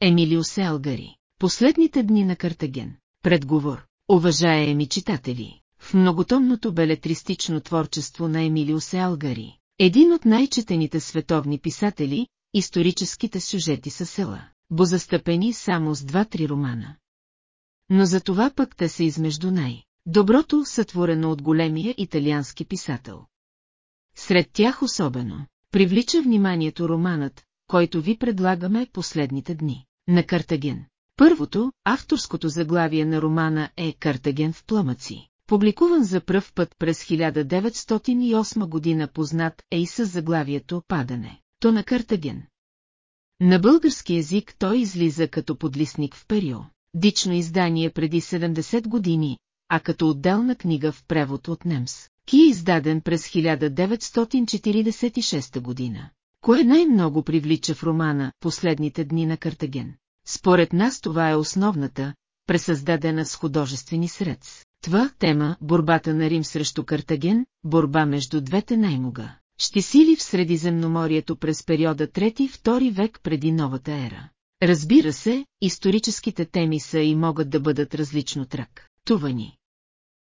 Емилио Селгари. Последните дни на Картаген. Предговор. Уважаеми читатели, в многотомното белетристично творчество на Емилио Селгари, един от най-четените световни писатели, историческите сюжети са села, бозастъпени само с два-три романа. Но за това пък те са измежду най- доброто сътворено от големия италиански писател. Сред тях особено привлича вниманието романът, който ви предлагаме последните дни, на Картаген. Първото, авторското заглавие на романа е Картаген в пламъци, публикуван за пръв път през 1908 година познат е и с заглавието Падане, то на Картаген. На български язик той излиза като подлисник в перио, дично издание преди 70 години, а като отделна книга в превод от немс. Ки е издаден през 1946 година. Кое най-много привлича в романа «Последните дни на Картаген»? Според нас това е основната, пресъздадена с художествени средства. Това тема, борбата на Рим срещу Картаген, борба между двете наймога. Ще сили в Средиземноморието през периода 3-2 век преди новата ера. Разбира се, историческите теми са и могат да бъдат различно трак. Това ни.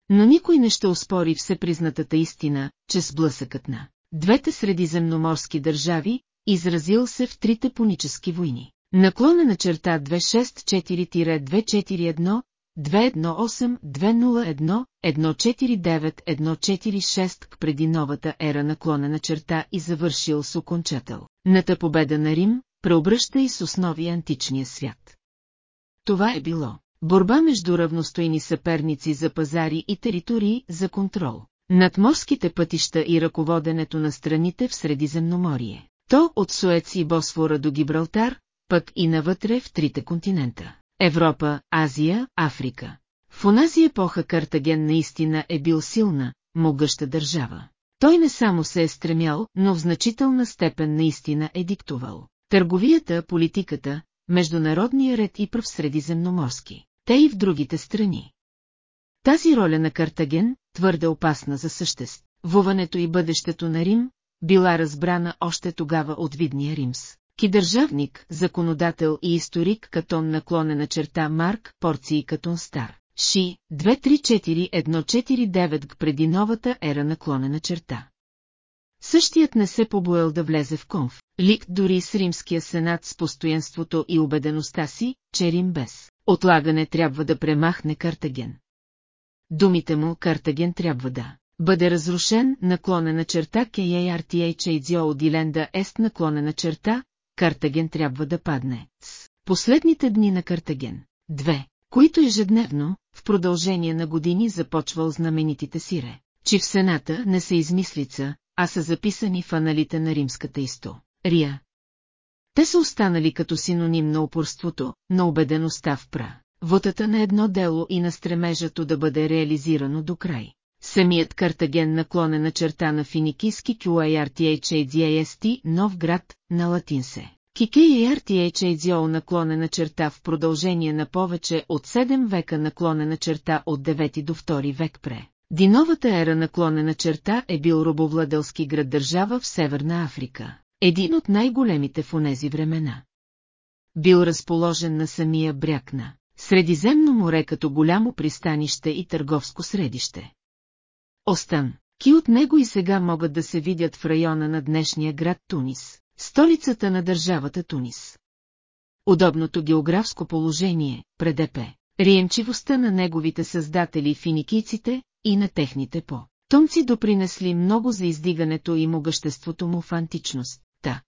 Но никой не ще оспори всепризнатата истина, че сблъсъкът на двете средиземноморски държави изразил се в трите пунически войни. Наклона на черта 264-241, 218-201, 149-146 преди новата ера наклона на черта и завършил с окончател. Ната победа на Рим, преобръща и с основи античния свят. Това е било борба между равностойни съперници за пазари и територии за контрол, над морските пътища и ръководенето на страните в Средиземноморие. То от Суец и Босфора до Гибралтар, пък и навътре в трите континента. Европа, Азия, Африка. В онази епоха Картаген наистина е бил силна, могъща държава. Той не само се е стремял, но в значителна степен наистина е диктувал. Търговията, политиката, международния ред и пръв средиземноморски. Те и в другите страни. Тази роля на Картаген, твърде опасна за съществуването и бъдещето на Рим, била разбрана още тогава от видния Римс. Ки държавник, законодател и историк Катон наклонена черта Марк Порции Катон Стар. Ши, 234-149 преди новата ера наклонена черта. Същият не се побоял да влезе в конф, лик дори с римския сенат с постоянството и убедеността си, че Рим без отлагане трябва да премахне Картаген. Думите му Картаген трябва да бъде разрушен, наклонена черта KARTHADZO Диленда Ест наклонена черта, Картаген трябва да падне. С последните дни на Картаген. Две, които ежедневно, в продължение на години започвал знаменитите сире, че в Сената не са измислица, а са записани в аналите на римската история. Те са останали като синоним на упорството, на убедеността в пра, вотата на едно дело и на стремежато да бъде реализирано до край. Самият Картаген наклонена черта на финикийски QARTHADAST нов град на латинсе. KKARTHADO наклонена черта в продължение на повече от 7 века наклонена черта от 9 до 2 век пре. Диновата ера наклонена черта е бил робовладелски град-държава в Северна Африка, един от най-големите в онези времена. Бил разположен на самия бряг на Средиземно море като голямо пристанище и търговско средище. Остан, ки от него и сега могат да се видят в района на днешния град Тунис, столицата на държавата Тунис. Удобното географско положение, предепе, риемчивостта на неговите създатели финикийците и на техните по. Томци допринесли много за издигането и могъществото му в античност. Та.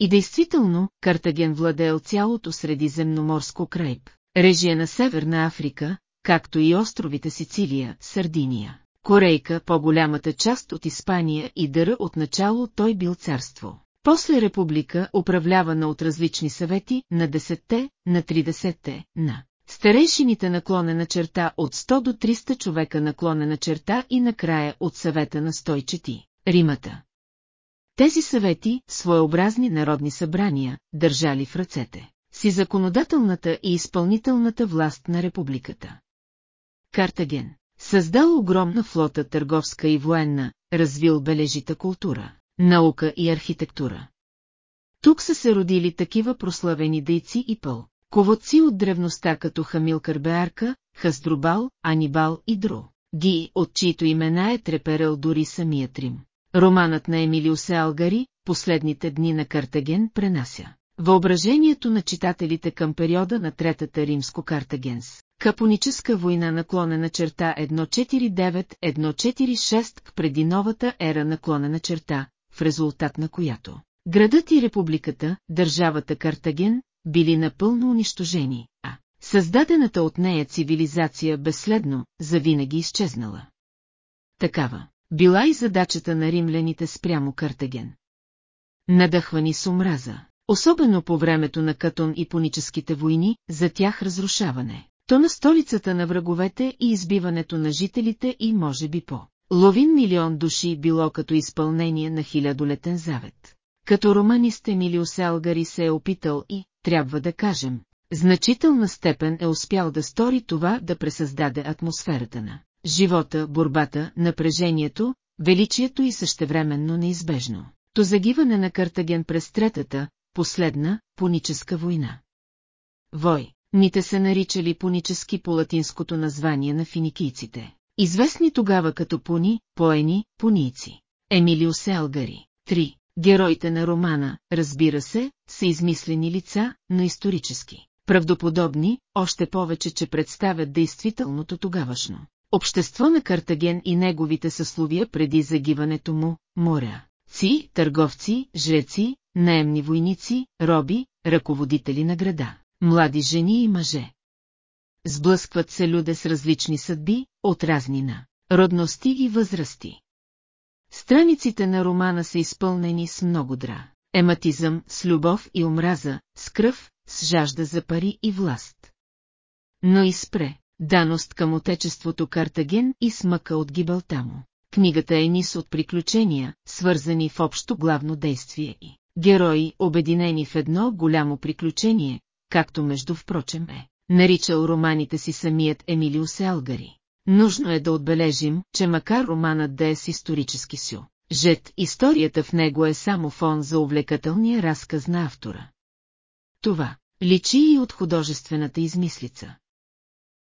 И действително, Картаген владеел цялото средиземноморско крайб, режия на Северна Африка, както и островите Сицилия, Сардиния, Корейка, по-голямата част от Испания и дъра от начало той бил царство. После република, управлявана от различни съвети, на 10-те, на 30-те, на старейшините наклонена черта от 100 до 300 човека наклонена черта и накрая от съвета на 104, Римата. Тези съвети, своеобразни народни събрания, държали в ръцете си законодателната и изпълнителната власт на републиката. Картаген Създал огромна флота търговска и военна, развил бележита култура, наука и архитектура. Тук са се родили такива прославени дейци и пъл. Ководци от древността като Хамилкар Беарка, Хасдрубал, Анибал и Дру. Ги, от чието имена е треперел дори самият Рим. Романът на Емилиусе Алгари, последните дни на Картаген, пренася въображението на читателите към периода на Третата римско-картагенс. Капоническа война наклонена черта 149-146 преди новата ера наклонена черта, в резултат на която градът и републиката, държавата Картаген, били напълно унищожени, а създадената от нея цивилизация безследно, завинаги изчезнала. Такава била и задачата на римляните спрямо Картаген. Надъхвани с омраза, особено по времето на Катон и поническите войни, за тях разрушаване, то на столицата на враговете и избиването на жителите и може би по. Ловин милион души било като изпълнение на хилядолетен завет. Като романист Емилиус Алгари се е опитал и, трябва да кажем, значителна степен е успял да стори това да пресъздаде атмосферата на живота, борбата, напрежението, величието и същевременно неизбежно. То загиване на Картаген през третата, последна, пуническа война. Вой, ните се наричали пунически по латинското название на финикийците, известни тогава като пуни, поени, пунийци. Емилиус Елгари. 3. Героите на романа, разбира се, са измислени лица, но исторически. Правдоподобни, още повече, че представят действителното тогавашно. Общество на Картаген и неговите съсловия преди загиването му, моря. Ци, търговци, жреци, наемни войници, роби, ръководители на града, млади жени и мъже. Сблъскват се люде с различни съдби, от разни на родности и възрасти. Страниците на романа са изпълнени с много дра, ематизъм, с любов и омраза, с кръв, с жажда за пари и власт. Но и спре, daност към отечеството Картаген и смъка от гибелта му. Книгата е нис от приключения, свързани в общо главно действие и герои, обединени в едно голямо приключение, както между впрочем е. Наричал романите си самият Емилиус Елгари. Нужно е да отбележим, че макар романът да е с исторически сю, жет, историята в него е само фон за увлекателния разказ на автора. Това личи и от художествената измислица.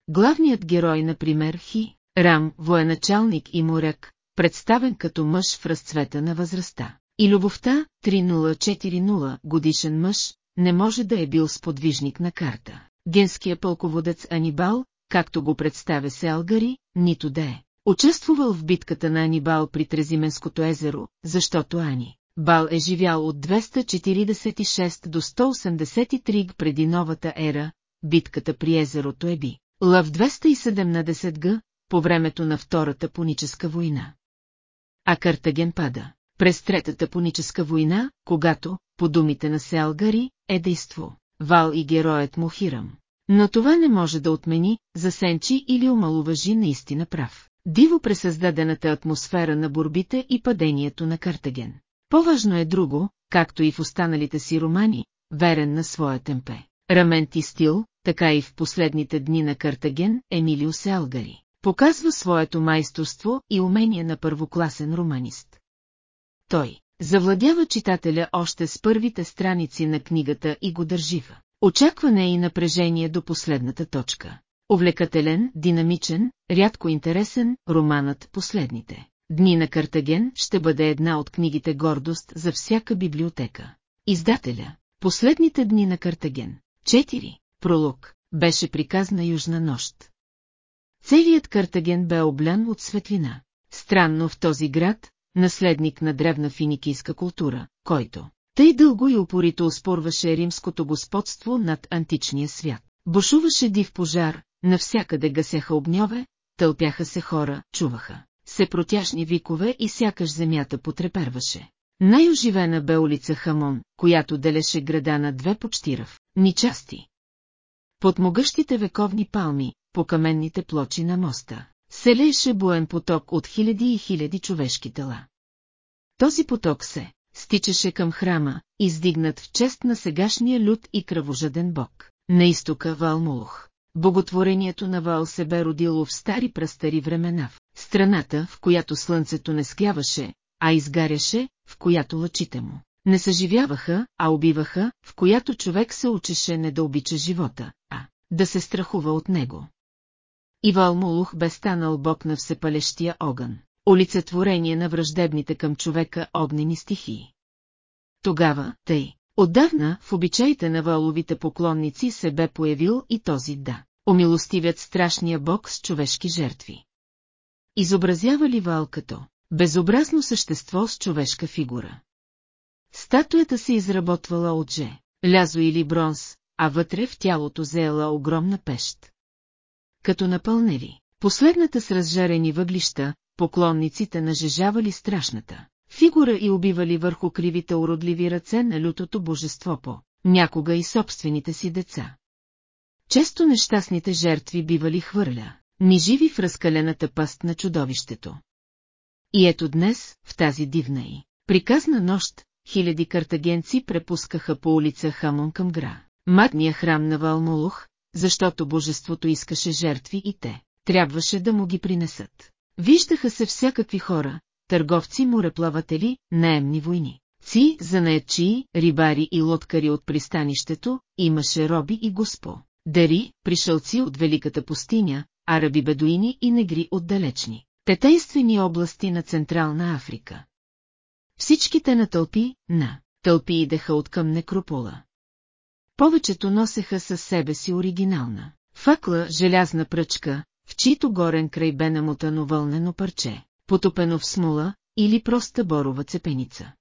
Главният герой, например, Хи, Рам, военачалник и моряк, представен като мъж в разцвета на възрастта. И любовта, 3040 годишен мъж, не може да е бил сподвижник на карта. Генския пълководец Анибал, както го представя се Алгари, нито да е. Участвувал в битката на Анибал при Трезименското езеро, защото Ани. Бал е живял от 246 до 183 преди новата ера, битката при езерото е би. Лъв 217 г, по времето на Втората пуническа война. А Картаген пада. През Третата пуническа война, когато, по думите на Селгари, е действо. Вал и героят му Хирам. Но това не може да отмени, засенчи или омалуважи наистина прав. Диво пресъздадената атмосфера на борбите и падението на Картаген. По-важно е друго, както и в останалите си романи, верен на своя темпе. Рамент и стил, така и в последните дни на Картаген, Емилио Селгари, показва своето майсторство и умение на първокласен романист. Той завладява читателя още с първите страници на книгата и го държива. Очакване и напрежение до последната точка. Увлекателен, динамичен, рядко интересен, романът последните. Дни на Картаген ще бъде една от книгите гордост за всяка библиотека. Издателя. Последните дни на Картаген. 4. Пролог. Беше приказна южна нощ. Целият Картаген бе облян от светлина. Странно в този град, наследник на древна финикийска култура, който тъй дълго и упорито оспорваше римското господство над античния свят. Бушуваше див пожар, навсякъде гасяха огньове, тълпяха се хора, чуваха се протяжни викове и сякаш земята потреперваше. Най-оживена бе улица Хамон, която делеше града на две почти ръв, ни части. Под могъщите вековни палми, по каменните плочи на моста, се лееше буен поток от хиляди и хиляди човешки тела. Този поток се стичаше към храма, издигнат в чест на сегашния люд и кръвожаден бог. На изтока Валмулух. Боготворението на Вал се бе родило в стари прастари времена, в страната, в която слънцето не скряваше, а изгаряше, в която лъчите му Не съживяваха, а убиваха, в която човек се учеше не да обича живота, а да се страхува от него. Ивал Мулух бе станал бог на всепалещия огън, олицетворение на враждебните към човека огнени стихии. Тогава, тъй, отдавна в обичаите на валовите поклонници се бе появил и този да, умилостивят страшния бог с човешки жертви. Изобразява ли вал като безобразно същество с човешка фигура? Статуята се изработвала от же, лязо или бронз, а вътре в тялото заела огромна пещ. Като напълнели, последната с разжарени въглища, поклонниците нажежавали страшната фигура и убивали върху кривите уродливи ръце на лютото божество по, някога и собствените си деца. Често нещастните жертви бивали хвърля, ни живи в разкалената паст на чудовището. И ето днес, в тази дивна и приказна нощ, хиляди картагенци препускаха по улица Хамон към гра. Матния храм на Валмолух, защото божеството искаше жертви и те, трябваше да му ги принесат. Виждаха се всякакви хора, търговци мореплаватели, наемни войни. Ци, занаячии, рибари и лодкари от пристанището, имаше роби и госпо. Дари, пришълци от великата пустиня, араби бедуини и негри от далечни, тетействени области на Централна Африка. Всичките на тълпи, на тълпи идеха от към некропола. Повечето носеха със себе си оригинална факла, желязна пръчка, в чийто горен край бе намотано вълнено парче, потопено в смола или проста борова цепеница.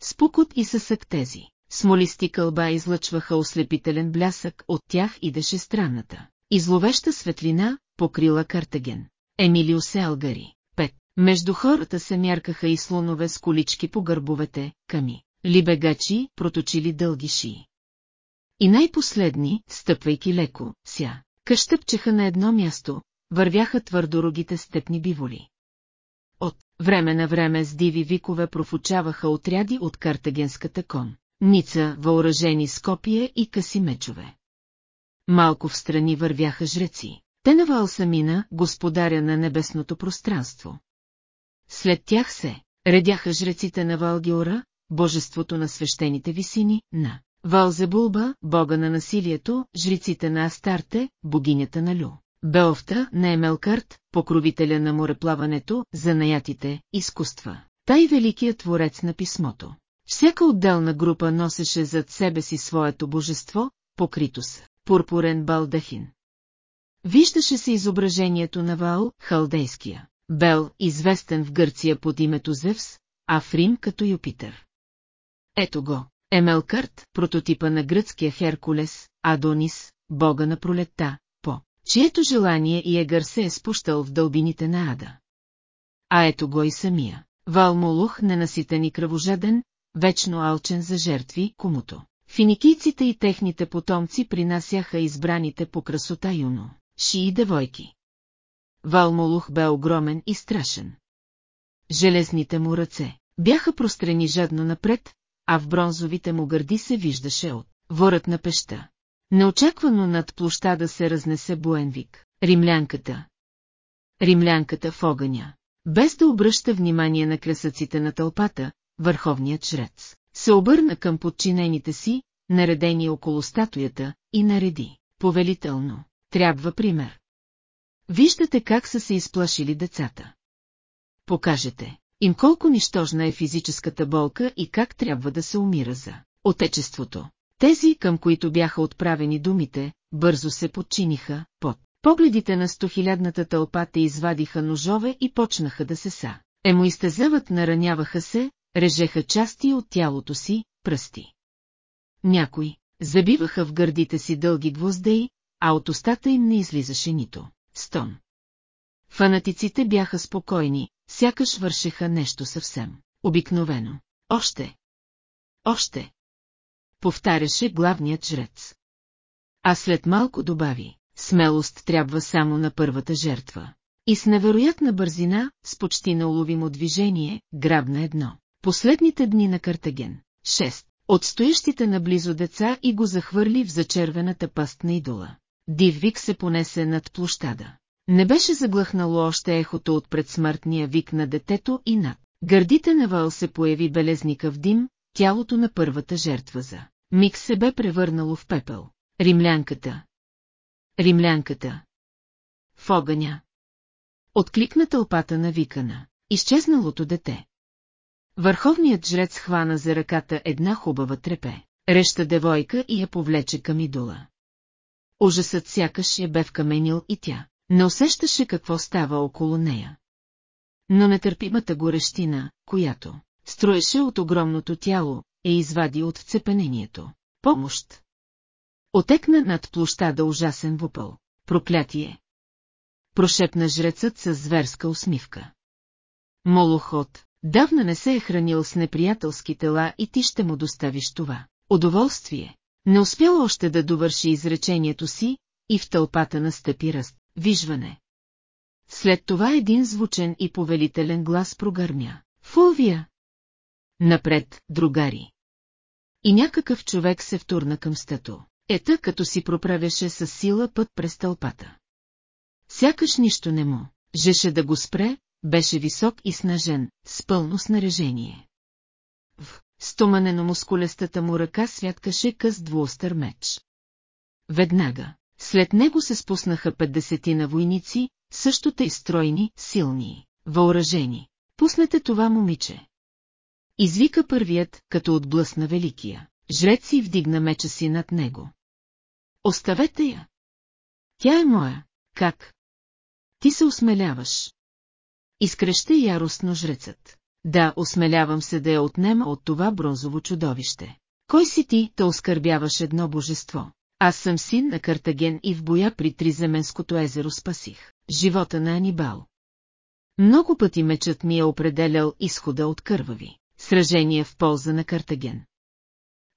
Спукот и съсък тези, смолисти кълба излъчваха ослепителен блясък, от тях идеше странната. Изловеща светлина, покрила Картаген. Емилио Селгари. Пет. Между хората се мяркаха и слонове с колички по гърбовете, ками, либегачи, проточили дълги шии. И най-последни, стъпвайки леко, ся, къщъпчеха на едно място, вървяха твърдорогите степни биволи. От време на време с диви викове профучаваха отряди от картагенската кон, ница, въоръжени с копия и къси мечове. Малко в страни вървяха жреци. Те на Валсамина, господаря на небесното пространство. След тях се редяха жреците на Валгиора, божеството на свещените висини, на Валзебулба, бога на насилието, жриците на Астарте, богинята на Лю. Беофта на Емелкарт, покровителя на мореплаването, занаятите, изкуства. Тай великият творец на писмото. Всяка отделна група носеше зад себе си своето божество, покрито с пурпурен балдахин. Виждаше се изображението на Вал, халдейския. Бел, известен в Гърция под името Зевс, а в Рим като Юпитер. Ето го, Емелкарт, прототипа на гръцкия Херкулес, Адонис, бога на пролетта, по чието желание и Егър се е спущал в дълбините на Ада. А ето го и самия. Валмолух ненаситен и кръвожаден, вечно алчен за жертви, комуто. Финикийците и техните потомци принасяха избраните по красота юно, ши и девойки. Валмолух бе огромен и страшен. Железните му ръце бяха прострени жадно напред, а в бронзовите му гърди се виждаше от ворът на пеща. Неочаквано над площада се разнесе буен вик. Римлянката. Римлянката в огъня. Без да обръща внимание на красъците на тълпата, върховният жрец се обърна към подчинените си, наредени около статуята, и нареди. Повелително. Трябва пример. Виждате как са се изплашили децата. Покажете им колко нищожна е физическата болка и как трябва да се умира за отечеството. Тези, към които бяха отправени думите, бързо се подчиниха, под погледите на стохилядната тълпа те извадиха ножове и почнаха да се са. Емо изтезават нараняваха се, режеха части от тялото си, пръсти. Някои забиваха в гърдите си дълги гвоздеи, а от устата им не излизаше нито стон. Фанатиците бяха спокойни, сякаш вършеха нещо съвсем обикновено. Още! Още! Повтаряше главният жрец. А след малко добави, смелост трябва само на първата жертва. И с невероятна бързина, с почти неуловимо движение, грабна едно. Последните дни на Картаген. 6. От стоящите наблизо деца и го захвърли в зачервената паст на идола. Див вик се понесе над площада. Не беше заглъхнало още ехото от предсмъртния вик на детето и над. Гърдите на Вал се появи белезникъв дим, тялото на първата жертва за. Миг се бе превърнало в пепел. Римлянката. Римлянката. В огъня. Откликна тълпата на викана. Изчезналото дете. Върховният жрец хвана за ръката една хубава трепе. Реща девойка и я повлече към идола. Ужасът сякаш я бе вкаменил и тя. Не усещаше какво става около нея. Но нетърпимата горещина, която строеше от огромното тяло, е извади от вцепенението. Помощ! Отекна над площада ужасен вупъл. Проклятие! Прошепна жрецът с зверска усмивка. Молохот, давна не се е хранил с неприятелски тела и ти ще му доставиш това. Удоволствие. Не успял още да довърши изречението си и в тълпата настъпи ръст, вижване. След това един звучен и повелителен глас прогърмя. Фулвия! Напред, другари! И някакъв човек се втурна към стато. Ета като си проправяше с сила път през тълпата. Сякаш нищо не му, жеше да го спре, беше висок и снажен, с пълно снарежение. В стоманено мускулестата му ръка святкаше къс двуостър меч. Веднага, след него се спуснаха петдесетина войници, също тъй стройни, силни, въоръжени. Пуснете това момиче. Извика първият, като отблъсна великия. Жрец си вдигна меча си над него. Оставете я. Тя е моя. Как? Ти се осмеляваш. Изкреща яростно жрецът. Да, осмелявам се да я отнема от това бронзово чудовище. Кой си ти, да оскърбяваш едно божество? Аз съм син на Картаген и в боя при Триземенското езеро спасих живота на Анибал. Много пъти мечът ми е определял изхода от кървави сражения в полза на Картаген.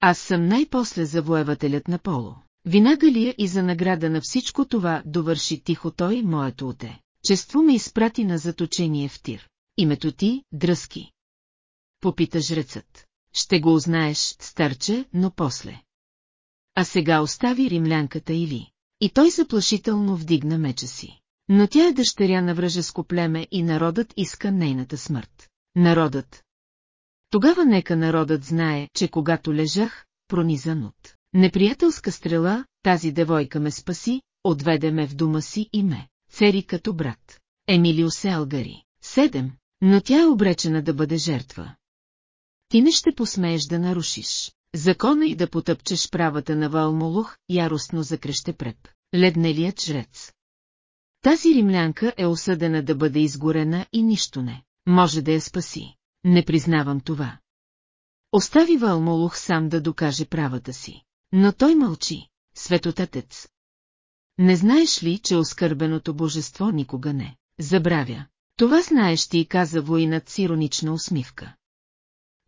Аз съм най-после завоевателят на Поло. Винагалия и за награда на всичко това довърши тихо той моето оте. Чество ме изпрати на заточение в тир. Името ти, дръзки. Попита жрецът. Ще го узнаеш, старче, но после. А сега остави римлянката или. И той заплашително вдигна меча си. Но тя е дъщеря на връжеско племе и народът иска нейната смърт. Народът. Тогава нека народът знае, че когато лежах, пронизан от неприятелска стрела, тази девойка ме спаси, отведе ме в дома си и ме, цери като брат. Емилио се алгари. Седем, но тя е обречена да бъде жертва. Ти не ще посмееш да нарушиш закона и да потъпчеш правата на Валмолух, яростно закреще преп, леднелият жрец. Тази римлянка е осъдена да бъде изгорена и нищо не може да я спаси. Не признавам това. Остави Валмолух сам да докаже правата си. Но той мълчи, светотатец. Не знаеш ли, че оскърбеното божество никога не забравя? Това знаеш ти, каза воинът с иронична усмивка.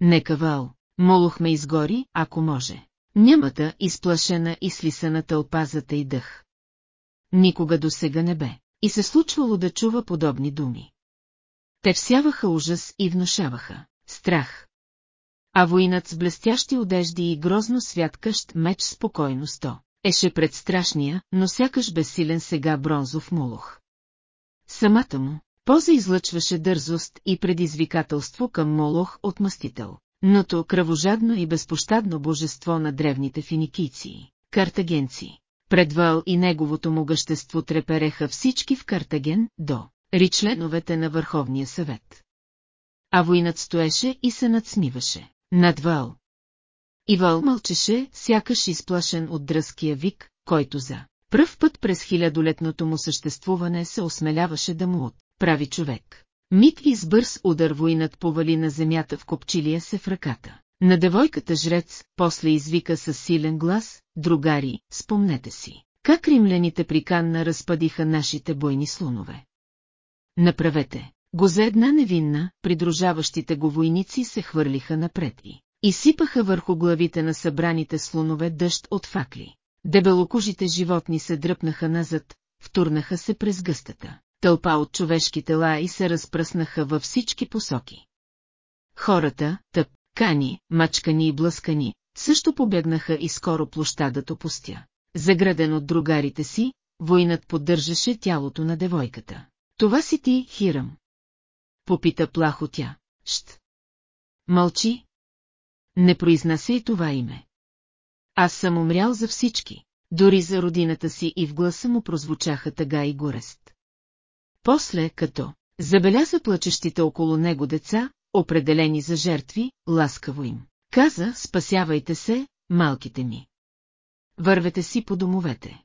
Нека Вал, Молох ме изгори, ако може. Нямата, изплашена и слисана тълпа тъй дъх. Никога до сега не бе, и се случвало да чува подобни думи. Те всяваха ужас и внушаваха страх. А воинът с блестящи одежди и грозно святкащ меч спокойно сто. Еше пред страшния, но сякаш безсилен сега бронзов молох. Самата му, поза излъчваше дързост и предизвикателство към молох от мастител, ното кръвожадно и безпощадно божество на древните финикийци, картагенци. Предвал и неговото могъщество трепереха всички в Картаген, до ри членовете на Върховния съвет. А войнат стоеше и се надсмиваше. Над Вал. И Вал мълчеше, сякаш изплашен от дръзкия вик, който за пръв път през хилядолетното му съществуване се осмеляваше да му отправи човек. Миг и с бърз удар войнат повали на земята в копчилия се в ръката. На девойката жрец, после извика със силен глас, другари, спомнете си, как римляните приканна разпадиха нашите бойни слонове. Направете го за една невинна, придружаващите го войници се хвърлиха напред и изсипаха върху главите на събраните слонове дъжд от факли. Дебелокужите животни се дръпнаха назад, втурнаха се през гъстата. Тълпа от човешки тела и се разпръснаха във всички посоки. Хората, тъп, кани, мачкани и блъскани, също побегнаха и скоро площадът опустя. Заграден от другарите си, войнат поддържаше тялото на девойката. Това си ти, Хирам. Попита плахо тя. Шт. Мълчи. не произнася и това име. Аз съм умрял за всички, дори за родината си и в гласа му прозвучаха тъга и горест. После, като забеляза плачещите около него деца, определени за жертви, ласкаво им. Каза, спасявайте се, малките ми. Вървете си по домовете.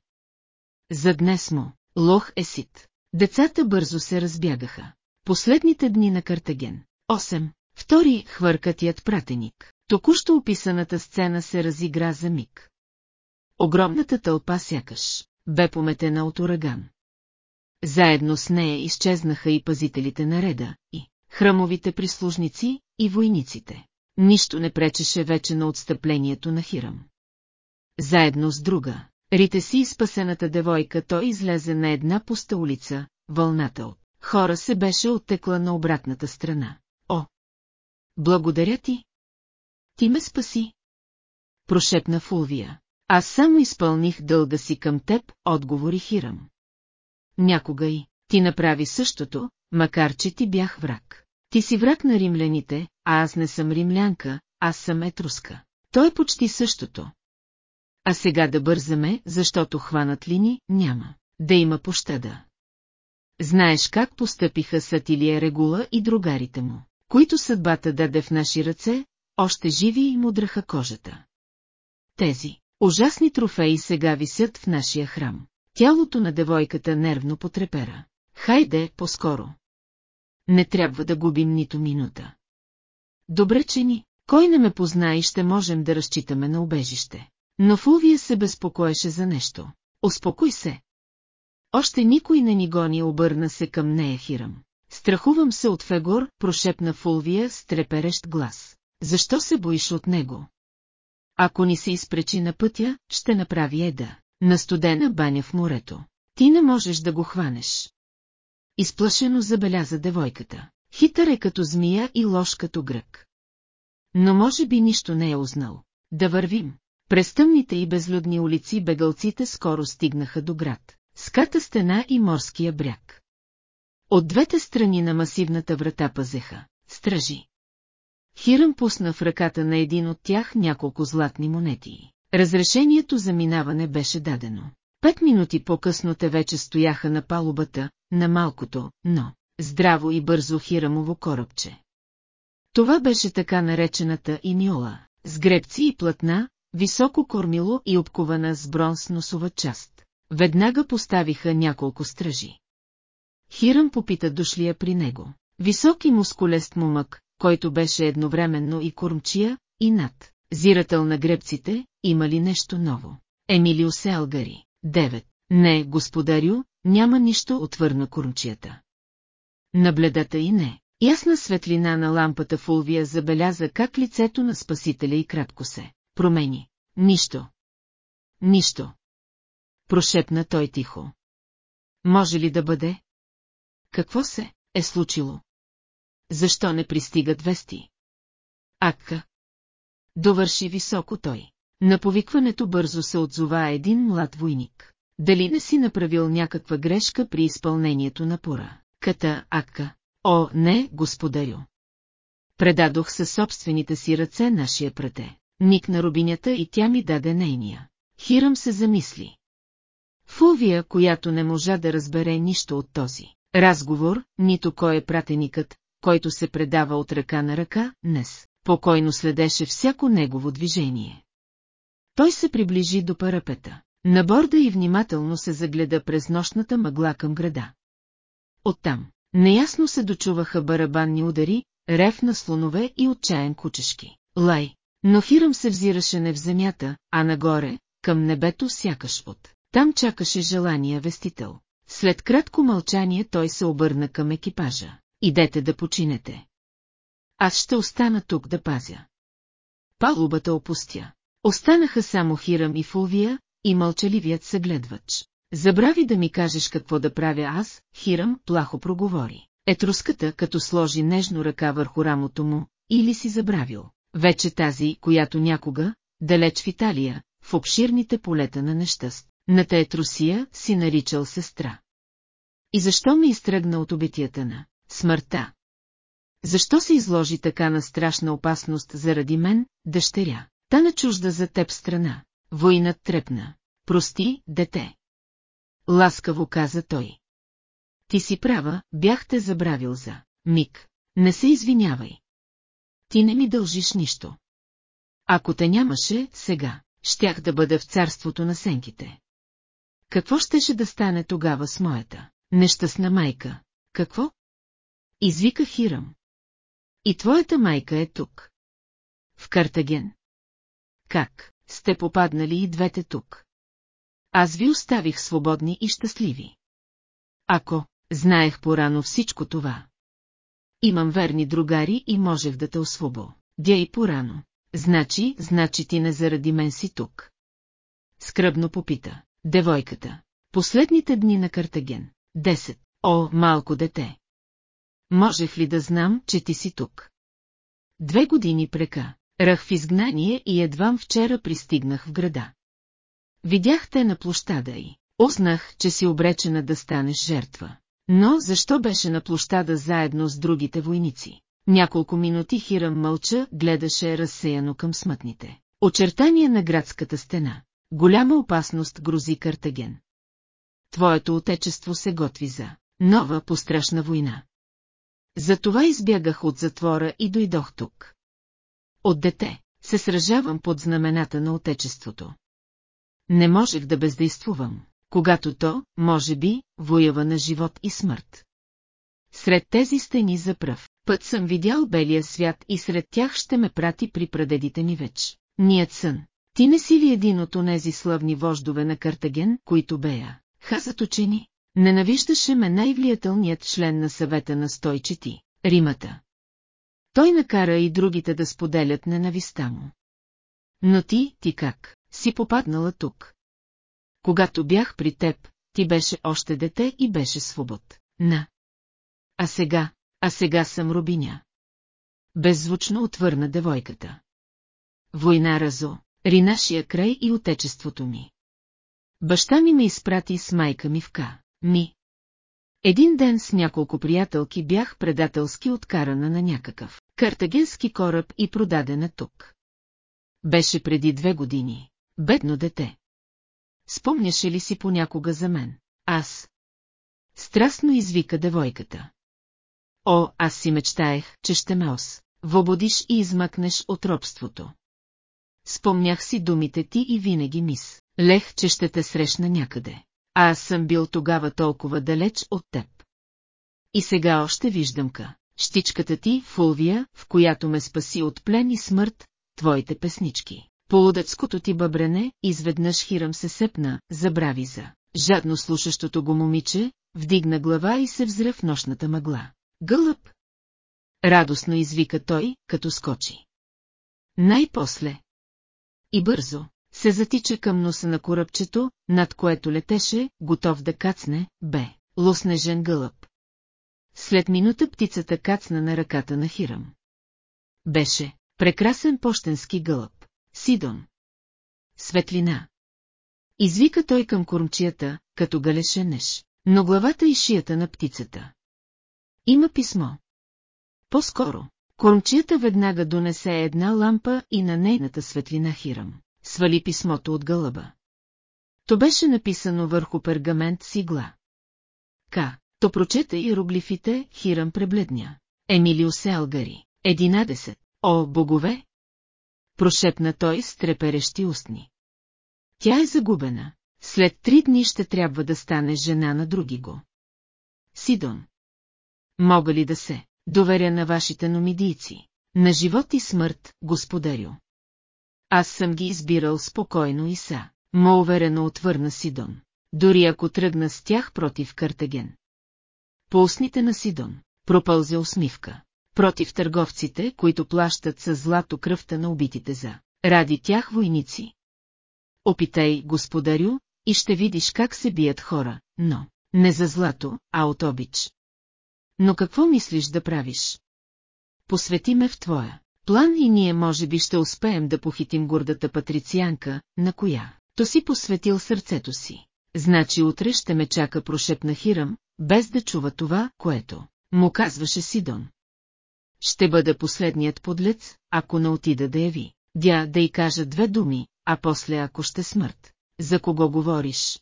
За днес му, лох е сит. Децата бързо се разбягаха. Последните дни на Картаген. 8. Втори хвъркатият пратеник. Току-що описаната сцена се разигра за миг. Огромната тълпа сякаш бе пометена от ураган. Заедно с нея изчезнаха и пазителите на реда, и храмовите прислужници, и войниците. Нищо не пречеше вече на отстъплението на Хирам. Заедно с друга, рите си спасената девойка той излезе на една пуста улица, вълната от хора се беше оттекла на обратната страна. О! Благодаря ти! Ти ме спаси! Прошепна Фулвия. Аз само изпълних дълга си към теб, отговори Хирам. Някога и ти направи същото, макар че ти бях враг. Ти си враг на римляните, а аз не съм римлянка, аз съм етруска. Той почти същото. А сега да бързаме, защото хванат ли ни, няма. Да има пощада. Знаеш как постъпиха Сатилия Регула и другарите му, които съдбата даде в наши ръце, още живи и мудраха кожата. Тези ужасни трофеи сега висят в нашия храм. Тялото на девойката нервно потрепера. Хайде, по-скоро. Не трябва да губим нито минута. Добре, че ни, кой не ме позна и ще можем да разчитаме на убежище. Но Фулвия се безпокоеше за нещо. Успокой се. Още никой не ни гони обърна се към нея Хирам. Страхувам се от Фегор, прошепна Фулвия с треперещ глас. Защо се боиш от него? Ако ни се изпречи на пътя, ще направи еда. На студена баня в морето. Ти не можеш да го хванеш. Изплашено забеляза девойката. Хитър е като змия и лош като грък. Но може би нищо не е узнал. Да вървим. През тъмните и безлюдни улици бегалците скоро стигнаха до град, ската стена и морския бряг. От двете страни на масивната врата пазеха, стражи. Хирам пусна в ръката на един от тях няколко златни монети. Разрешението за минаване беше дадено. Пет минути по-късно те вече стояха на палубата, на малкото, но здраво и бързо хирамово корабче. Това беше така наречената имиола, с гребци и платна, високо кормило и обкована с бронз носова част. Веднага поставиха няколко стражи. Хирам попита дошлия при него. Висок и мускулест мумък, който беше едновременно и кормчия, и над. Зирател на гребците, има ли нещо ново? Емилио Селгари. 9. Не, господарю, няма нищо, отвърна кормчията. На бледата и не. Ясна светлина на лампата Фулвия забеляза как лицето на спасителя и кратко се промени. Нищо. Нищо. Прошепна той тихо. Може ли да бъде? Какво се е случило? Защо не пристигат вести? Акка. Довърши високо той. На повикването бързо се отзова един млад войник. Дали не си направил някаква грешка при изпълнението на пора? Ката, Акка. О, не, господарю. Предадох със собствените си ръце нашия прате. Ник на рубинята и тя ми даде нейния. Хирам се замисли. Фулвия, която не можа да разбере нищо от този разговор, нито кой е пратеникът, който се предава от ръка на ръка, днес, покойно следеше всяко негово движение. Той се приближи до парапета. На борда и внимателно се загледа през нощната мъгла към града. Оттам, неясно се дочуваха барабанни удари, рев на слонове и отчаян кучешки. Лай, но Хирам се взираше не в земята, а нагоре, към небето сякаш от. Там чакаше желания вестител. След кратко мълчание той се обърна към екипажа. Идете да починете. Аз ще остана тук да пазя. Палубата опустя. Останаха само Хирам и Фулвия, и мълчаливият съгледвач. Забрави да ми кажеш какво да правя аз, Хирам плахо проговори. Етруската, като сложи нежно ръка върху рамото му, или си забравил. Вече тази, която някога, далеч в Италия, в обширните полета на нещаст, на Теетрусия си наричал сестра. И защо ме изтръгна от обитията на смъртта? Защо се изложи така на страшна опасност заради мен, дъщеря? Та на чужда за теб страна. Войнат трепна. Прости, дете. Ласкаво каза той. Ти си права, бях те забравил за миг. Не се извинявай. Ти не ми дължиш нищо. Ако те нямаше, сега, щях да бъда в царството на сенките. Какво щеше да стане тогава с моята нещастна майка? Какво? Извика Хирам. И твоята майка е тук. В Картаген. Как, сте попаднали и двете тук? Аз ви оставих свободни и щастливи. Ако, знаех порано всичко това. Имам верни другари и можех да те освобо. Дя и порано. Значи, значи ти не заради мен си тук. Скръбно попита. Девойката. Последните дни на Картаген. Десет. О, малко дете. Можех ли да знам, че ти си тук? Две години прека. Рах в изгнание и едвам вчера пристигнах в града. Видях те на площада й. Узнах, че си обречена да станеш жертва. Но защо беше на площада заедно с другите войници? Няколко минути Хирам мълча, гледаше разсеяно към смътните. Очертания на градската стена. Голяма опасност грози Картаген. Твоето отечество се готви за нова пострашна война. Затова избягах от затвора и дойдох тук. От дете се сражавам под знамената на отечеството. Не можех да бездействувам, когато то, може би, воява на живот и смърт. Сред тези стени за пръв път съм видял белия свят и сред тях ще ме прати при прадедите ми веч. Ният сън. Ти не си ли един от онези славни вождове на Картаген, които бея? Хазат учени. Ненавиждаше ме най-влиятелният член на съвета на стойчети, Римата. Той накара и другите да споделят ненависта му. Но ти, ти как, си попаднала тук? Когато бях при теб, ти беше още дете и беше свобод. На. А сега, а сега съм рубиня. Беззвучно отвърна девойката. Война разо, ри нашия край и отечеството ми. Баща ми ме изпрати с майка ми в Ка. Ми. Един ден с няколко приятелки бях предателски откарана на някакъв картагенски кораб и продадена тук. Беше преди две години. Бедно дете. Спомняше ли си понякога за мен? Аз. Страстно извика девойката. О, аз си мечтаех, че ще ме ос. Вободиш и измъкнеш от робството. Спомнях си думите ти и винаги мис. Лех, че ще те срещна някъде. А аз съм бил тогава толкова далеч от теб. И сега още виждам ка, щичката ти, Фулвия, в която ме спаси от плен и смърт, твоите песнички. Полудецкото ти бъбрене, изведнъж Хирам се сепна, забрави за жадно слушащото го момиче, вдигна глава и се взра в нощната мъгла. Гълъб! Радостно извика той, като скочи. Най-после. И бързо се затича към носа на корабчето, над което летеше, готов да кацне, бе, лоснежен гълъб. След минута птицата кацна на ръката на Хирам. Беше прекрасен пощенски гълъб. Сидон. Светлина. Извика той към кормчията, като галешенеш, но главата и шията на птицата. Има писмо. По-скоро, кормчията веднага донесе една лампа и на нейната светлина Хирам. Свали писмото от гълъба. То беше написано върху пергамент с игла. К. То прочета иероглифите, Хирам пребледня. Емилио Селгари. Единадесет. О, богове! Прошепна той с треперещи устни. Тя е загубена. След три дни ще трябва да стане жена на други го. Сидон. Мога ли да се доверя на вашите номидийци? На живот и смърт, господарю. Аз съм ги избирал спокойно и са, мо уверено отвърна Сидон. Дори ако тръгна с тях против Картаген. По устните на Сидон пропълзя усмивка. Против търговците, които плащат с злато кръвта на убитите за ради тях войници. Опитай, господарю, и ще видиш как се бият хора, но не за злато, а от обич. Но какво мислиш да правиш? Посвети ме в твоя план и ние може би ще успеем да похитим гордата патрицианка, на коя то си посветил сърцето си. Значи утре ще ме чака прошепна Хирам, без да чува това, което му казваше Сидон. Ще бъда последният подлец, ако не отида да яви. Дя да й кажа две думи, а после ако ще смърт. За кого говориш?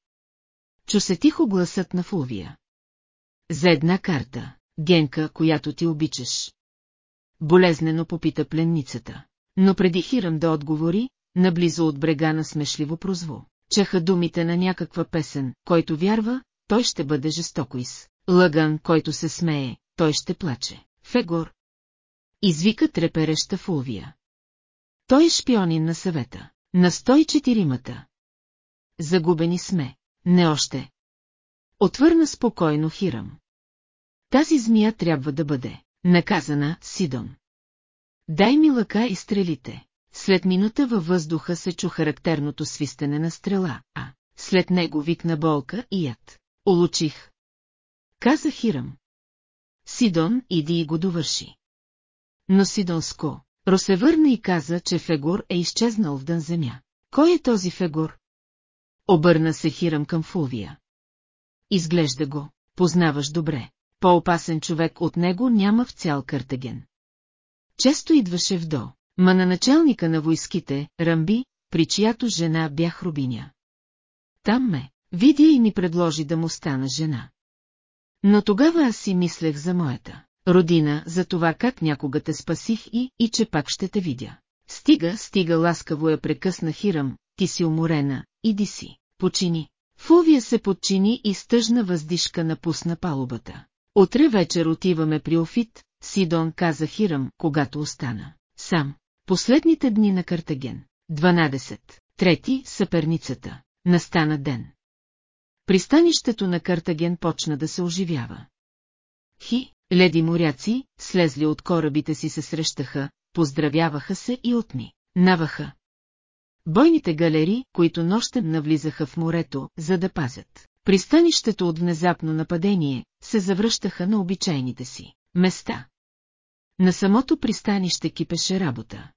Чу се тихо гласът на Фулвия. За една карта, генка, която ти обичаш. Болезнено попита пленницата. Но преди Хирам да отговори, наблизо от брега на смешливо прозву. Чаха думите на някаква песен, който вярва, той ще бъде жестокоис. Лъган, който се смее, той ще плаче. Фегор. Извика трепереща Фулвия. Той е шпионин на съвета. На 104-мата. Загубени сме. Не още. Отвърна спокойно Хирам. Тази змия трябва да бъде наказана, Сидон. Дай ми лъка и стрелите. След минута във въздуха се чу характерното свистене на стрела, а след него викна болка и яд. Улучих. Каза Хирам. Сидон, иди и го довърши. Но Сидонско, Ро се върна и каза, че Фегор е изчезнал в дън земя. Кой е този Фегор? Обърна се Хирам към Фулвия. Изглежда го, познаваш добре. По-опасен човек от него няма в цял Картаген. Често идваше в до, ма на началника на войските, Рамби, при чиято жена бях рубиня. Там ме, видя и ми предложи да му стана жена. Но тогава аз си мислех за моята родина, за това как някога те спасих и, и че пак ще те видя. Стига, стига ласкаво я прекъсна Хирам, ти си уморена, иди си, почини. Фувия се подчини и с тъжна въздишка напусна палубата. Утре вечер отиваме при Офит, Сидон каза Хирам, когато остана. Сам. Последните дни на Картаген. 12. Трети, съперницата. Настана ден. Пристанището на Картаген почна да се оживява. Хи, леди моряци, слезли от корабите си се срещаха, поздравяваха се и отми, наваха. Бойните галери, които нощем навлизаха в морето, за да пазят. Пристанището от внезапно нападение, се завръщаха на обичайните си места. На самото пристанище кипеше работа.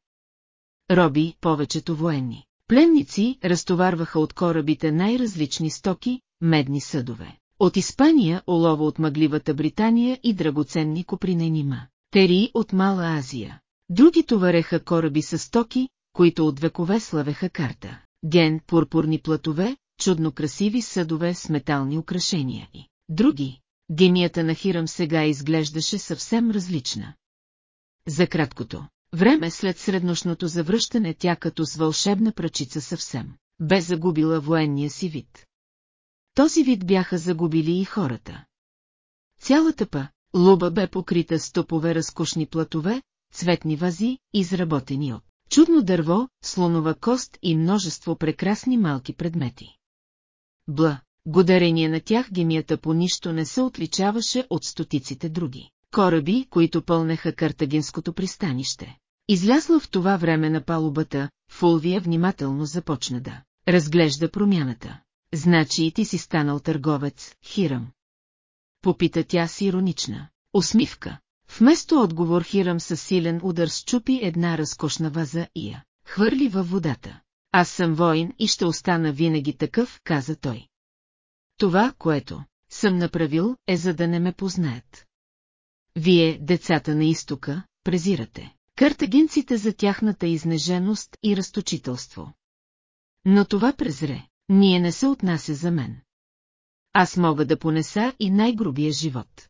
Роби, повечето военни. Пленници разтоварваха от корабите най-различни стоки, медни съдове. От Испания олова от мъгливата Британия и драгоценни коприненима. Тери от Мала Азия. Други товареха кораби с стоки, които от векове славеха карта. Ген, пурпурни платове, чудно красиви съдове с метални украшения и други. Генията на Хирам сега изглеждаше съвсем различна. За краткото време след среднощното завръщане тя като с вълшебна прачица съвсем, бе загубила военния си вид. Този вид бяха загубили и хората. Цялата па, луба бе покрита с топове разкошни платове, цветни вази, изработени от чудно дърво, слонова кост и множество прекрасни малки предмети. Бла, Годарение на тях гемията по нищо не се отличаваше от стотиците други кораби, които пълнеха картагинското пристанище. Излязла в това време на палубата, Фулвия внимателно започна да разглежда промяната. Значи и ти си станал търговец, Хирам. Попита тя си иронична. Усмивка. Вместо отговор Хирам със силен удар счупи една разкошна ваза и я хвърли във водата. Аз съм воин и ще остана винаги такъв, каза той. Това, което съм направил, е за да не ме познаят. Вие, децата на изтока, презирате. Картагинците за тяхната изнеженост и разточителство. Но това презре, ние не се отнася за мен. Аз мога да понеса и най-грубия живот.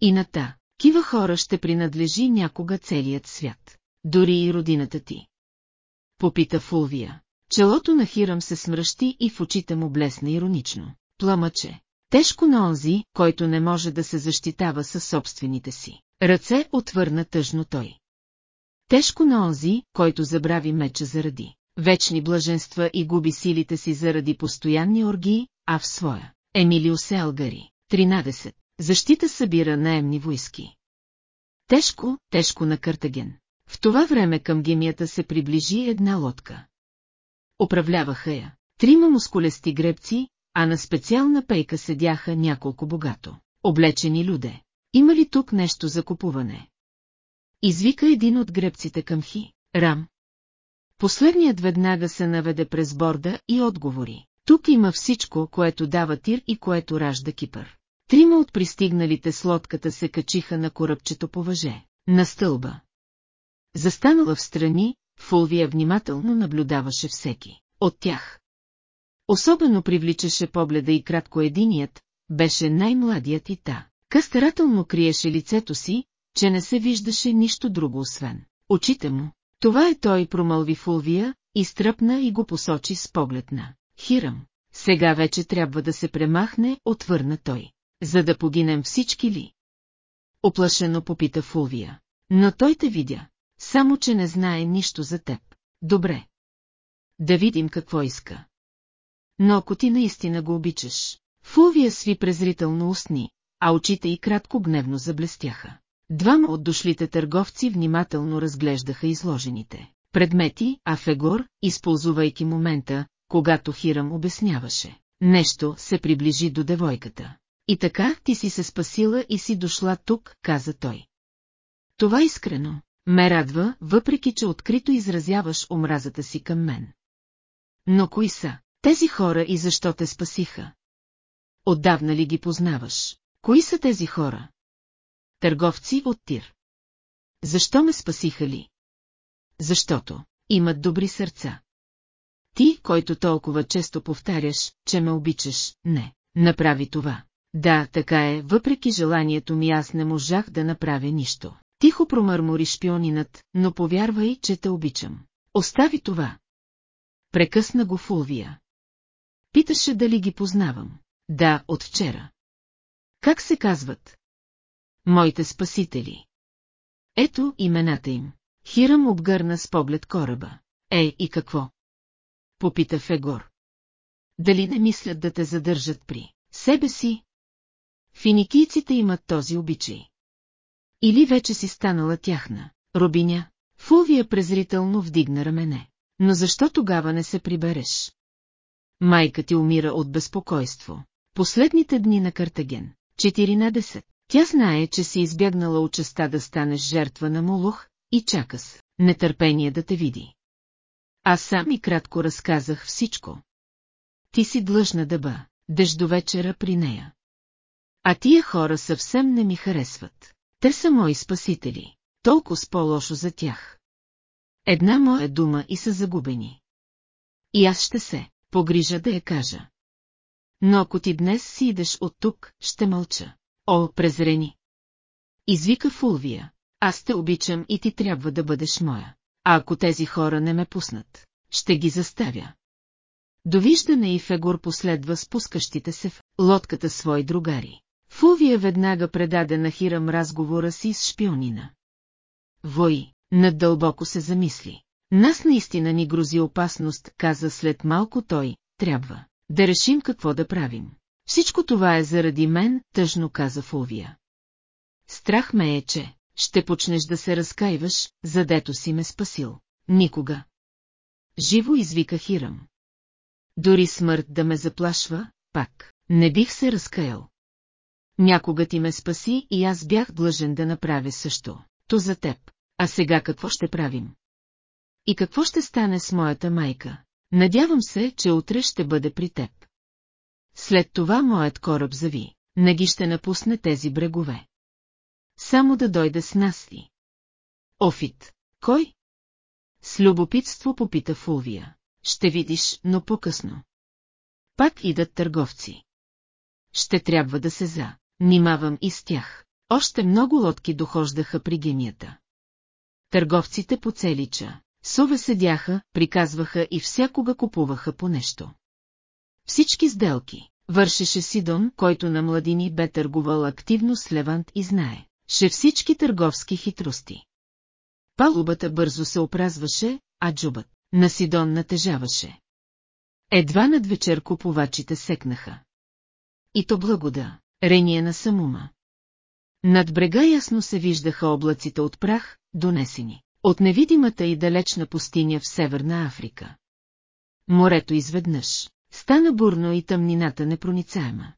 И на та, кива хора ще принадлежи някога целият свят, дори и родината ти. Попита Фулвия. Челото на Хирам се смръщи и в очите му блесна иронично. Пламъче. Тежко на онзи, който не може да се защитава със собствените си. Ръце отвърна тъжно той. Тежко на онзи, който забрави меча заради вечни блаженства и губи силите си заради постоянни оргии, а в своя. Емилио Селгари, 13. Защита събира наемни войски. Тежко, тежко на Картаген. В това време към гемията се приближи една лодка. Управляваха я. Трима мускулести гребци, а на специална пейка седяха няколко богато. Облечени люде. Има ли тук нещо за купуване? Извика един от гребците към Хи, Рам. Последният веднага се наведе през борда и отговори. Тук има всичко, което дава тир и което ражда Кипър. Трима от пристигналите с лодката се качиха на корабчето по въже. на стълба. Застанала в страни, Фулвия внимателно наблюдаваше всеки от тях. Особено привличаше погледа и кратко единият, беше най-младият и та. Къстарателно криеше лицето си, че не се виждаше нищо друго освен очите му. Това е той, промълви Фулвия, изтръпна и го посочи с поглед на Хирам. Сега вече трябва да се премахне, отвърна той. За да погинем всички ли? Оплашено попита Фулвия. Но той те видя. Само, че не знае нищо за теб. Добре. Да видим какво иска. Но ако ти наистина го обичаш, Фулвия сви презрително устни, а очите й кратко гневно заблестяха. Двама от дошлите търговци внимателно разглеждаха изложените предмети, а Фегор, използвайки момента, когато Хирам обясняваше. Нещо се приближи до девойката. И така ти си се спасила и си дошла тук, каза той. Това искрено ме радва, въпреки че открито изразяваш омразата си към мен. Но кои са тези хора и защо те спасиха? Отдавна ли ги познаваш? Кои са тези хора? Търговци от Тир. Защо ме спасиха ли? Защото имат добри сърца. Ти, който толкова често повтаряш, че ме обичаш, не, направи това. Да, така е, въпреки желанието ми аз не можах да направя нищо. Тихо промърмори шпионинът, но повярвай, че те обичам. Остави това. Прекъсна го Фулвия. Питаше дали ги познавам. Да, от вчера. Как се казват? Моите спасители. Ето имената им. Хирам обгърна с поглед кораба. Е, и какво? Попита Фегор. Дали не мислят да те задържат при себе си? Финикийците имат този обичай. Или вече си станала тяхна, Робиня? Фулвия презрително вдигна рамене. Но защо тогава не се прибереш? Майка ти умира от безпокойство. Последните дни на Картаген. 14. Тя знае, че си избягнала от частта да станеш жертва на Молох и чака с нетърпение да те види. Аз сам и кратко разказах всичко. Ти си длъжна да ба, до вечера при нея. А тия хора съвсем не ми харесват. Те са мои спасители. Толкова с по-лошо за тях. Една моя дума и са загубени. И аз ще се погрижа да я кажа. Но ако ти днес си идеш от тук, ще мълча. О, презрени! Извика Фулвия. Аз те обичам и ти трябва да бъдеш моя. А ако тези хора не ме пуснат, ще ги заставя. Довиждане и Фегор последва спускащите се в лодката свои другари. Фулвия веднага предаде на Хирам разговора си с шпионина. Вой, надълбоко се замисли. Нас наистина ни грози опасност, каза след малко той, трябва да решим какво да правим. Всичко това е заради мен, тъжно каза Фулвия. Страх ме е, че ще почнеш да се разкаиваш, задето си ме спасил. Никога. Живо извика Хирам. Дори смърт да ме заплашва, пак, не бих се разкаял. Някога ти ме спаси и аз бях длъжен да направя също. То за теб. А сега какво ще правим? И какво ще стане с моята майка? Надявам се, че утре ще бъде при теб. След това моят кораб зави. Не ги ще напусне тези брегове. Само да дойде с нас ли? Офит. Кой? С любопитство попита Фулвия. Ще видиш, но по-късно. Пак идат търговци. Ще трябва да се за. Нимавам и с тях. Още много лодки дохождаха при гемията. Търговците по целича. Сове седяха, приказваха и всякога купуваха по нещо. Всички сделки вършеше Сидон, който на младини бе търгувал активно с Левант и знае, че всички търговски хитрости. Палубата бързо се опразваше, а джубът на Сидон натежаваше. Едва над вечер купувачите секнаха. И то благода, рения на самума. Над брега ясно се виждаха облаците от прах, донесени от невидимата и далечна пустиня в Северна Африка. Морето изведнъж стана бурно и тъмнината непроницаема.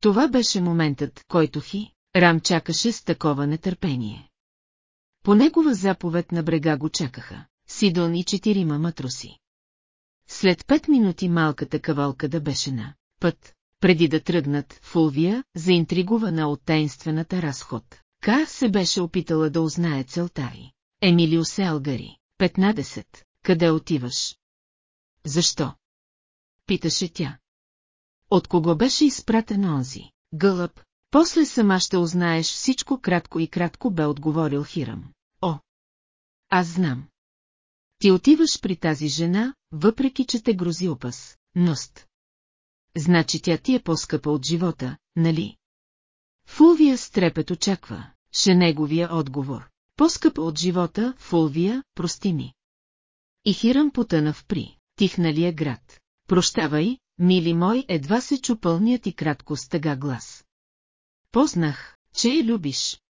Това беше моментът, който Хи, Рам чакаше с такова нетърпение. По негова заповед на брега го чакаха, Сидон и четирима матроси. След пет минути малката кавалка да беше на път, преди да тръгнат, Фулвия, заинтригувана от таинствената разход, Ка се беше опитала да узнае целта й. Емилио се алгари. 15. Къде отиваш? Защо? Питаше тя. От кого беше изпратен онзи? Гълъб. После сама ще узнаеш всичко кратко и кратко бе отговорил Хирам. О! Аз знам. Ти отиваш при тази жена, въпреки че те грози опас, ност. Значи тя ти е по-скъпа от живота, нали? Фулвия с трепет очаква, ше неговия отговор. По-скъпа от живота, Фулвия, прости ми. И Хирам потъна в при, тихналия град. Прощавай, мили мой, едва се чу пълният и кратко стъга глас. Познах, че я любиш.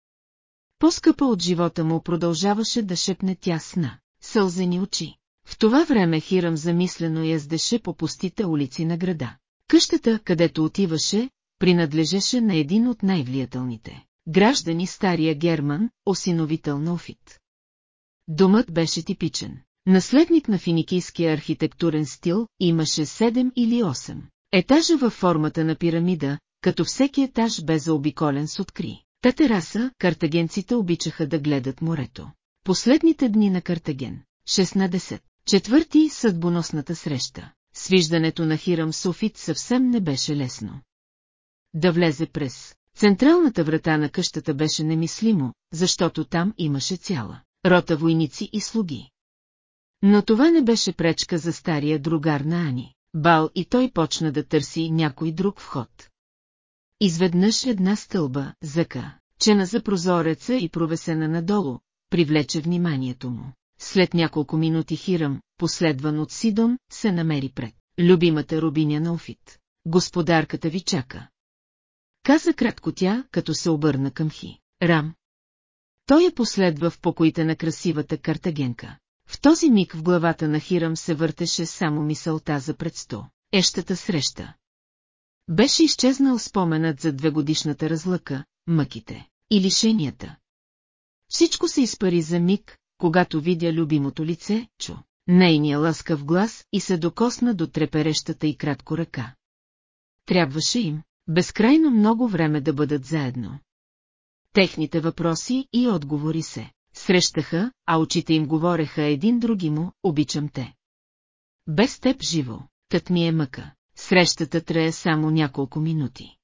По-скъпа от живота му продължаваше да шепне тя сна, сълзени очи. В това време Хирам замислено яздеше по пустите улици на града. Къщата, където отиваше, принадлежеше на един от най-влиятелните граждани стария Герман, осиновител на Офит. Домът беше типичен. Наследник на финикийския архитектурен стил имаше 7 или 8. Етажа във формата на пирамида, като всеки етаж бе заобиколен с откри. Та тераса, картагенците обичаха да гледат морето. Последните дни на Картаген, 16. Четвърти съдбоносната среща. Свиждането на Хирам Софит съвсем не беше лесно. Да влезе през централната врата на къщата беше немислимо, защото там имаше цяла рота войници и слуги. Но това не беше пречка за стария другар на Ани. Бал и той почна да търси някой друг вход. Изведнъж една стълба, зъка, чена за прозореца и провесена надолу, привлече вниманието му. След няколко минути Хирам, последван от Сидон, се намери пред любимата рубиня на Офит. Господарката ви чака. Каза кратко тя, като се обърна към Хи. Рам. Той я последва в покоите на красивата картагенка. В този миг в главата на Хирам се въртеше само мисълта за предсто. Ещата среща. Беше изчезнал споменът за двегодишната разлъка, мъките и лишенията. Всичко се изпари за миг, когато видя любимото лице, чу нейния ласкав глас и се докосна до треперещата и кратко ръка. Трябваше им безкрайно много време да бъдат заедно. Техните въпроси и отговори се срещаха, а очите им говореха един други му, обичам те. Без теб живо, тът ми е мъка. Срещата трае само няколко минути.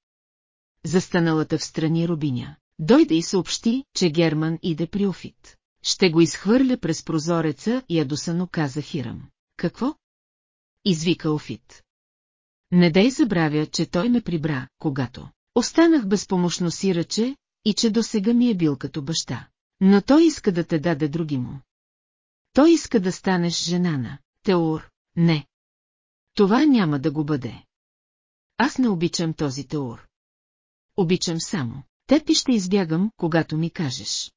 Застаналата в страни Рубиня. Дойде и съобщи, че Герман иде при Офит. Ще го изхвърля през прозореца ядосано каза Хирам. Какво? Извика Офит. Не дай забравя, че той ме прибра, когато останах безпомощно сираче и че досега ми е бил като баща. Но той иска да те даде други му. Той иска да станеш жена на Теор. Не. Това няма да го бъде. Аз не обичам този Теор. Обичам само. Теб и ще избягам, когато ми кажеш.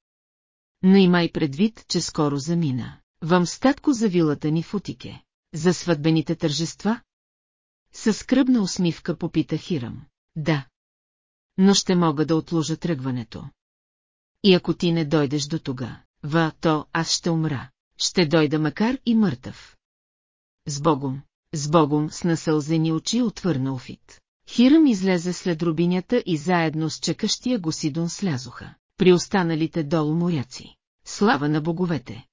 Но имай предвид, че скоро замина. Вам статко за вилата ни в Утике. За сватбените тържества? Със скръбна усмивка попита Хирам. Да. Но ще мога да отложа тръгването. И ако ти не дойдеш до тога, ва, то аз ще умра. Ще дойда макар и мъртъв. С Богом, с Богом с насълзени очи отвърна Офит. Хирам излезе след рубинята и заедно с чекащия го Сидон слязоха. При останалите долу моряци. Слава на боговете!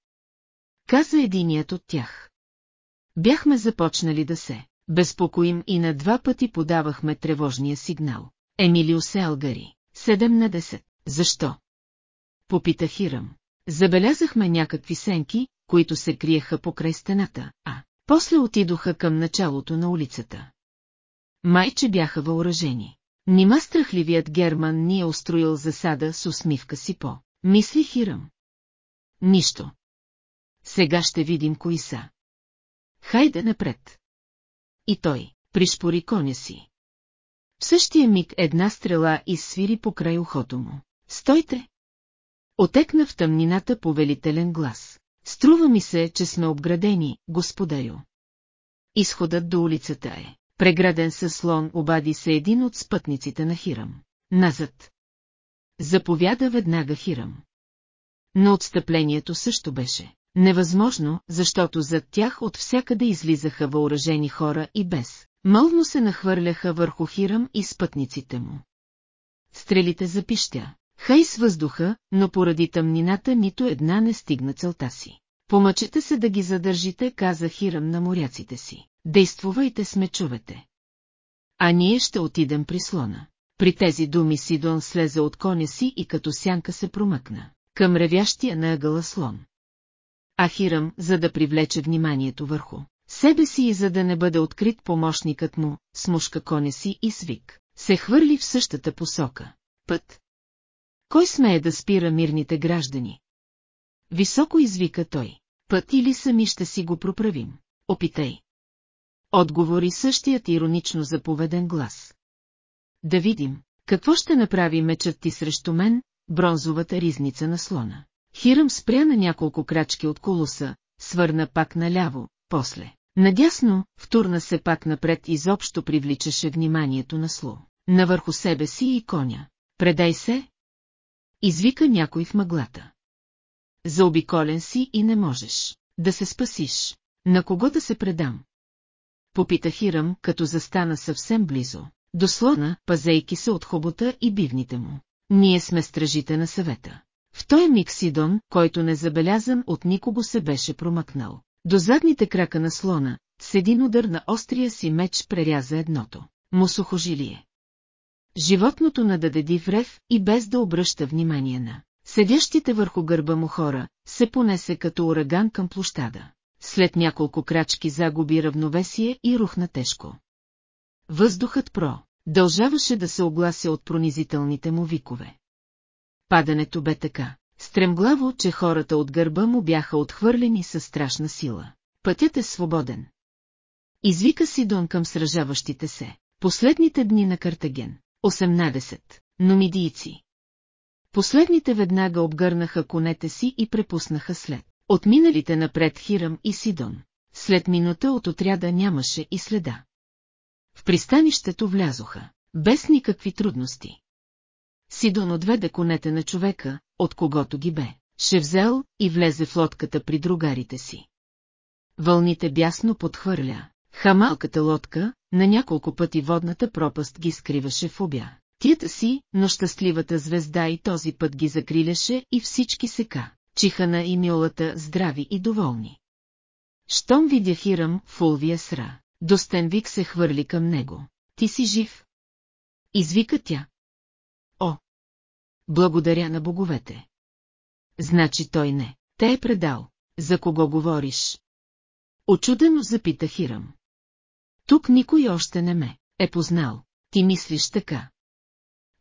Каза единият от тях. Бяхме започнали да се безпокоим и на два пъти подавахме тревожния сигнал. Емилио се алгари. 7 на 10. Защо? Попита Хирам. Забелязахме някакви сенки, които се криеха покрай стената, а после отидоха към началото на улицата. Майче бяха въоръжени. Нима страхливият Герман ни е устроил засада с усмивка си по. Мисли Хирам. Нищо. Сега ще видим кои са. Хайде напред. И той пришпори коня си. В същия миг една стрела изсвири покрай ухото му. Стойте! Отекна в тъмнината повелителен глас. Струва ми се, че сме обградени, господарю. Изходът до улицата е. Преграден със слон обади се един от спътниците на Хирам. Назад. Заповяда веднага Хирам. Но отстъплението също беше невъзможно, защото зад тях от всякъде излизаха въоръжени хора и без. Мълно се нахвърляха върху Хирам и спътниците му. Стрелите запищя. Хай с въздуха, но поради тъмнината нито една не стигна целта си. Помъчете се да ги задържите, каза Хирам на моряците си. Действувайте с мечовете. А ние ще отидем при слона. При тези думи Сидон слезе от коня си и като сянка се промъкна. Към ревящия на ъгъла слон. А Хирам, за да привлече вниманието върху себе си и за да не бъде открит помощникът му, смушка коня си и свик, се хвърли в същата посока. Път. Кой смее да спира мирните граждани? Високо извика той. Път или сами ще си го проправим. Опитай. Отговори същият иронично заповеден глас. Да видим, какво ще направи мечът ти срещу мен, бронзовата ризница на слона. Хирам спря на няколко крачки от колоса, свърна пак наляво, после. Надясно, втурна се пак напред изобщо привличаше вниманието на Сло. Навърху себе си и коня. Предай се! Извика някой в мъглата. Заобиколен си и не можеш да се спасиш. На кого да се предам? Попита Хирам, като застана съвсем близо. До слона, пазейки се от хобота и бивните му. Ние сме стражите на съвета. В той миг Сидон, който незабелязан от никого се беше промъкнал. До задните крака на слона, с един удар на острия си меч преряза едното. Му. Животното нададе див рев и без да обръща внимание на седящите върху гърба му хора, се понесе като ураган към площада. След няколко крачки загуби равновесие и рухна тежко. Въздухът про, дължаваше да се оглася от пронизителните му викове. Падането бе така, стремглаво, че хората от гърба му бяха отхвърлени със страшна сила. Пътят е свободен. Извика Сидон към сражаващите се. Последните дни на Картаген. 18. Номидийци. Последните веднага обгърнаха конете си и препуснаха след. Отминалите напред Хирам и Сидон. След минута от отряда нямаше и следа. В пристанището влязоха, без никакви трудности. Сидон отведе конете на човека, от когото ги бе. Ше взел и влезе в лодката при другарите си. Вълните бясно подхвърля. Хамалката лодка, на няколко пъти водната пропаст ги скриваше в обя. Тията си, но щастливата звезда и този път ги закриляше и всички сека. Чихана и миолата здрави и доволни. Щом видя Хирам, Фулвия сра. Достенвик се хвърли към него. Ти си жив? Извика тя. О! Благодаря на боговете. Значи той не. Те е предал. За кого говориш? Очудено запита Хирам. Тук никой още не ме е познал. Ти мислиш така.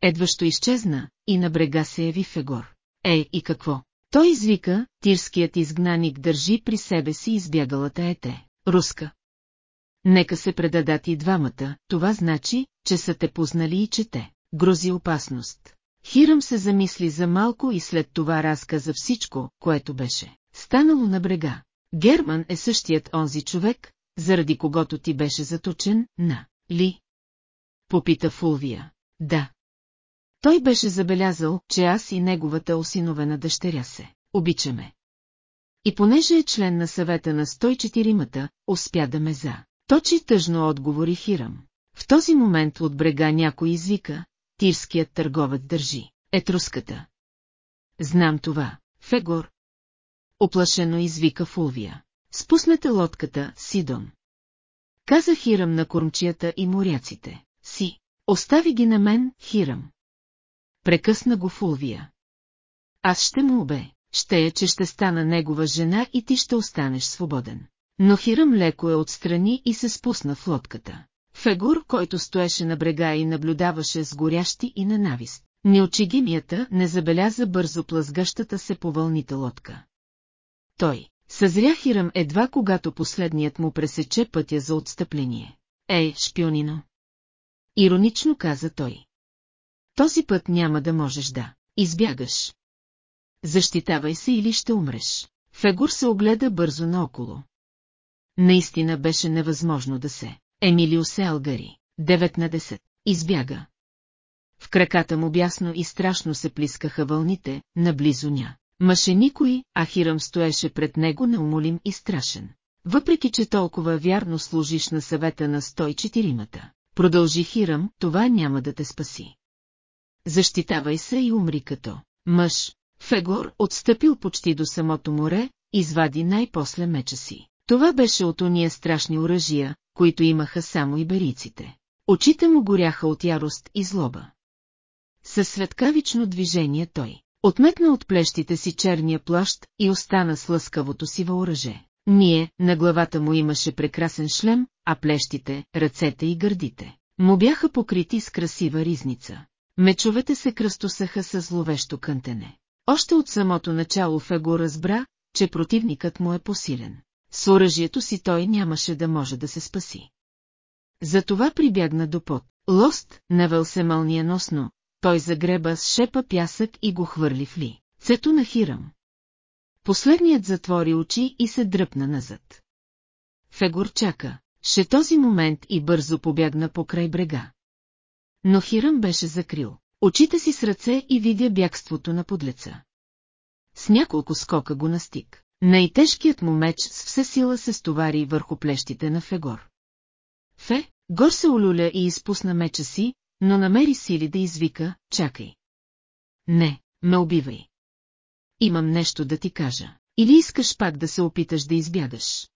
Едващо изчезна и на брега се яви Фегор. Ей, и какво? Той извика, тирският изгнаник държи при себе си избягалата ете, руска. Нека се предадат и двамата, това значи, че са те познали и че те. Грози опасност. Хирам се замисли за малко и след това разказа всичко, което беше. Станало на брега. Герман е същият онзи човек, заради когото ти беше заточен, на ли? Попита Фулвия. Да. Той беше забелязал, че аз и неговата осиновена дъщеря се. Обичаме. И понеже е член на съвета на 104-мата, успя да ме за. Точи тъжно отговори Хирам. В този момент от брега някой извика, тирският търговец държи. Етруската. Знам това, Фегор. Оплашено извика Фулвия. Спуснете лодката, Сидон. Каза Хирам на кормчията и моряците. Си. Остави ги на мен, Хирам. Прекъсна го Фулвия. Аз ще му обе, ще е, че ще стана негова жена и ти ще останеш свободен. Но Хирам леко е отстрани и се спусна в лодката. Фегур, който стоеше на брега и наблюдаваше с горящи и ненавист. Неочигимията не забеляза бързо плъзгащата се по вълните лодка. Той, съзря Хирам едва когато последният му пресече пътя за отстъпление. Ей, шпионино! Иронично каза той. Този път няма да можеш да избягаш. Защитавай се или ще умреш. Фегур се огледа бързо наоколо. Наистина беше невъзможно да се Емилио Селгари, 9 на 10, избяга. В краката му бясно и страшно се плискаха вълните, наблизо ня. Мъше никой, а Хирам стоеше пред него неумолим и страшен. Въпреки, че толкова вярно служиш на съвета на 104-мата, продължи Хирам, това няма да те спаси. Защитавай се и умри като мъж. Фегор отстъпил почти до самото море, извади най-после меча си. Това беше от уния страшни оръжия, които имаха само иберийците. Очите му горяха от ярост и злоба. Със светкавично движение той отметна от плещите си черния плащ и остана с лъскавото си въоръже. Ние, на главата му имаше прекрасен шлем, а плещите, ръцете и гърдите му бяха покрити с красива ризница. Мечовете се кръстосаха с зловещо кънтене. Още от самото начало Фего разбра, че противникът му е посилен. С оръжието си той нямаше да може да се спаси. Затова прибягна до под. Лост, навел се мълниеносно, той загреба с шепа пясък и го хвърли в ли. Цето на Хирам. Последният затвори очи и се дръпна назад. Фегор чака, ще този момент и бързо побягна покрай брега. Но Хирам беше закрил очите си с ръце и видя бягството на подлеца. С няколко скока го настиг. Най-тежкият му меч с все сила се стовари върху плещите на Фегор. Фе, Гор се олюля и изпусна меча си, но намери сили да извика, чакай. Не, ме убивай. Имам нещо да ти кажа. Или искаш пак да се опиташ да избягаш?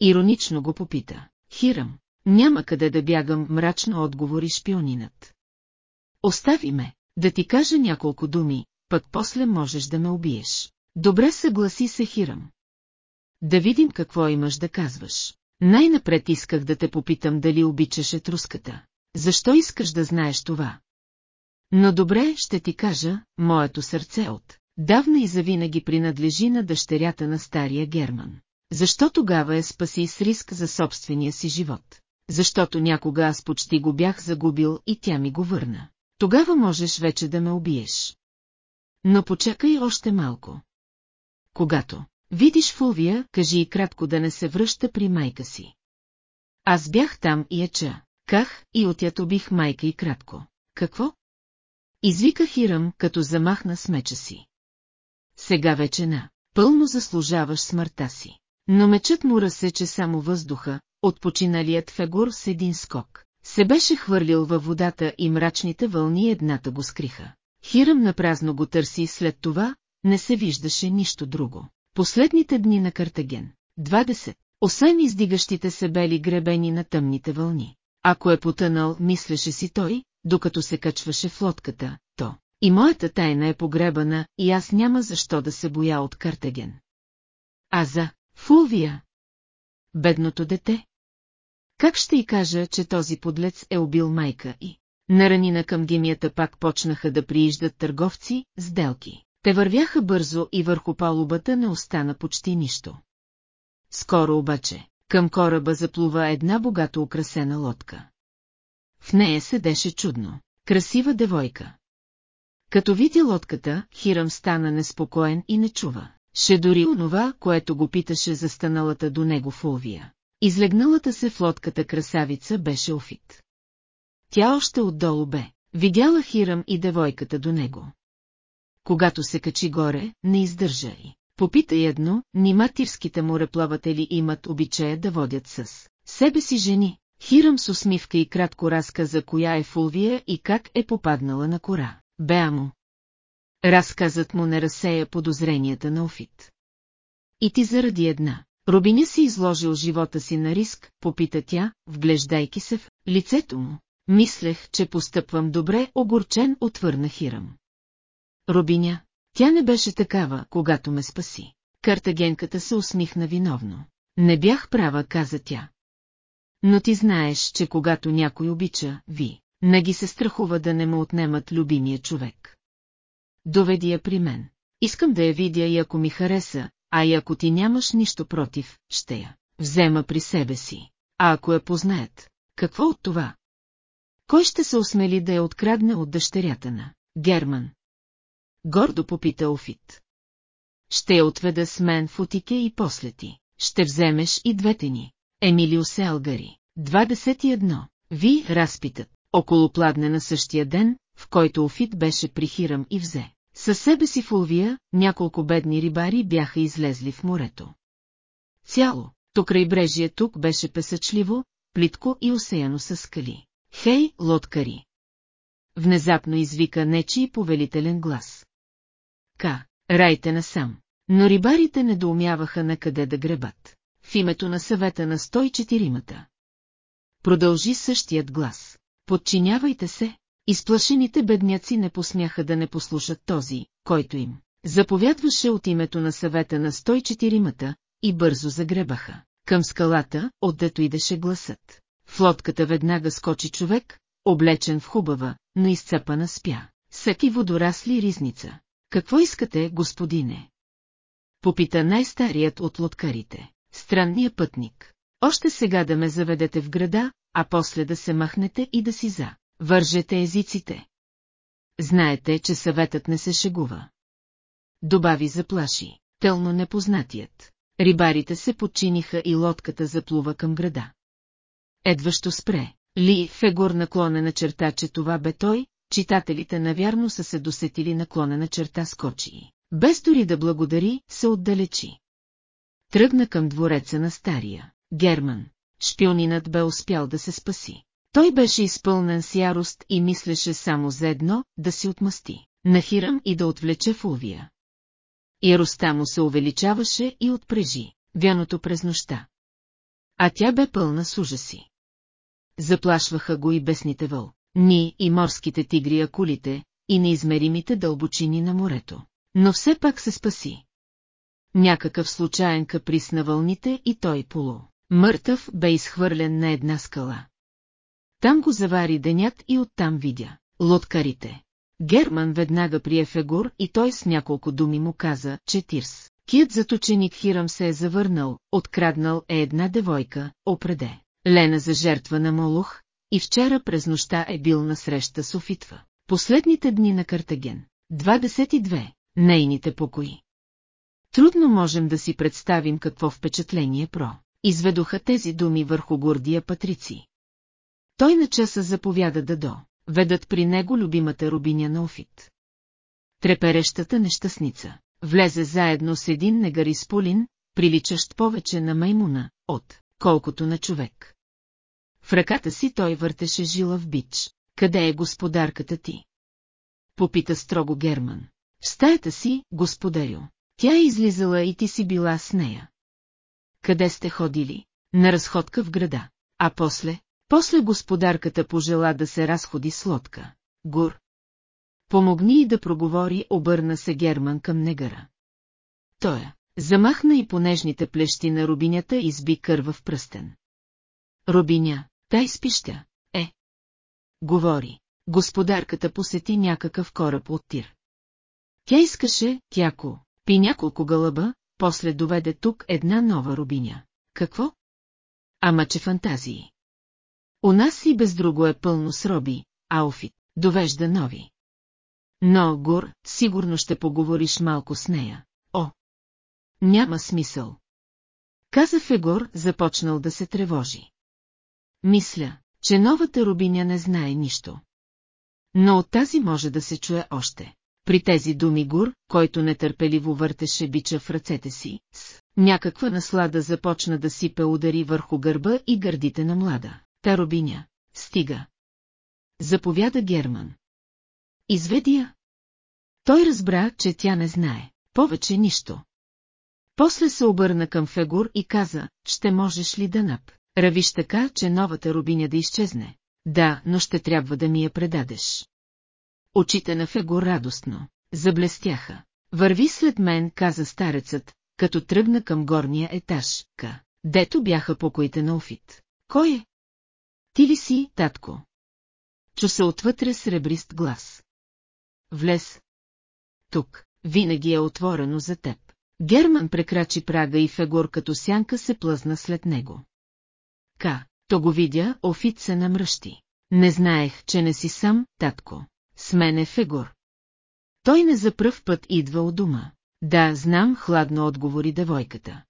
Иронично го попита. Хирам, няма къде да бягам, мрачно отговори шпионинът. Остави ме, да ти кажа няколко думи, пък после можеш да ме убиеш. Добре съгласи се Хирам. Да видим какво имаш да казваш. Най-напред исках да те попитам дали обичаш етруската. Защо искаш да знаеш това? Но добре, ще ти кажа, моето сърце от давна и завинаги принадлежи на дъщерята на стария Герман. Защо тогава е спаси с риск за собствения си живот? Защото някога аз почти го бях загубил и тя ми го върна. Тогава можеш вече да ме убиеш. Но почакай още малко. Когато видиш Фулвия, кажи и кратко да не се връща при майка си. Аз бях там и яча, ках и отято бих майка и кратко. Какво? Извика Хирам, като замахна с меча си. Сега вече на, пълно заслужаваш смъртта си. Но мечът му разсече само въздуха, от починалият фегур с един скок. Се беше хвърлил във водата и мрачните вълни едната го скриха. Хирам напразно го търси след това, не се виждаше нищо друго. Последните дни на Картаген. 20. Освен издигащите се бели гребени на тъмните вълни. Ако е потънал, мислеше си той, докато се качваше в лодката, то. И моята тайна е погребана, и аз няма защо да се боя от Картаген. А за Фулвия. Бедното дете. Как ще й кажа, че този подлец е убил майка и... На ранина към гемията пак почнаха да прииждат търговци, сделки. Те вървяха бързо и върху палубата не остана почти нищо. Скоро обаче, към кораба заплува една богато украсена лодка. В нея седеше чудно, красива девойка. Като видя лодката, Хирам стана неспокоен и не чува. Ще дори онова, което го питаше за станалата до него Фулвия. Излегналата се в лодката красавица беше офит. Тя още отдолу бе, видяла Хирам и девойката до него. Когато се качи горе, не издържа и. Попита едно, ни матирските мореплаватели имат обичая да водят с себе си жени. Хирам с усмивка и кратко разказа коя е Фулвия и как е попаднала на кора. Беамо. Разказът му не разсея подозренията на Офит. И ти заради една. Робиня си изложил живота си на риск, попита тя, вглеждайки се в лицето му. Мислех, че постъпвам добре, огорчен отвърна Хирам. Робиня, тя не беше такава, когато ме спаси. Картагенката се усмихна виновно. Не бях права, каза тя. Но ти знаеш, че когато някой обича, ви, не ги се страхува да не му отнемат любимия човек. Доведи я при мен. Искам да я видя и ако ми хареса, а и ако ти нямаш нищо против, ще я взема при себе си. А ако я познаят, какво от това? Кой ще се осмели да я открадне от дъщерята на Герман? Гордо попита Офит. Ще я отведа с мен в отике и после ти. Ще вземеш и двете ни. Емилио Селгари. 21. Ви разпитат. Около пладне на същия ден, в който Офит беше при Хирам и взе. Със себе си в Улвия, няколко бедни рибари бяха излезли в морето. Цяло, то крайбрежие тук беше песъчливо, плитко и осеяно с скали. Хей, лодкари! внезапно извика нечи повелителен глас. Ка, райте насам. Но рибарите недоумяваха на къде да гребат. В името на съвета на 104-мата. Продължи същият глас. Подчинявайте се. Изплашените бедняци не посмяха да не послушат този, който им заповядваше от името на съвета на 104-мата и бързо загребаха. Към скалата, отдето идеше гласът. В лодката веднага скочи човек, облечен в хубава, но изцепана спя. Всеки водорасли ризница. Какво искате, господине? Попита най-старият от лодкарите. Странният пътник. Още сега да ме заведете в града, а после да се махнете и да си за. Вържете езиците. Знаете, че съветът не се шегува. Добави заплаши, тълно непознатият. Рибарите се подчиниха и лодката заплува към града. Едващо спре. Ли Фегор наклонена черта, че това бе той, читателите навярно са се досетили наклонена черта скочи. Без дори да благодари, се отдалечи. Тръгна към двореца на стария. Герман. Шпионинът бе успял да се спаси. Той беше изпълнен с ярост и мислеше само за едно, да си отмъсти. Нахирам и да отвлече Фулвия. Яростта му се увеличаваше и отпрежи, вяното през нощта. А тя бе пълна с ужаси. Заплашваха го и бесните въл, ни и морските тигри акулите, и неизмеримите дълбочини на морето. Но все пак се спаси. Някакъв случайен каприз на вълните и той полу. Мъртъв бе изхвърлен на една скала. Там го завари денят и оттам видя. Лодкарите. Герман веднага прие Фегур и той с няколко думи му каза, че Тирс. Кият заточеник Хирам се е завърнал, откраднал е една девойка, опреде. Лена за жертва на Молух, и вчера през нощта е бил на среща с Офитва. Последните дни на Картаген. 22. Нейните покои. Трудно можем да си представим какво впечатление про. Изведоха тези думи върху гордия патрици. Той на часа заповяда да до, ведат при него любимата рубиня на Офит. Треперещата нещастница, влезе заедно с един негарисполин, приличащ повече на маймуна, от, колкото на човек. В ръката си той въртеше жила в бич. Къде е господарката ти? Попита строго Герман. В стаята си, господарю. Тя е излизала и ти си била с нея. Къде сте ходили? На разходка в града. А после? После господарката пожела да се разходи с лодка. Гур. Помогни и да проговори, обърна се Герман към негара. Тоя. Замахна и понежните плещи на рубинята изби кърва в пръстен. Рубиня, тай спища, е. Говори. Господарката посети някакъв кораб от тир. Тя искаше, тяко, пи няколко гълъба, после доведе тук една нова рубиня. Какво? Ама че фантазии. У нас и без друго е пълно с роби, а Офит довежда нови. Но, Гур, сигурно ще поговориш малко с нея. О! Няма смисъл. Каза Фегор, започнал да се тревожи. Мисля, че новата рубиня не знае нищо. Но от тази може да се чуе още. При тези думи Гур, който нетърпеливо въртеше бича в ръцете си, с някаква наслада започна да сипе удари върху гърба и гърдите на млада. Та рубиня, стига. Заповяда Герман. Изведи я. Той разбра, че тя не знае. Повече нищо. После се обърна към Фегур и каза, ще можеш ли да нап. Равиш така, че новата рубиня да изчезне. Да, но ще трябва да ми я предадеш. Очите на Фего радостно заблестяха. Върви след мен, каза старецът, като тръгна към горния етаж, ка, дето бяха покоите на Офит. Кой е? Ти ли си, татко? Чу се отвътре сребрист глас. Влез. Тук, винаги е отворено за теб. Герман прекрачи прага и Фегор като сянка се плъзна след него. Ка, то го видя, Офит се намръщи. Не знаех, че не си сам, татко. С мен е Фегор. Той не за пръв път идва от дома. Да, знам, хладно отговори девойката.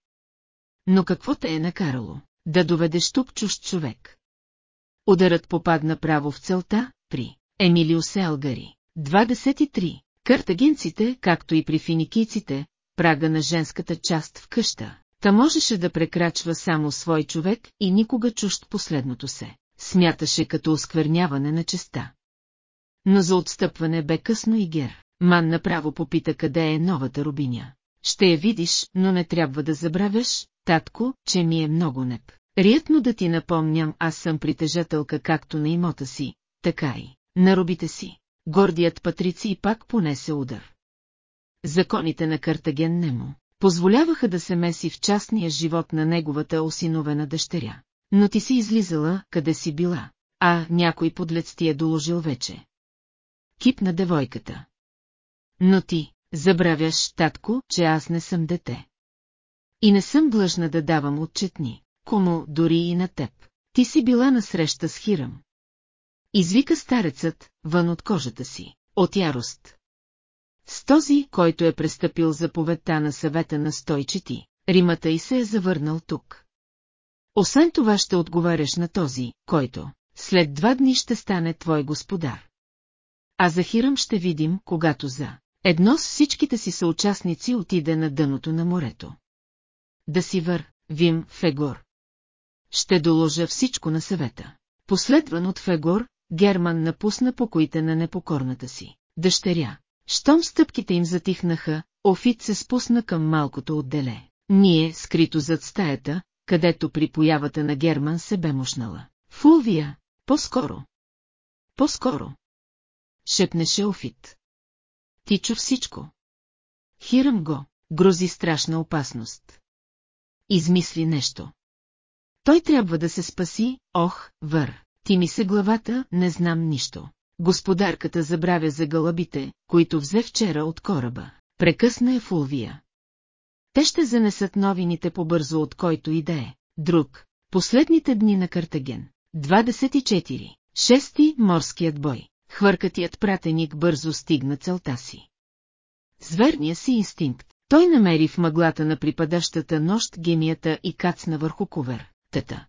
Но какво те е накарало? Да доведеш тук чужд човек. Ударът попадна право в целта, при Емилио Селгари. 23. Картагенците, както и при финикийците, прага на женската част в къща, Та можеше да прекрачва само свой човек и никога чужд последното се. Смяташе като оскверняване на честа. но за отстъпване бе късно и Гер. Ман направо попита къде е новата рубиня. Ще я видиш, но не трябва да забравяш, татко, че ми е много неп. Риятно да ти напомням, аз съм притежателка както на имота си, така и на робите си. Гордият патрици пак понесе удар. Законите на Картаген не му позволяваха да се меси в частния живот на неговата осиновена дъщеря. Но ти си излизала, къде си била, а някой подлец ти е доложил вече. Кипна девойката. Но ти, забравяш, татко, че аз не съм дете. И не съм длъжна да давам отчетни, кому дори и на теб. Ти си била на среща с Хирам. Извика старецът, вън от кожата си, от ярост. С този, който е престъпил заповедта на съвета на стойчети, Римата и се е завърнал тук. Освен това ще отговаряш на този, който след два дни ще стане твой господар. А за Хирам ще видим, когато за едно с всичките си съучастници отиде на дъното на морето. Да си вър, Вим, Фегор. Ще доложа всичко на съвета. Последван от Фегор, Герман напусна покоите на непокорната си. Дъщеря. Щом стъпките им затихнаха, Офит се спусна към малкото отделе. Ние, скрито зад стаята, където при появата на Герман се бе мушнала. Фулвия, по-скоро. По-скоро. Шепнеше Офит. Ти всичко. Хирам го, грози страшна опасност. Измисли нещо. Той трябва да се спаси, ох, вър, ти ми се главата, не знам нищо. Господарката забравя за гълъбите, които взе вчера от кораба. Прекъсна е Фулвия. Те ще занесат новините по-бързо от който и да е. Друг. Последните дни на Картаген. 24. Шести морският бой. Хвъркатият пратеник бързо стигна целта си. Зверния си инстинкт. Той намери в мъглата на припадащата нощ гемията и кацна върху ковер. Тата.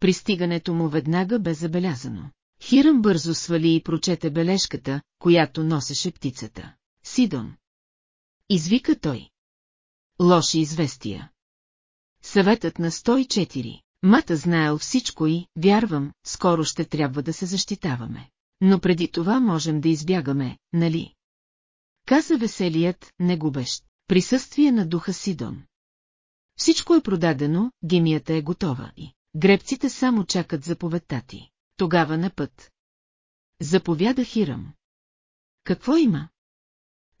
Пристигането му веднага бе забелязано. Хирам бързо свали и прочете бележката, която носеше птицата. Сидон. Извика той. Лоши известия. Съветът на 104. Мата знаел всичко и, вярвам, скоро ще трябва да се защитаваме. Но преди това можем да избягаме, нали? Каза веселият, не губещ, присъствие на духа Сидон. Всичко е продадено, гемията е готова и гребците само чакат заповедта ти. Тогава на път. Заповяда Хирам. Какво има?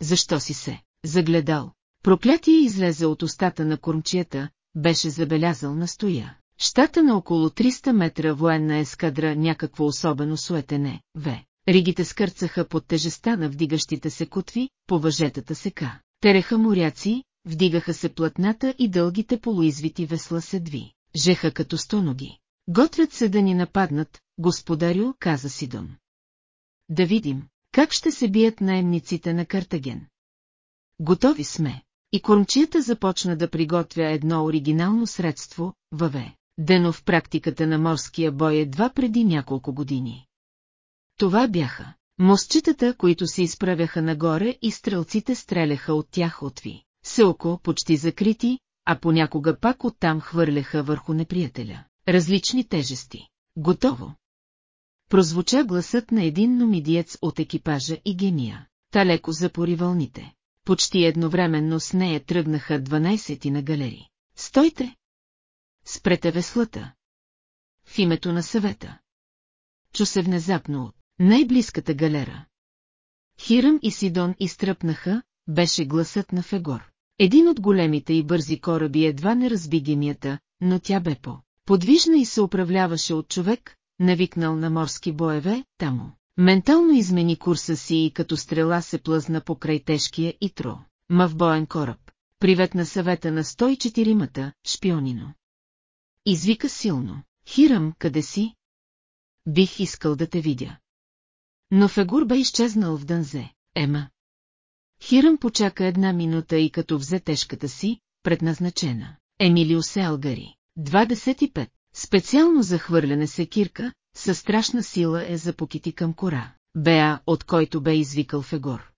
Защо си се загледал? Проклятие излезе от устата на кормчията, беше забелязал на стоя. Щата на около 300 метра военна ескадра някакво особено суетене, В. Ригите скърцаха под тежеста на вдигащите се кутви, по въжетата сека. Тереха моряци, вдигаха се платната и дългите полуизвити весла се дви. Жеха като стоноги. Готвят се да ни нападнат, господарю, каза Сидон. Да видим, как ще се бият наемниците на Картаген. Готови сме. И кормчията започна да приготвя едно оригинално средство, въве, дено в практиката на морския бой едва преди няколко години. Това бяха мостчетата, които се изправяха нагоре и стрелците стреляха от тях отви. Селко, почти закрити, а понякога пак оттам хвърляха върху неприятеля. Различни тежести. Готово. Прозвуча гласът на един номидиец от екипажа и гения. Та леко запори вълните. Почти едновременно с нея тръгнаха 12 на галери. Стойте! Спрете веслата. В името на съвета. Чу се внезапно от най-близката галера. Хирам и Сидон изтръпнаха, беше гласът на Фегор. Един от големите и бързи кораби едва не разби гемията, но тя бе по. Подвижна и се управляваше от човек, навикнал на морски боеве, тамо. Ментално измени курса си и като стрела се плъзна покрай тежкия и тро. Ма в боен кораб. Привет на съвета на 104-мата, шпионино. Извика силно. Хирам, къде си? Бих искал да те видя. Но Фегур бе изчезнал в дънзе. Ема. Хирам почака една минута и като взе тежката си, предназначена. Емилио Селгари. 25. Специално за хвърляне секирка, със страшна сила е запокити към кора. Беа, от който бе извикал Фегор.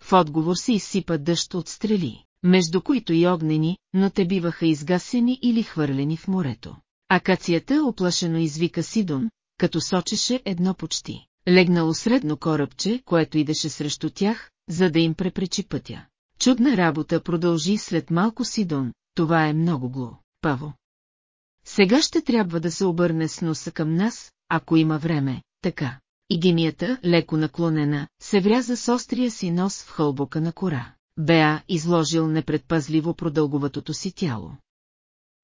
В отговор се изсипа дъжд от стрели, между които и огнени, но те биваха изгасени или хвърлени в морето. Акацията оплашено извика Сидон, като сочеше едно почти легнало средно корабче, което идеше срещу тях, за да им препречи пътя. Чудна работа продължи след малко Сидон, това е много глу, Паво. Сега ще трябва да се обърне с носа към нас, ако има време, така. И леко наклонена, се вряза с острия си нос в хълбока на кора. Беа изложил непредпазливо продълговатото си тяло.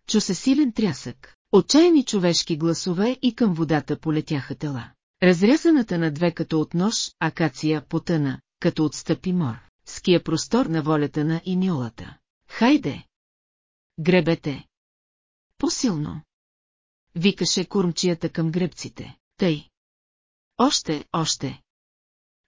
Чу се силен трясък, отчаяни човешки гласове и към водата полетяха тела. Разрязаната на две като от нож, акация потъна, като отстъпи мор, ския простор на волята на иньолата. Хайде! Гребете! Посилно! Викаше курмчията към гребците. Тъй! Още, още!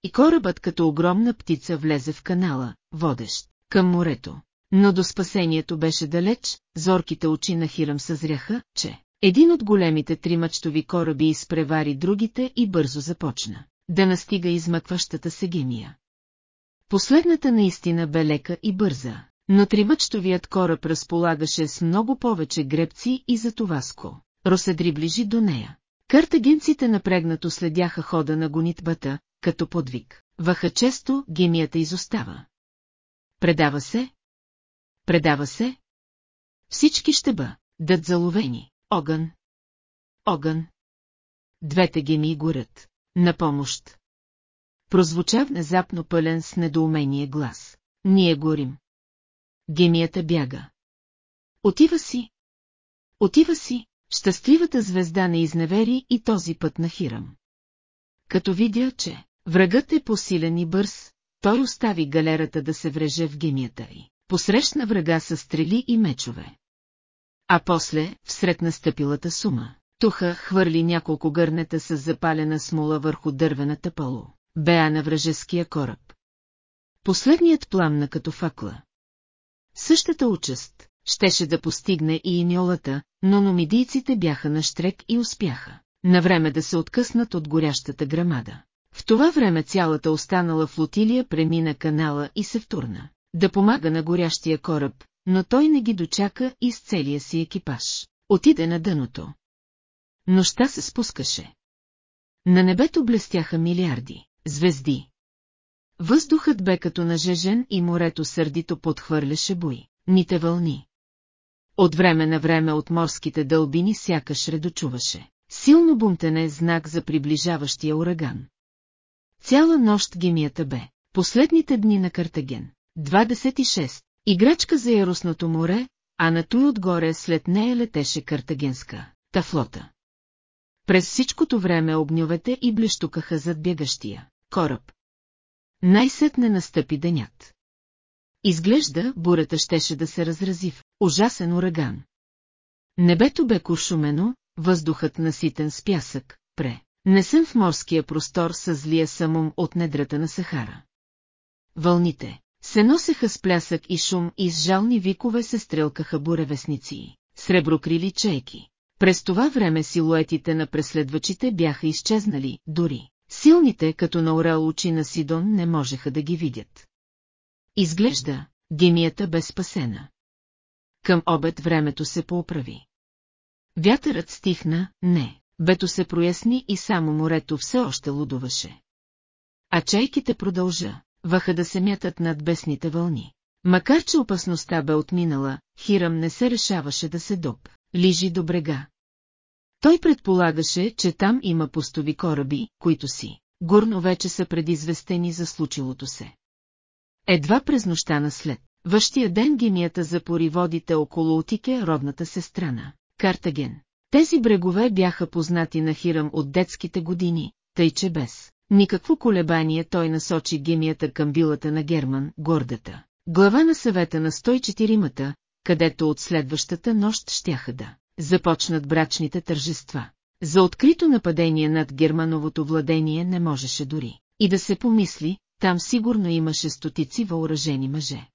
И корабът като огромна птица влезе в канала, водещ към морето. Но до спасението беше далеч, зорките очи на Хирам съзряха, че един от големите тримачтови кораби изпревари другите и бързо започна да настига измъкващата се гемия. Последната наистина бе лека и бърза, но тримъчтовият кораб разполагаше с много повече гребци и затова ско. Роседри ближи до нея. Картагенците напрегнато следяха хода на гонитбата, като подвиг. Ваха често, гемията изостава. Предава се? Предава се? Всички ще бъ, дът заловени. Огън. Огън. Двете геми горят. На помощ. Прозвуча внезапно пълен с недоумение глас. Ние горим. Гемията бяга. Отива си. Отива си, щастливата звезда не изневери и този път на Хирам. Като видя, че врагът е посилен и бърз, той остави галерата да се вреже в гемията й. Посрещна врага с стрели и мечове. А после, всред настъпилата сума, Туха хвърли няколко гърнета с запалена смола върху дървената полу. Беа на вражеския кораб. Последният пламна като факла. Същата участ щеше да постигне и иньолата, но номидийците бяха на штрек и успяха на време да се откъснат от горящата грамада. В това време цялата останала флотилия премина канала и се втурна. Да помага на горящия кораб, но той не ги дочака и с целия си екипаж. Отиде на дъното. Нощта се спускаше. На небето блестяха милиарди звезди. Въздухът бе като нажежен и морето сърдито подхвърляше буй, ните вълни. От време на време от морските дълбини сякаш редочуваше. Силно бумтене знак за приближаващия ураган. Цяла нощ гемията бе. Последните дни на Картаген. 26. Играчка за Ярусното море, а на той отгоре след нея летеше Картагенска. Тафлота. През всичкото време огньовете и блещукаха зад бягащия кораб. Най-сетне настъпи денят. Изглежда, бурята щеше да се разрази в ужасен ураган. Небето бе кушумено, въздухът наситен с пясък, пре. Не съм в морския простор с злия самум от недрата на Сахара. Вълните се носеха с плясък и шум и с жални викове се стрелкаха буревестници, среброкрили чейки. През това време силуетите на преследвачите бяха изчезнали, дори силните като на орел очи на Сидон не можеха да ги видят. Изглежда, гемията бе спасена. Към обед времето се поуправи. Вятърът стихна, не, бето се проясни и само морето все още лудуваше. А чайките продължа, ваха да се мятат над бесните вълни. Макар че опасността бе отминала, Хирам не се решаваше да се доп, лижи до брега. Той предполагаше, че там има постови кораби, които си, горно вече са предизвестени за случилото се. Едва през нощта на след, въщия ден гемията запори водите около Отике, родната се страна, Картаген. Тези брегове бяха познати на Хирам от детските години, тъй че без никакво колебание той насочи гемията към билата на Герман, гордата. Глава на съвета на 104-мата, където от следващата нощ щяха да започнат брачните тържества. За открито нападение над германовото владение не можеше дори. И да се помисли, там сигурно имаше стотици въоръжени мъже.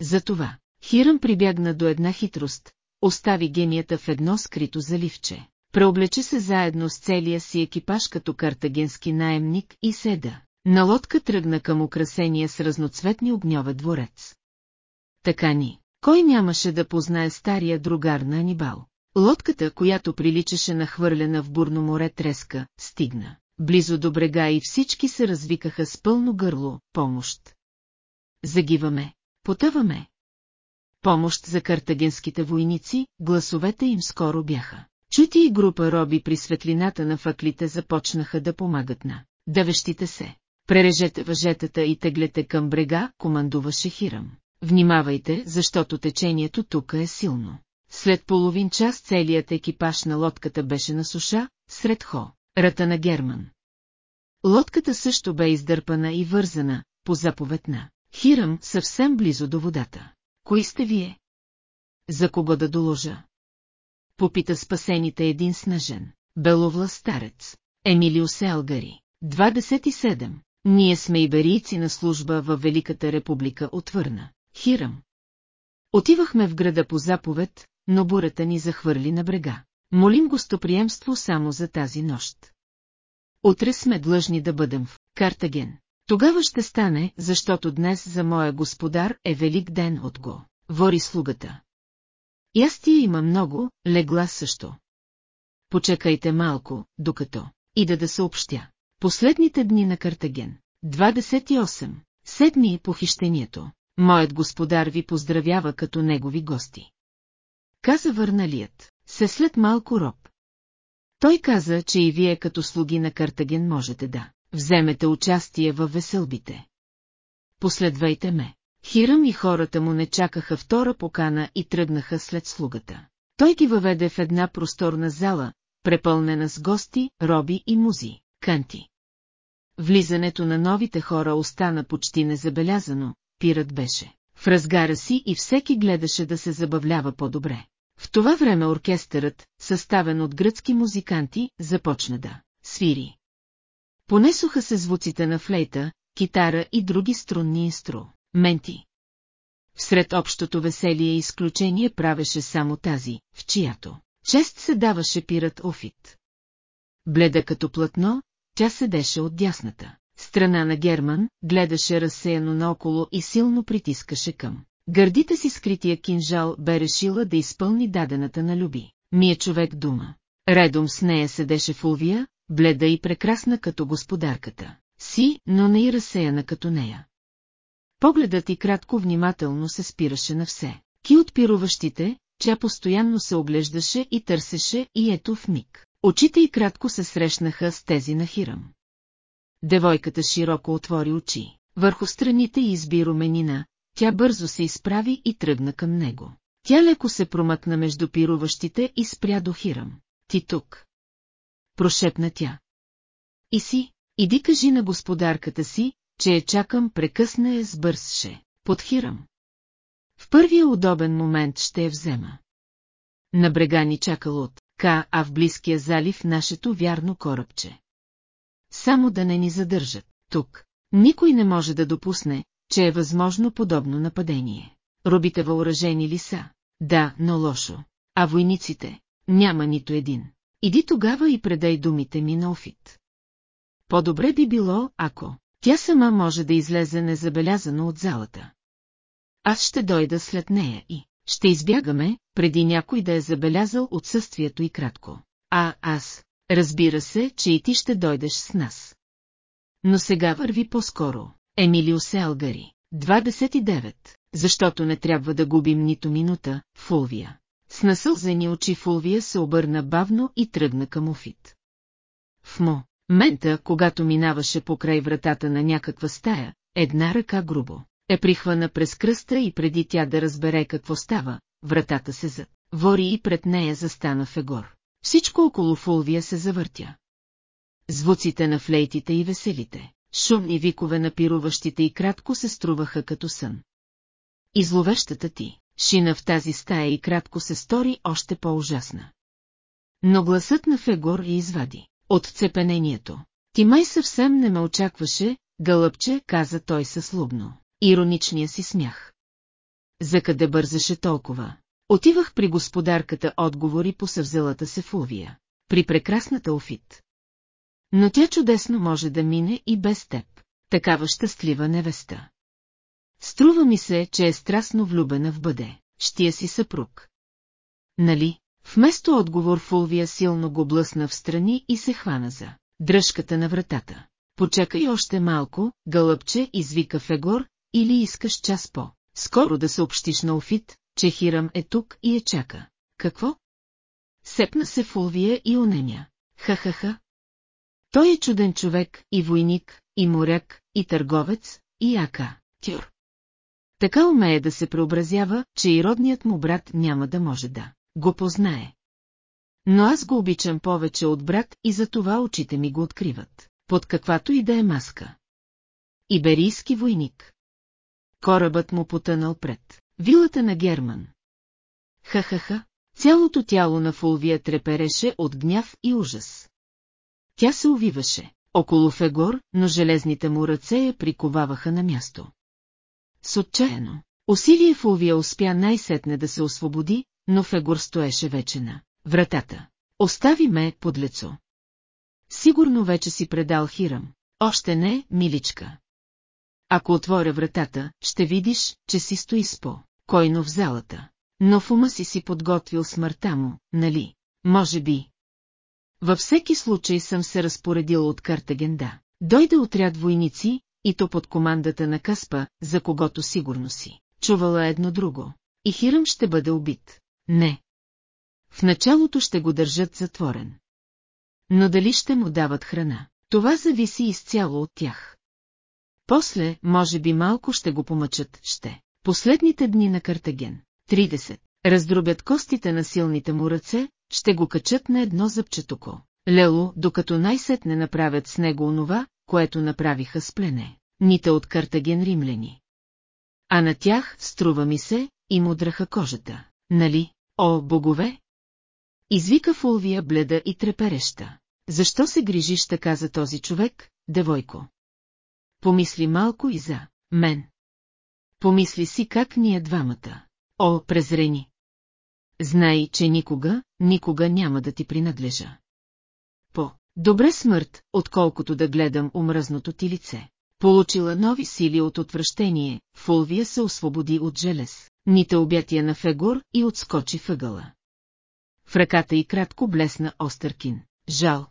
Затова Хирам прибягна до една хитрост, остави генията в едно скрито заливче. Преоблече се заедно с целия си екипаж като картагенски наемник и седа. На лодка тръгна към украсения с разноцветни огньове дворец. Така ни, кой нямаше да познае стария другар на Анибал? Лодката, която приличаше на хвърлена в бурно море треска, стигна. близо до брега и всички се развикаха с пълно гърло, помощ. Загиваме, потъваме. Помощ за картагенските войници, гласовете им скоро бяха. Чути и група роби при светлината на факлите започнаха да помагат на дъвещите се. Прережете въжетата и теглете към брега, командуваше Хирам. Внимавайте, защото течението тук е силно. След половин час целият екипаж на лодката беше на суша, сред хо, ръта на Герман. Лодката също бе издърпана и вързана, по заповед на Хирам, съвсем близо до водата. Кои сте вие? За кого да доложа? Попита спасените един снажен, беловла старец, Емилио Селгари, 27. Ние сме иберийци на служба във Великата република отвърна. Хирам. Отивахме в града по заповед, но бурата ни захвърли на брега. Молим гостоприемство само за тази нощ. Утре сме длъжни да бъдем в Картаген. Тогава ще стане, защото днес за моя господар е велик ден от го. Вори слугата. Ястия има много, легла също. Почекайте малко, докато ида да съобщя. Последните дни на Картаген. 28. Седми похищението. Моят господар ви поздравява като негови гости. Каза върналият, се след малко роб. Той каза, че и вие като слуги на Картаген можете да вземете участие във веселбите. Последвайте ме. Хирам и хората му не чакаха втора покана и тръгнаха след слугата. Той ги въведе в една просторна зала, препълнена с гости, роби и музи, канти. Влизането на новите хора остана почти незабелязано, пират беше. В разгара си и всеки гледаше да се забавлява по-добре. В това време оркестърът, съставен от гръцки музиканти, започна да свири. Понесоха се звуците на флейта, китара и други струнни инструменти. Всред общото веселие изключение правеше само тази, в чиято чест се даваше пират Офит. Бледа като платно, тя седеше от дясната страна на Герман, гледаше разсеяно наоколо и силно притискаше към. Гърдите си скрития кинжал бе решила да изпълни дадената на Люби. Ми е човек дума. Редом с нея седеше Фулвия, бледа и прекрасна като господарката. Си, но не и разсеяна като нея. Погледът и кратко внимателно се спираше на все. Ки от пируващите, тя постоянно се оглеждаше и търсеше и ето в миг. Очите й кратко се срещнаха с тези на Хирам. Девойката широко отвори очи. Върху страните изби руменина, тя бързо се изправи и тръгна към него. Тя леко се промъкна между пируващите и спря до Хирам. Ти тук. Прошепна тя. И си, иди кажи на господарката си, че я чакам, прекъсна е с бързше. Подхирам. В първия удобен момент ще я взема. На брега ни чакал от К, а в близкия залив нашето вярно корабче. Само да не ни задържат. Тук. Никой не може да допусне, че е възможно подобно нападение. Робите въоръжени ли са? Да, но лошо. А войниците? Няма нито един. Иди тогава и предай думите ми на Офит. По-добре би било, ако тя сама може да излезе незабелязано от залата. Аз ще дойда след нея и ще избягаме, преди някой да е забелязал отсъствието и кратко. А аз, разбира се, че и ти ще дойдеш с нас. Но сега върви по-скоро. Емилио Селгари, 29, защото не трябва да губим нито минута, Фулвия. С насълзени очи Фулвия се обърна бавно и тръгна към Офит. В му, мента, когато минаваше покрай вратата на някаква стая, една ръка грубо е прихвана през кръста и преди тя да разбере какво става, вратата се зад. Вори и пред нея застана Фегор. Всичко около Фулвия се завъртя. Звуците на флейтите и веселите, шумни викове на пируващите и кратко се струваха като сън. Изловещата ти, шина в тази стая и кратко се стори още по-ужасна. Но гласът на Фегор и извади. От цепенението. Ти май съвсем не ме очакваше, гълъбче, каза той със слубно. Ироничния си смях. За къде бързаше толкова? Отивах при господарката отговори по съвзелата се Фулвия. При прекрасната Офит. Но тя чудесно може да мине и без теб. Такава щастлива невеста. Струва ми се, че е страстно влюбена в бъде, щия си съпруг. Нали? Вместо отговор Фулвия силно го блъсна в страни и се хвана за дръжката на вратата. Почакай още малко, гълъбче, извика Фегор, или искаш час по. Скоро да съобщиш на Офит, че Хирам е тук и е чака. Какво? Сепна се Фулвия и онемя. Ха-ха-ха. Той е чуден човек, и войник, и моряк, и търговец, и ака, тюр. Така умее да се преобразява, че и родният му брат няма да може да го познае. Но аз го обичам повече от брат и за това очите ми го откриват, под каквато и да е маска. Иберийски войник. Корабът му потънал пред вилата на Герман. Ха-ха-ха, цялото тяло на Фулвия трепереше от гняв и ужас. Тя се увиваше около Фегор, но железните му ръце я приковаваха на място. С отчаяно. Усилие Фулвия успя най-сетне да се освободи, но Фегор стоеше вече на вратата. Остави ме, подлецо. Сигурно вече си предал Хирам. Още не, миличка. Ако отворя вратата, ще видиш, че си стои спо, койно в залата. Но в ума си си подготвил смъртта му, нали? Може би. Във всеки случай съм се разпоредил от Картагенда. Дойде отряд войници, и то под командата на Каспа, за когото сигурно си. Чувала едно друго. И Хирам ще бъде убит. Не. В началото ще го държат затворен. Но дали ще му дават храна? Това зависи изцяло от тях. После, може би малко ще го помъчат, ще. Последните дни на Картаген. 30. Раздробят костите на силните му ръце, ще го качат на едно зъбчетоко. Лело, докато най-сетне направят с него онова, което направиха с плене. Ните от Картаген римляни. А на тях, струва ми се, и му драха кожата. Нали? О, богове! Извика Фулвия бледа и трепереща. Защо се грижиш така за този човек, девойко? Помисли малко и за мен. Помисли си как ние двамата. О, презрени! Знай, че никога, никога няма да ти принадлежа. По добре смърт, отколкото да гледам омръзното ти лице. Получила нови сили от отвращение, Фулвия се освободи от желез, ните обятия на Фегор и отскочи въгъла. В ръката й кратко блесна Остъркин. Жал.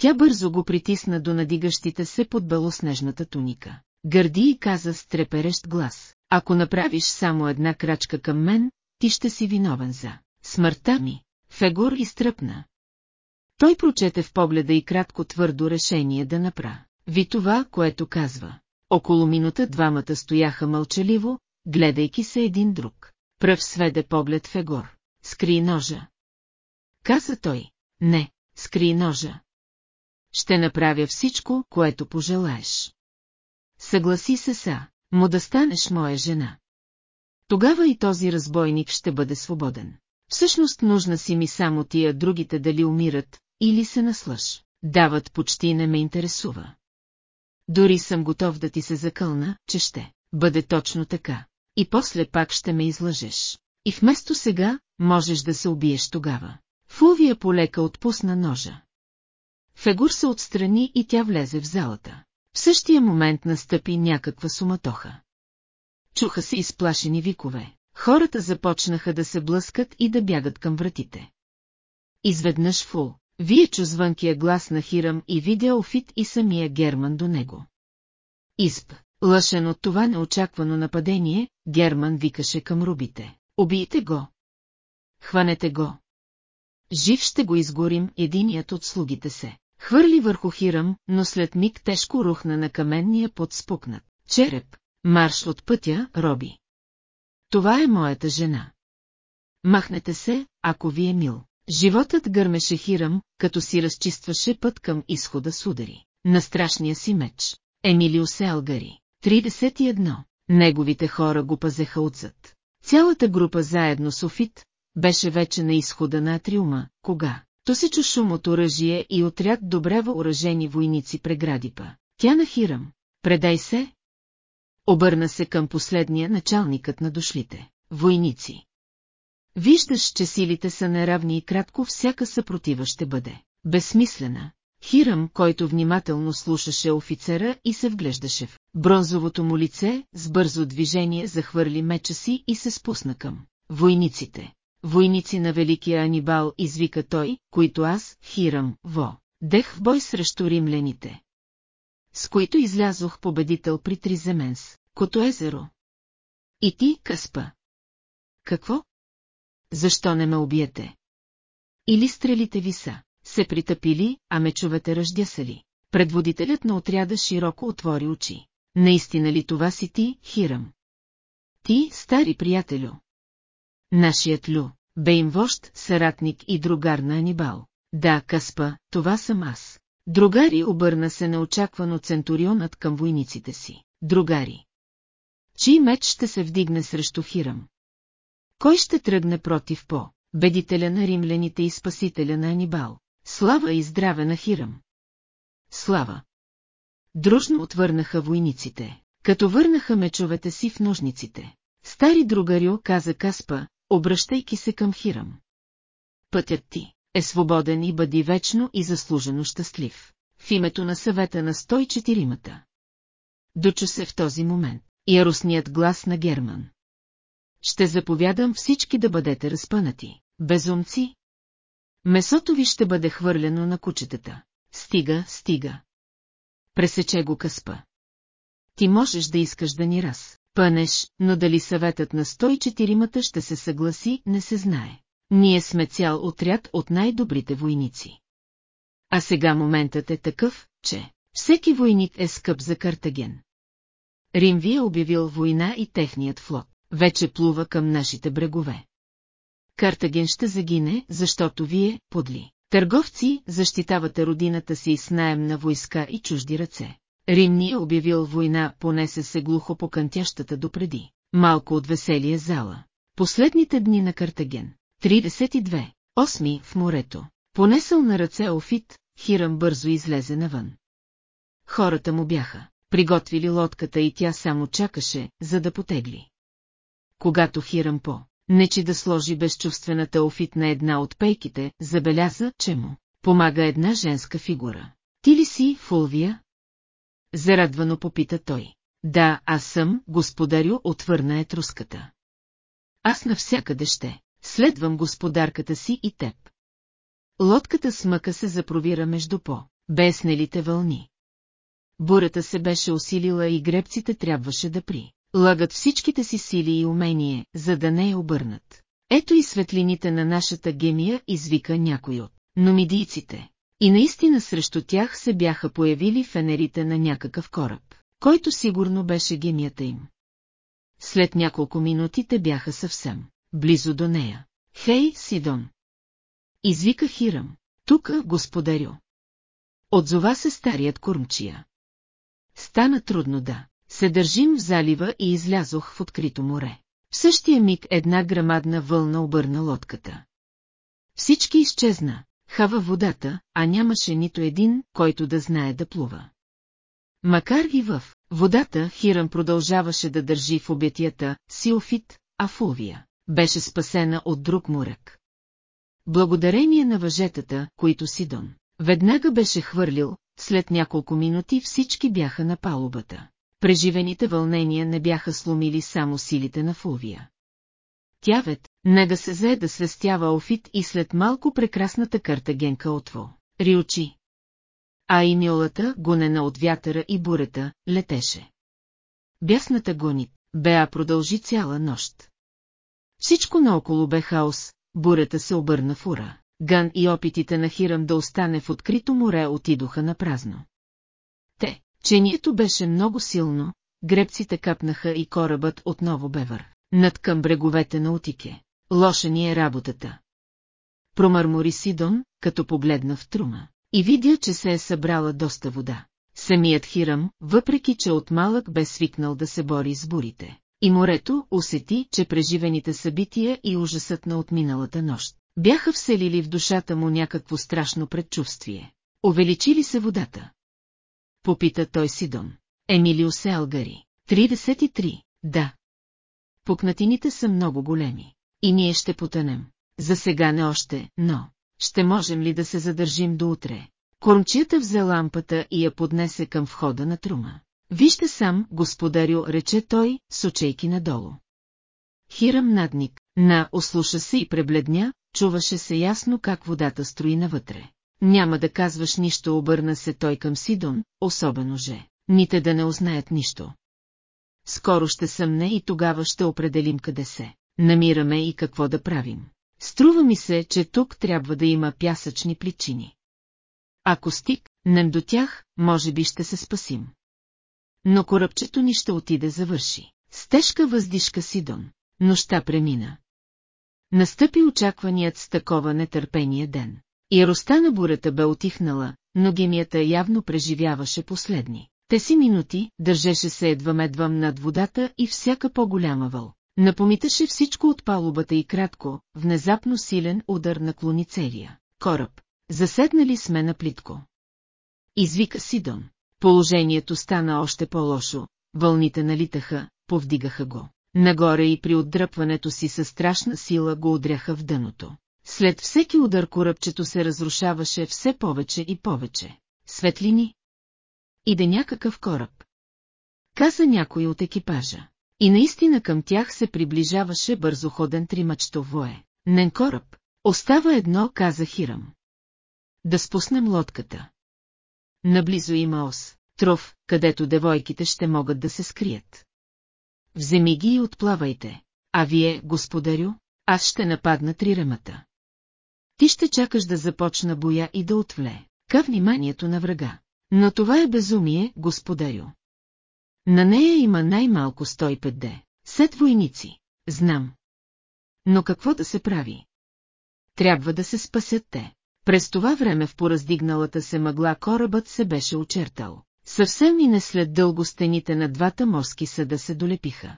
Тя бързо го притисна до надигащите се под белоснежната туника. Гърди и каза с треперещ глас. Ако направиш само една крачка към мен, ти ще си виновен за смъртта ми. Фегор изтръпна. Той прочете в погледа и кратко твърдо решение да напра. Ви това, което казва. Около минута двамата стояха мълчаливо, гледайки се един друг. Пръв сведе поглед Фегор. Скри ножа. Каза той. Не, скри ножа. Ще направя всичко, което пожелаеш. Съгласи се са, му да станеш моя жена. Тогава и този разбойник ще бъде свободен. Всъщност нужна си ми само тия другите дали умират, или се наслъж. Дават почти не ме интересува. Дори съм готов да ти се закълна, че ще бъде точно така. И после пак ще ме излъжеш. И вместо сега, можеш да се убиеш тогава. Фулвия полека отпусна ножа. Фегур се отстрани и тя влезе в залата. В същия момент настъпи някаква суматоха. Чуха се изплашени викове. Хората започнаха да се блъскат и да бягат към вратите. Изведнъж Фул, вие чу звънкия глас на Хирам и видя Офит и самия Герман до него. Изп, лъшен от това неочаквано нападение, Герман викаше към рубите. Убийте го! Хванете го! Жив ще го изгорим, единият от слугите се. Хвърли върху Хирам, но след миг тежко рухна на каменния под спукнат. Череп, марш от пътя, Роби. Това е моята жена. Махнете се, ако ви е мил. Животът гърмеше Хирам, като си разчистваше път към изхода с удари. На страшния си меч. Емилио се алгари. 31. Неговите хора го пазеха отзад. Цялата група заедно с Офит, беше вече на изхода на Атриума, кога то се чу шум от оръжие и отряд добре въоръжени войници прегради па. Тя на Хирам. Предай се. Обърна се към последния началникът на дошлите. Войници. Виждаш, че силите са неравни и кратко всяка съпротива ще бъде. Безсмислена. Хирам, който внимателно слушаше офицера и се вглеждаше в бронзовото му лице, с бързо движение захвърли меча си и се спусна към войниците. Войници на великия Анибал извика той, които аз, Хирам, во. дех в бой срещу римляните. С които излязох победител при Триземенс, кото езеро. И ти, Каспа. Какво? Защо не ме убиете? Или стрелите ви са, се притъпили, а мечовете ръждясали. Предводителят на отряда широко отвори очи. Наистина ли това си ти, Хирам? Ти, стари приятелю. Нашият Лю, бе им вожд, съратник и другар на Анибал. Да, Каспа, това съм аз. Другари обърна се неочаквано центурионът към войниците си. Другари. Чий меч ще се вдигне срещу Хирам? Кой ще тръгне против по, бедителя на римляните и спасителя на Анибал? Слава и здраве на Хирам! Слава! Дружно отвърнаха войниците, като върнаха мечовете си в ножниците. Стари другарю, каза Каспа, обръщайки се към Хирам. Пътят ти е свободен и бъди вечно и заслужено щастлив. В името на съвета на 104-мата. Дочу се в този момент. Яростният глас на Герман. Ще заповядам всички да бъдете разпънати. Безумци. Месото ви ще бъде хвърлено на кучетата. Стига, стига. Пресече го къспа. Ти можеш да искаш да ни раз, пънеш, но дали съветът на 104-мата ще се съгласи, не се знае. Ние сме цял отряд от най-добрите войници. А сега моментът е такъв, че всеки войник е скъп за Картаген. Рим ви е обявил война и техният флот вече плува към нашите брегове. Картаген ще загине, защото вие, подли, търговци, защитавате родината си с наем на войска и чужди ръце. Рим ни е обявил война, понесе се глухо по кънтящата допреди. Малко от веселие зала. Последните дни на Картаген. 32. Осми в морето. Понесъл на ръце Офит, Хирам бързо излезе навън. Хората му бяха приготвили лодката и тя само чакаше, за да потегли. Когато Хирам по, нечи да сложи безчувствената Офит на една от пейките, забеляза, че му помага една женска фигура. Ти ли си, Фулвия? Зарадвано попита той. Да, аз съм, господарю, отвърна етруската. Аз навсякъде ще. Следвам господарката си и теб. Лодката смъка се запровира между по беснелите вълни. Бурата се беше усилила и гребците трябваше да при. Лагат всичките си сили и умение, за да не я обърнат. Ето и светлините на нашата гемия извика някой от номидийците. И наистина срещу тях се бяха появили фенерите на някакъв кораб, който сигурно беше гемията им. След няколко минути те бяха съвсем близо до нея. Хей, Сидон! Извика Хирам. Тука, господарю. Отзова се старият курмчия. Стана трудно да се държим в залива и излязох в открито море. В същия миг една грамадна вълна обърна лодката. Всички изчезна, хава водата, а нямаше нито един, който да знае да плува. Макар и в водата Хирам продължаваше да държи в обятията Силфит, а Фулвия беше спасена от друг морък. Благодарение на въжетата, които Сидон веднага беше хвърлил, след няколко минути всички бяха на палубата. Преживените вълнения не бяха сломили само силите на Фулвия. Тявет, нега се зае да свестява Офит и след малко прекрасната картагенка отво. Риочи. А и милата, гонена от вятъра и бурета, летеше. Бясната гонит, Беа продължи цяла нощ. Всичко наоколо бе хаос, бурята се обърна в ура. Ган и опитите на Хирам да остане в открито море отидоха на празно. Те, Чението беше много силно, гребците капнаха и корабът отново бевър. Над към бреговете на Утике. Лоша ни е работата. Промърмори Сидон, като погледна в трума. И видя, че се е събрала доста вода. Самият Хирам, въпреки че от малък бе свикнал да се бори с бурите. И морето усети, че преживените събития и ужасът на отминалата нощ бяха вселили в душата му някакво страшно предчувствие. Увеличили се водата. Попита той Сидон. Емилио се алгари. 33, да. Пукнатините са много големи. И ние ще потънем. За сега не още, но... Ще можем ли да се задържим до утре? Кормчията взе лампата и я поднесе към входа на трума. Вижте сам, господарю, рече той, с очейки надолу. Хирам надник, на ослуша се и пребледня, чуваше се ясно как водата строи навътре. няма да казваш нищо, обърна се той към Сидон, особено же, ните да не узнаят нищо. Скоро ще съмне и тогава ще определим къде се намираме и какво да правим. Струва ми се, че тук трябва да има пясъчни причини. Ако стигнем до тях, може би ще се спасим. Но корабчето ни ще отиде завърши. С тежка въздишка Сидон. Нощта премина. Настъпи очакваният с такова нетърпение ден. Яростта на бурята бе отихнала, но гемията явно преживяваше последни. Те си минути държеше се едва-медвам над водата и всяка по-голяма въл. Напомиташе всичко от палубата и кратко, внезапно силен удар наклони целия кораб. Заседнали сме на плитко. Извика Сидон. Положението стана още по-лошо, вълните налитаха, повдигаха го. Нагоре и при отдръпването си със страшна сила го удряха в дъното. След всеки удар корабчето се разрушаваше все повече и повече. Светлини? Иде някакъв кораб. Каза някой от екипажа. И наистина към тях се приближаваше бързоходен тримачтов вое. Нен кораб. Остава едно, каза Хирам. Да спуснем лодката. Наблизо има ос, тров, където девойките ще могат да се скрият. Вземи ги и отплавайте. А вие, господарю, аз ще нападна триремата. Ти ще чакаш да започна боя и да отвле. Ка вниманието на врага. Но това е безумие, господарю. На нея има най-малко 105 де. Сет войници. Знам. Но какво да се прави? Трябва да се спасят те. През това време в пораздигналата се мъгла корабът се беше очертал. Съвсем и не след дълго стените на двата морски съда се долепиха.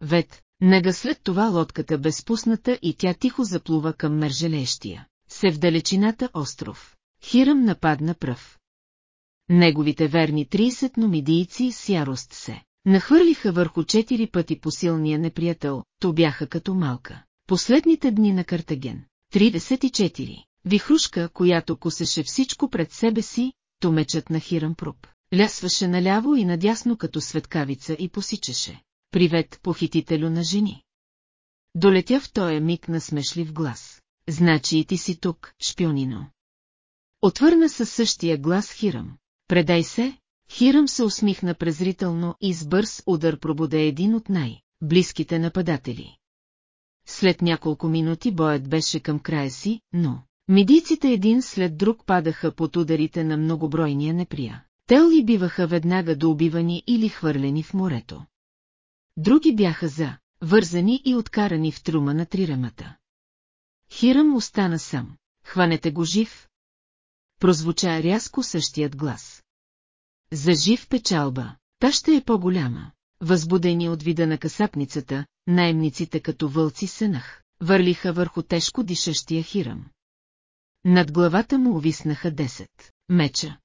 Вет, нега след това лодката бе спусната и тя тихо заплува към мержелещия. Се в далечината остров. Хирам нападна пръв. Неговите верни 30 номидийци с ярост се нахвърлиха върху четири пъти по силния неприятел, то бяха като малка. Последните дни на Картаген. 34. Вихрушка, която косеше всичко пред себе си, то мечът на Хирам Пруп. Лясваше наляво и надясно като светкавица и посичаше. Привет, похитителю на жени. Долетя в тоя миг на смешлив глас. Значи и ти си тук, шпионино. Отвърна със същия глас Хирам. Предай се, Хирам се усмихна презрително и с бърз удар пробуде един от най-близките нападатели. След няколко минути боят беше към края си, но медиците един след друг падаха под ударите на многобройния неприя. Те ли биваха веднага доубивани или хвърлени в морето. Други бяха за, вързани и откарани в трума на триремата. Хирам остана сам. Хванете го жив. Прозвуча рязко същият глас. За жив печалба, та ще е по-голяма. Възбудени от вида на касапницата, наемниците като вълци сенах, върлиха върху тежко дишащия хирам. Над главата му увиснаха 10 меча.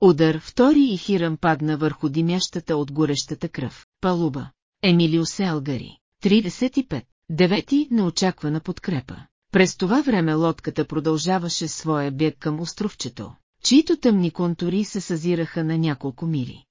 Удар втори и хирам падна върху димящата от горещата кръв. Палуба. Емилио Селгари. 35. Девети неочаквана подкрепа. През това време лодката продължаваше своя бег към островчето, чието тъмни контури се съзираха на няколко мили.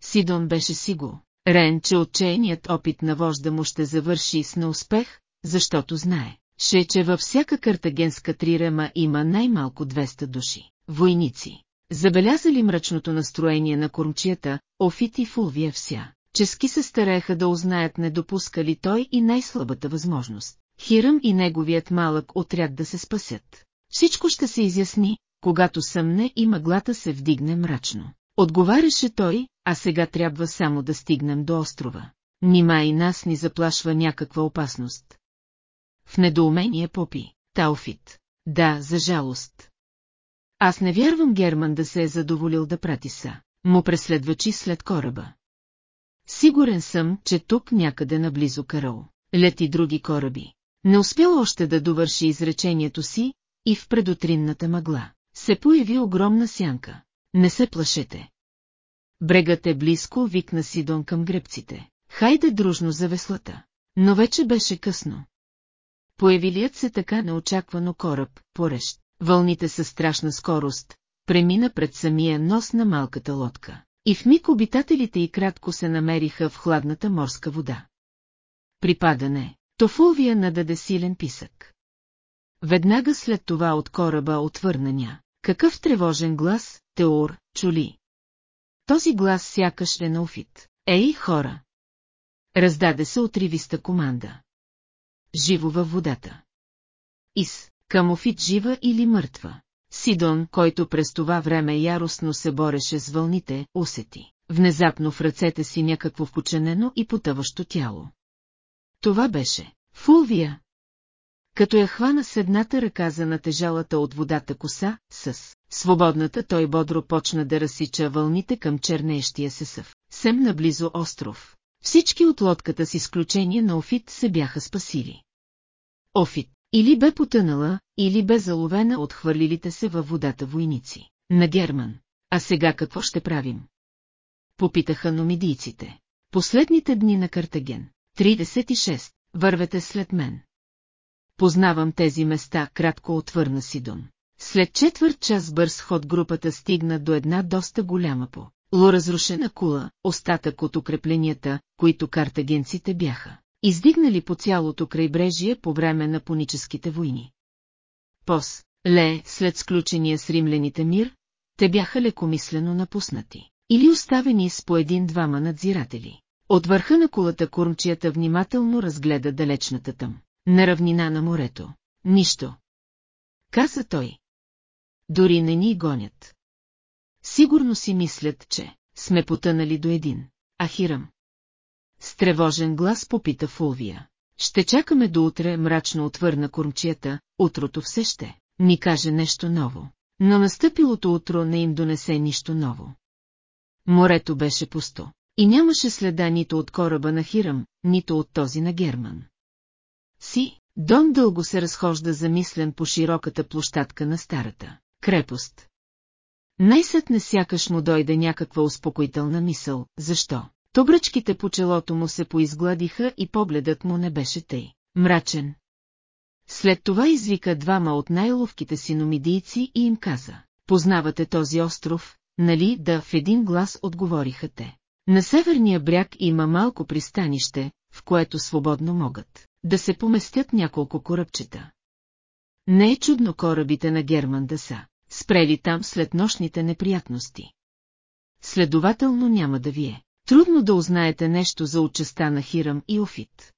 Сидон беше сиго, рен, че отчаяният опит на вожда му ще завърши с неуспех, защото знае, ше, че във всяка картагенска трирема има най-малко 200 души, войници. Забелязали мрачното настроение на кормчията, Офит и Фулвия вся, чески се старееха да узнаят не допускали той и най-слабата възможност. Хирам и неговият малък отряд да се спасят. Всичко ще се изясни, когато съмне и мъглата се вдигне мрачно. Отговаряше той, а сега трябва само да стигнем до острова. Нима и нас ни заплашва някаква опасност. В недоумение попи, Тауфит. Да, за жалост. Аз не вярвам Герман да се е задоволил да прати са. Му преследвачи след кораба. Сигурен съм, че тук някъде наблизо карал. Лети други кораби. Не успял още да довърши изречението си и в предутринната мъгла се появи огромна сянка. Не се плашете. Брегът е близко, викна Сидон към гребците. Хайде дружно за веслата. Но вече беше късно. Появилият се така неочаквано кораб, порещ, вълните със страшна скорост, премина пред самия нос на малката лодка. И в миг обитателите и кратко се намериха в хладната морска вода. Припадане, Тофулвия нададе силен писък. Веднага след това от кораба отвърна ня. Какъв тревожен глас, Теор, чули. Този глас сякаш е на Офит. Ей, хора! Раздаде се отривиста команда. Живо във водата. Ис, към Офит жива или мъртва. Сидон, който през това време яростно се бореше с вълните, усети. Внезапно в ръцете си някакво впоченено и потъващо тяло. Това беше Фулвия. Като я хвана с едната ръка за натежалата от водата коса, с свободната той бодро почна да разсича вълните към чернеещия се съв. Сем наблизо остров. Всички от лодката с изключение на Офит се бяха спасили. Офит или бе потънала, или бе заловена от хвърлилите се във водата войници. На Герман. А сега какво ще правим? Попитаха номидийците. Последните дни на Картаген. 36. Вървете след мен. Познавам тези места, кратко отвърна Сидон. След четвърт час бърз ход групата стигна до една доста голяма по ло разрушена кула, остатък от укрепленията, които картагенците бяха издигнали по цялото крайбрежие по време на пуническите войни. Пос, Ле, след сключения с римляните мир, те бяха лекомислено напуснати, или оставени с по един-двама надзиратели. От върха на кулата курмчията внимателно разгледа далечната тъм, на равнина на морето. Нищо. Каза той. Дори не ни гонят. Сигурно си мислят, че сме потънали до един. Ахирам. С тревожен глас попита Фулвия. Ще чакаме до утре, мрачно отвърна кормчията, утрото все ще ни каже нещо ново. Но настъпилото утро не им донесе нищо ново. Морето беше пусто. И нямаше следа нито от кораба на Хирам, нито от този на Герман. Си, Дон дълго се разхожда замислен по широката площадка на старата крепост. Най-сетне сякаш му дойде някаква успокоителна мисъл, защо? То бръчките по челото му се поизгладиха и погледът му не беше тъй. Мрачен. След това извика двама от най-ловките си номидийци и им каза. Познавате този остров, нали да в един глас отговориха те. На северния бряг има малко пристанище, в което свободно могат да се поместят няколко корабчета. Не е чудно корабите на Герман да са спрели там след нощните неприятности. Следователно няма да вие. Трудно да узнаете нещо за участа на Хирам и Офит.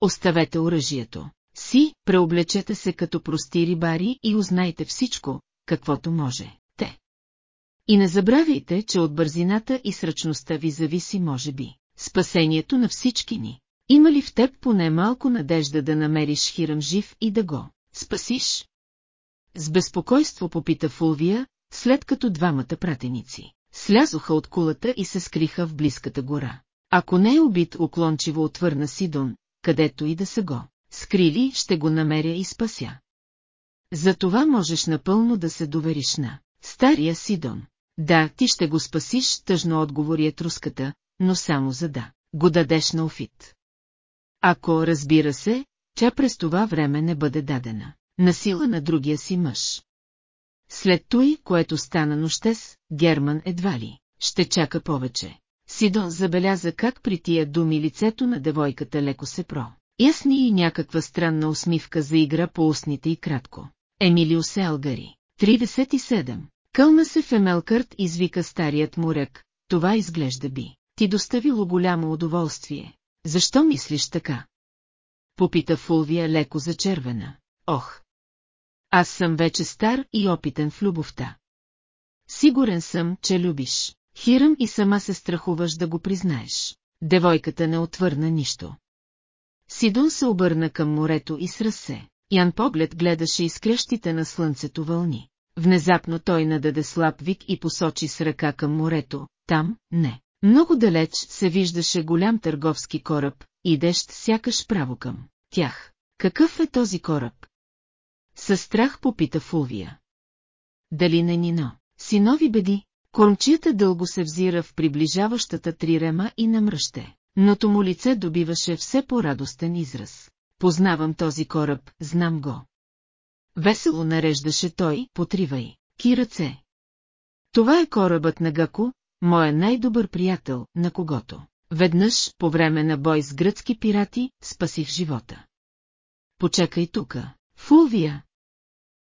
Оставете оръжието си, преоблечете се като прости рибари и узнайте всичко, каквото може. И не забравяйте, че от бързината и сръчността ви зависи, може би, спасението на всички ни. Има ли в теб поне малко надежда да намериш Хирам жив и да го спасиш? С безпокойство попита Фулвия, след като двамата пратеници слязоха от кулата и се скриха в близката гора. Ако не е убит, уклончиво отвърна Сидон, където и да са го. Скрили, ще го намеря и спася. За това можеш напълно да се довериш на стария Сидон. Да, ти ще го спасиш, тъжно отговори е труската, но само за да го дадеш на офит. Ако, разбира се, тя през това време не бъде дадена. На сила на другия си мъж. След той, което стана нощес, Герман едва ли ще чака повече. Сидон забеляза как при тия думи лицето на девойката леко се про. Ясни и някаква странна усмивка за игра по устните и кратко. Емилио Селгари. 37. Кълна се в Емелкърт извика старият моряк. Това изглежда би. Ти доставило голямо удоволствие. Защо мислиш така? Попита Фулвия леко зачервена. Ох, аз съм вече стар и опитен в любовта. Сигурен съм, че любиш. Хирам и сама се страхуваш да го признаеш. Девойката не отвърна нищо. Сидон се обърна към морето и срасе. Ян поглед гледаше изкрещите на слънцето вълни. Внезапно той нададе слаб вик и посочи с ръка към морето. Там, не. Много далеч се виждаше голям търговски кораб, идещ сякаш право към тях. Какъв е този кораб? Със страх попита Фулвия. Дали не Нино? Синови беди, кормчията дълго се взира в приближаващата трирема и намръще, но му лице добиваше все по-радостен израз. Познавам този кораб, знам го. Весело нареждаше той, потривай, ки ръце. Това е корабът на Гако, моя най-добър приятел, на когото. Веднъж, по време на бой с гръцки пирати, спасих живота. Почекай тука, Фулвия.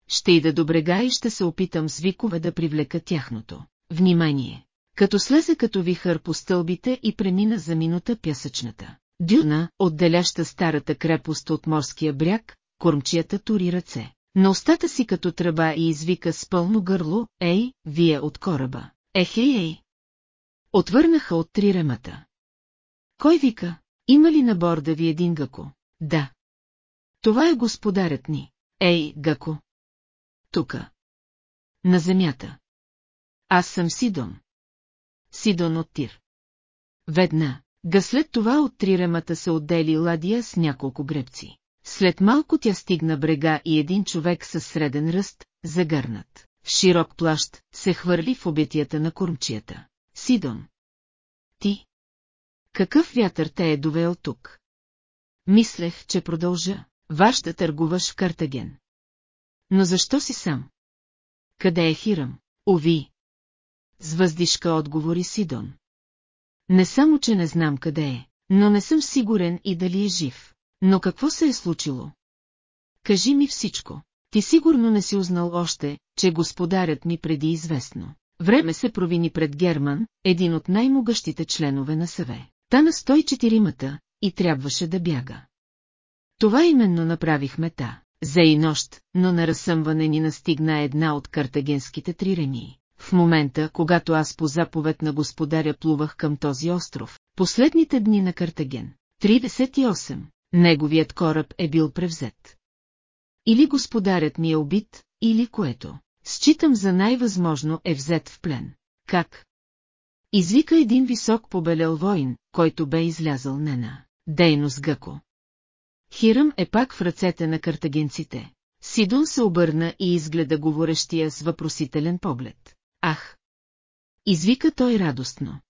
Ще ида до брега и ще се опитам с викове да привлека тяхното. Внимание! Като слезе като вихър по стълбите и премина за минута пясъчната. Дюна, отделяща старата крепост от морския бряг, кормчията тури ръце. На устата си като тръба и извика с пълно гърло, ей, вие от кораба. Ехей, ей! Отвърнаха от три ремата. Кой вика? Има ли на борда ви един гъко? Да. Това е господарят ни. Ей, гъко! Тука. На земята. Аз съм Сидон. Сидон от Тир. Ведна, га след това от триремата се отдели ладия с няколко гребци. След малко тя стигна брега и един човек със среден ръст, загърнат, в широк плащ, се хвърли в обятията на кормчията. Сидон. Ти. Какъв вятър те е довел тук? Мислех, че продължа. Ваш да търгуваш в Картаген. Но защо си сам? Къде е Хирам? Ови. С въздишка отговори Сидон. Не само, че не знам къде е, но не съм сигурен и дали е жив. Но какво се е случило? Кажи ми всичко. Ти сигурно не си узнал още, че господарят ми преди известно. Време се провини пред Герман, един от най-могъщите членове на съве. Та на 104-мата и трябваше да бяга. Това именно направихме та. За и нощ, но на разсъмване ни настигна една от картагенските триреми. В момента, когато аз по заповед на господаря плувах към този остров, последните дни на Картаген, 38, неговият кораб е бил превзет. Или господарят ми е убит, или което, считам за най-възможно е взет в плен. Как? Извика един висок побелел воин, който бе излязъл нена. Дейност Гъко. Хирам е пак в ръцете на картагенците. Сидон се обърна и изгледа говорещия с въпросителен поглед. Ах! Извика той радостно.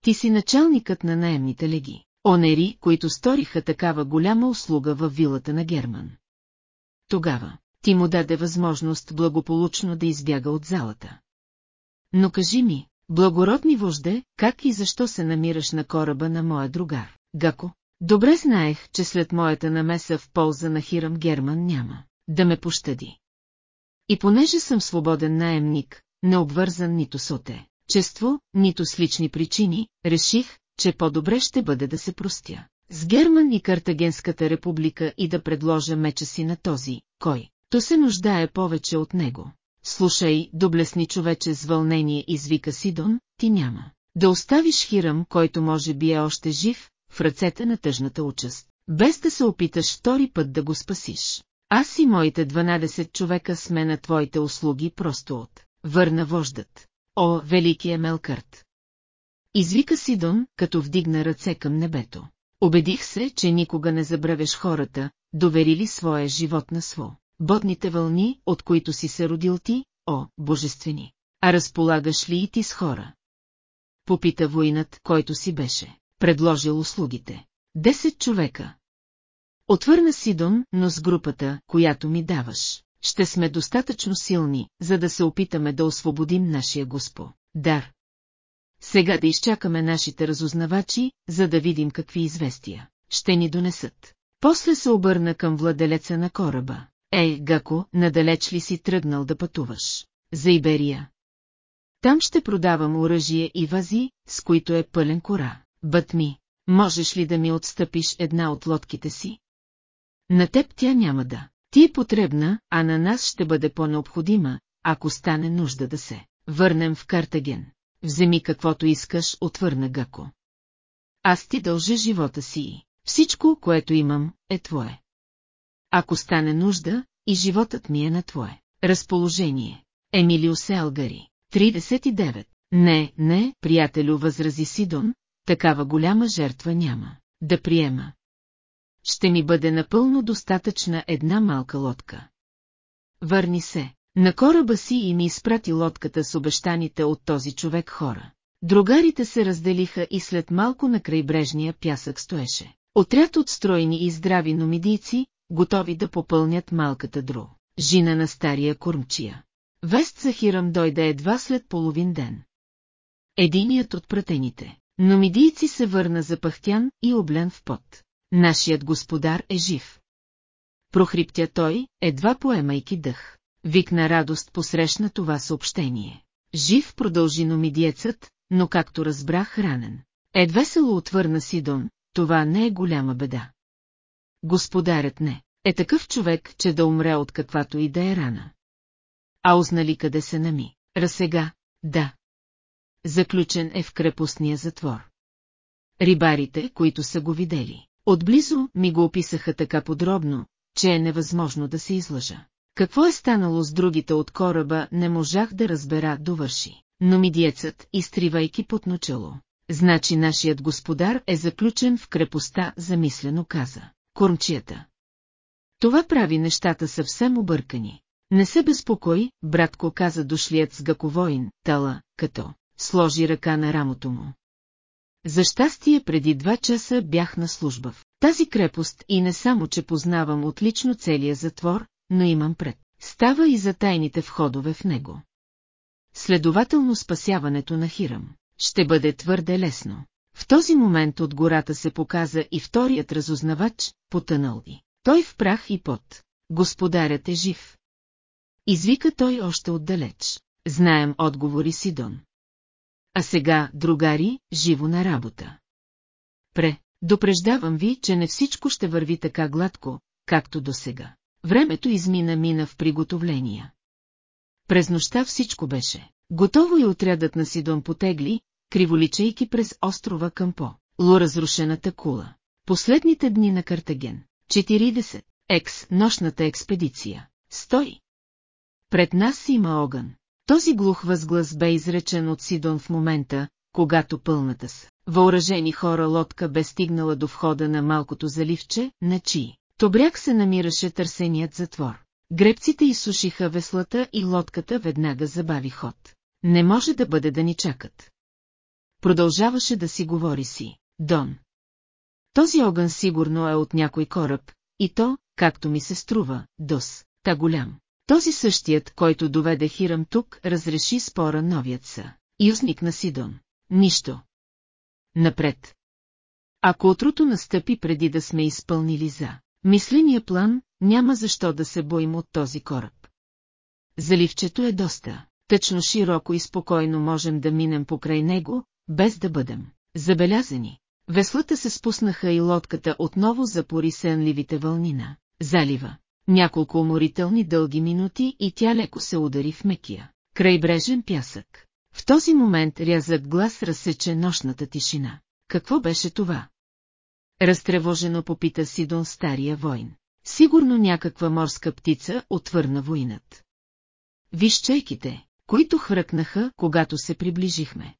Ти си началникът на наемните леги, онери, които сториха такава голяма услуга във вилата на Герман. Тогава, ти му даде възможност благополучно да избяга от залата. Но кажи ми, благородни вожде, как и защо се намираш на кораба на моя другар, Гако? Добре знаех, че след моята намеса в полза на Хирам Герман няма да ме пощади. И понеже съм свободен наемник, не обвързан нито с оте, чество, нито с лични причини, реших, че по-добре ще бъде да се простя. С Герман и Картагенската република и да предложа меча си на този, кой, то се нуждае повече от него. Слушай, доблесни човече с вълнение извика Сидон, ти няма. Да оставиш Хирам, който може би е още жив, в ръцете на тъжната участ, без да се опиташ втори път да го спасиш. Аз и моите 12 човека сме на твоите услуги просто от. Върна вождат. О, великия Мелкърт! Извика Сидон, като вдигна ръце към небето. Обедих се, че никога не забравяш хората, доверили своя живот на сво. Бодните вълни, от които си се родил ти, о, божествени. А разполагаш ли и ти с хора? Попита воинът, който си беше предложил услугите. Десет човека. Отвърна Сидон, но с групата, която ми даваш. Ще сме достатъчно силни, за да се опитаме да освободим нашия госпо. Дар. Сега да изчакаме нашите разузнавачи, за да видим какви известия ще ни донесат. После се обърна към владелеца на кораба. Ей, Гако, надалеч ли си тръгнал да пътуваш? За Иберия. Там ще продавам оръжие и вази, с които е пълен кора. Бътми, можеш ли да ми отстъпиш една от лодките си? На теб тя няма да. Ти е потребна, а на нас ще бъде по-необходима, ако стане нужда да се върнем в Картаген. Вземи каквото искаш, отвърна Гако. Аз ти дължа живота си всичко, което имам, е твое. Ако стане нужда, и животът ми е на твое. Разположение. Емилио Селгари. 39. Не, не, приятелю, възрази Сидон, такава голяма жертва няма. Да приема. Ще ми бъде напълно достатъчна една малка лодка. Върни се. На кораба си и ми изпрати лодката с обещаните от този човек хора. Другарите се разделиха и след малко на крайбрежния пясък стоеше. Отряд от стройни и здрави номидийци, готови да попълнят малката дру. Жина на стария кормчия. Вест за Хирам дойде едва след половин ден. Единият от пратените. Номидийци се върна запахтян и облен в пот. Нашият господар е жив. прохриптя той, едва поемайки дъх. Викна радост посрещна това съобщение. Жив продължи номидиецът, но както разбрах ранен. Едвесело отвърна Сидон, това не е голяма беда. Господарят не. Е такъв човек, че да умре от каквато и да е рана. А узнали къде се нами? Разсега, да. Заключен е в крепостния затвор. Рибарите, които са го видели, отблизо ми го описаха така подробно, че е невъзможно да се излъжа. Какво е станало с другите от кораба, не можах да разбера довърши. Но мидиецът, изтривайки потночело. Значи нашият господар е заключен в крепостта, замислено каза. Кормчията. Това прави нещата съвсем объркани. Не се безпокой, братко каза дошлият с гаковоин, тала, като сложи ръка на рамото му. За щастие преди два часа бях на служба в тази крепост и не само, че познавам отлично целия затвор, но имам пред. Става и за тайните входове в него. Следователно спасяването на Хирам ще бъде твърде лесно. В този момент от гората се показа и вторият разузнавач, потънал и. Той в прах и пот. Господарят е жив. Извика той още отдалеч. Знаем отговори Сидон. А сега, другари, живо на работа. Пре, допреждавам ви, че не всичко ще върви така гладко, както до сега. Времето измина мина в приготовления. През нощта всичко беше. Готово и отрядът на Сидон потегли, криволичейки през острова към по ло разрушената кула. Последните дни на Картаген. 40. Екс, нощната експедиция. Стой! Пред нас има огън. Този глух възглас бе изречен от Сидон в момента, когато пълната с въоръжени хора лодка бе стигнала до входа на малкото заливче, на чии. То бряг се намираше търсеният затвор. Гребците изсушиха веслата и лодката веднага забави ход. Не може да бъде да ни чакат. Продължаваше да си говори си. Дон. Този огън сигурно е от някой кораб, и то, както ми се струва, дос, та голям. Този същият, който доведе Хирам тук, разреши спора новият са. Юзник на Сидон. Нищо. Напред. Ако утрото настъпи преди да сме изпълнили за мисления план, няма защо да се боим от този кораб. Заливчето е доста, тъчно широко и спокойно можем да минем покрай него, без да бъдем забелязани. Веслата се спуснаха и лодката отново запори сенливите вълнина. Залива. Няколко уморителни дълги минути и тя леко се удари в мекия. Крайбрежен пясък. В този момент рязък глас разсече нощната тишина. Какво беше това? Разтревожено попита Сидон стария войн. Сигурно някаква морска птица отвърна войнат. Виж чайките, които хвъркнаха, когато се приближихме.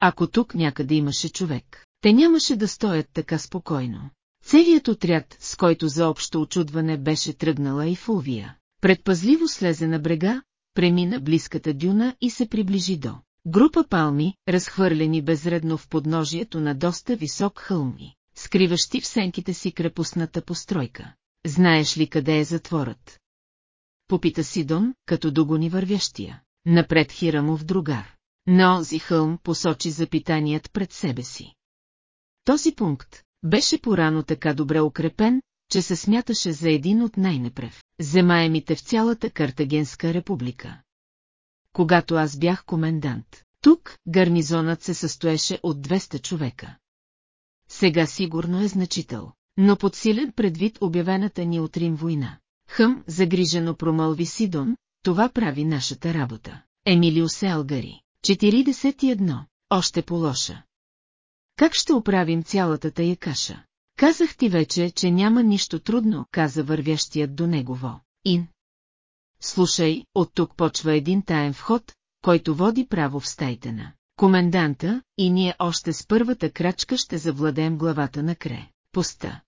Ако тук някъде имаше човек, те нямаше да стоят така спокойно. Целият отряд, с който за общо очудване беше тръгнала и Фулвия, предпазливо слезе на брега, премина близката дюна и се приближи до група палми, разхвърлени безредно в подножието на доста висок хълми, скриващи в сенките си крепостната постройка. Знаеш ли къде е затворът? Попита Сидон, като догони вървящия. Напред Хирамов другар. На онзи хълм посочи запитаният пред себе си. Този пункт беше порано така добре укрепен, че се смяташе за един от най-непрев, земаемите в цялата Картагенска република. Когато аз бях комендант, тук гарнизонът се състоеше от 200 човека. Сега сигурно е значител, но подсилен предвид обявената ни от Рим война. Хъм, загрижено промълви Сидон, това прави нашата работа. Емилио Селгари. 41. Още по-лоша. Как ще оправим цялата тая каша? Казах ти вече, че няма нищо трудно, каза вървящият до негово. Ин. Слушай, от тук почва един таен вход, който води право в стайтена. Коменданта, и ние още с първата крачка ще завладеем главата на Кре. Поста.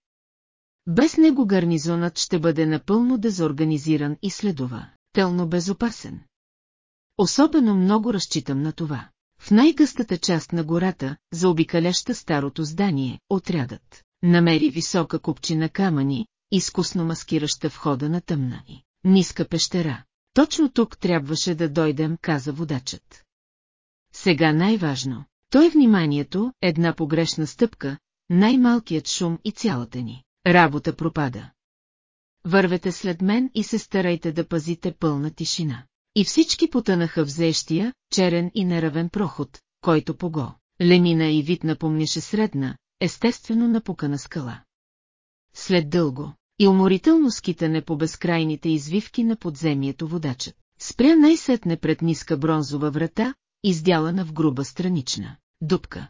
Без него гарнизонът ще бъде напълно дезорганизиран и следова, тълно безопасен. Особено много разчитам на това. В най-гъстата част на гората, заобикаляща старото здание, отрядът намери висока купчина камъни, изкусно маскираща входа на тъмна и ниска пещера. Точно тук трябваше да дойдем, каза водачът. Сега най-важно, то е вниманието, една погрешна стъпка, най-малкият шум и цялата ни. Работа пропада. вървете след мен и се старайте да пазите пълна тишина. И всички потънаха в зещия, черен и неравен проход, който пого. Ленина и вид напомняше средна, естествено напукана скала. След дълго и уморително скитане по безкрайните извивки на подземието водачът, спря най-сетне пред ниска бронзова врата, издялана в груба странична дупка.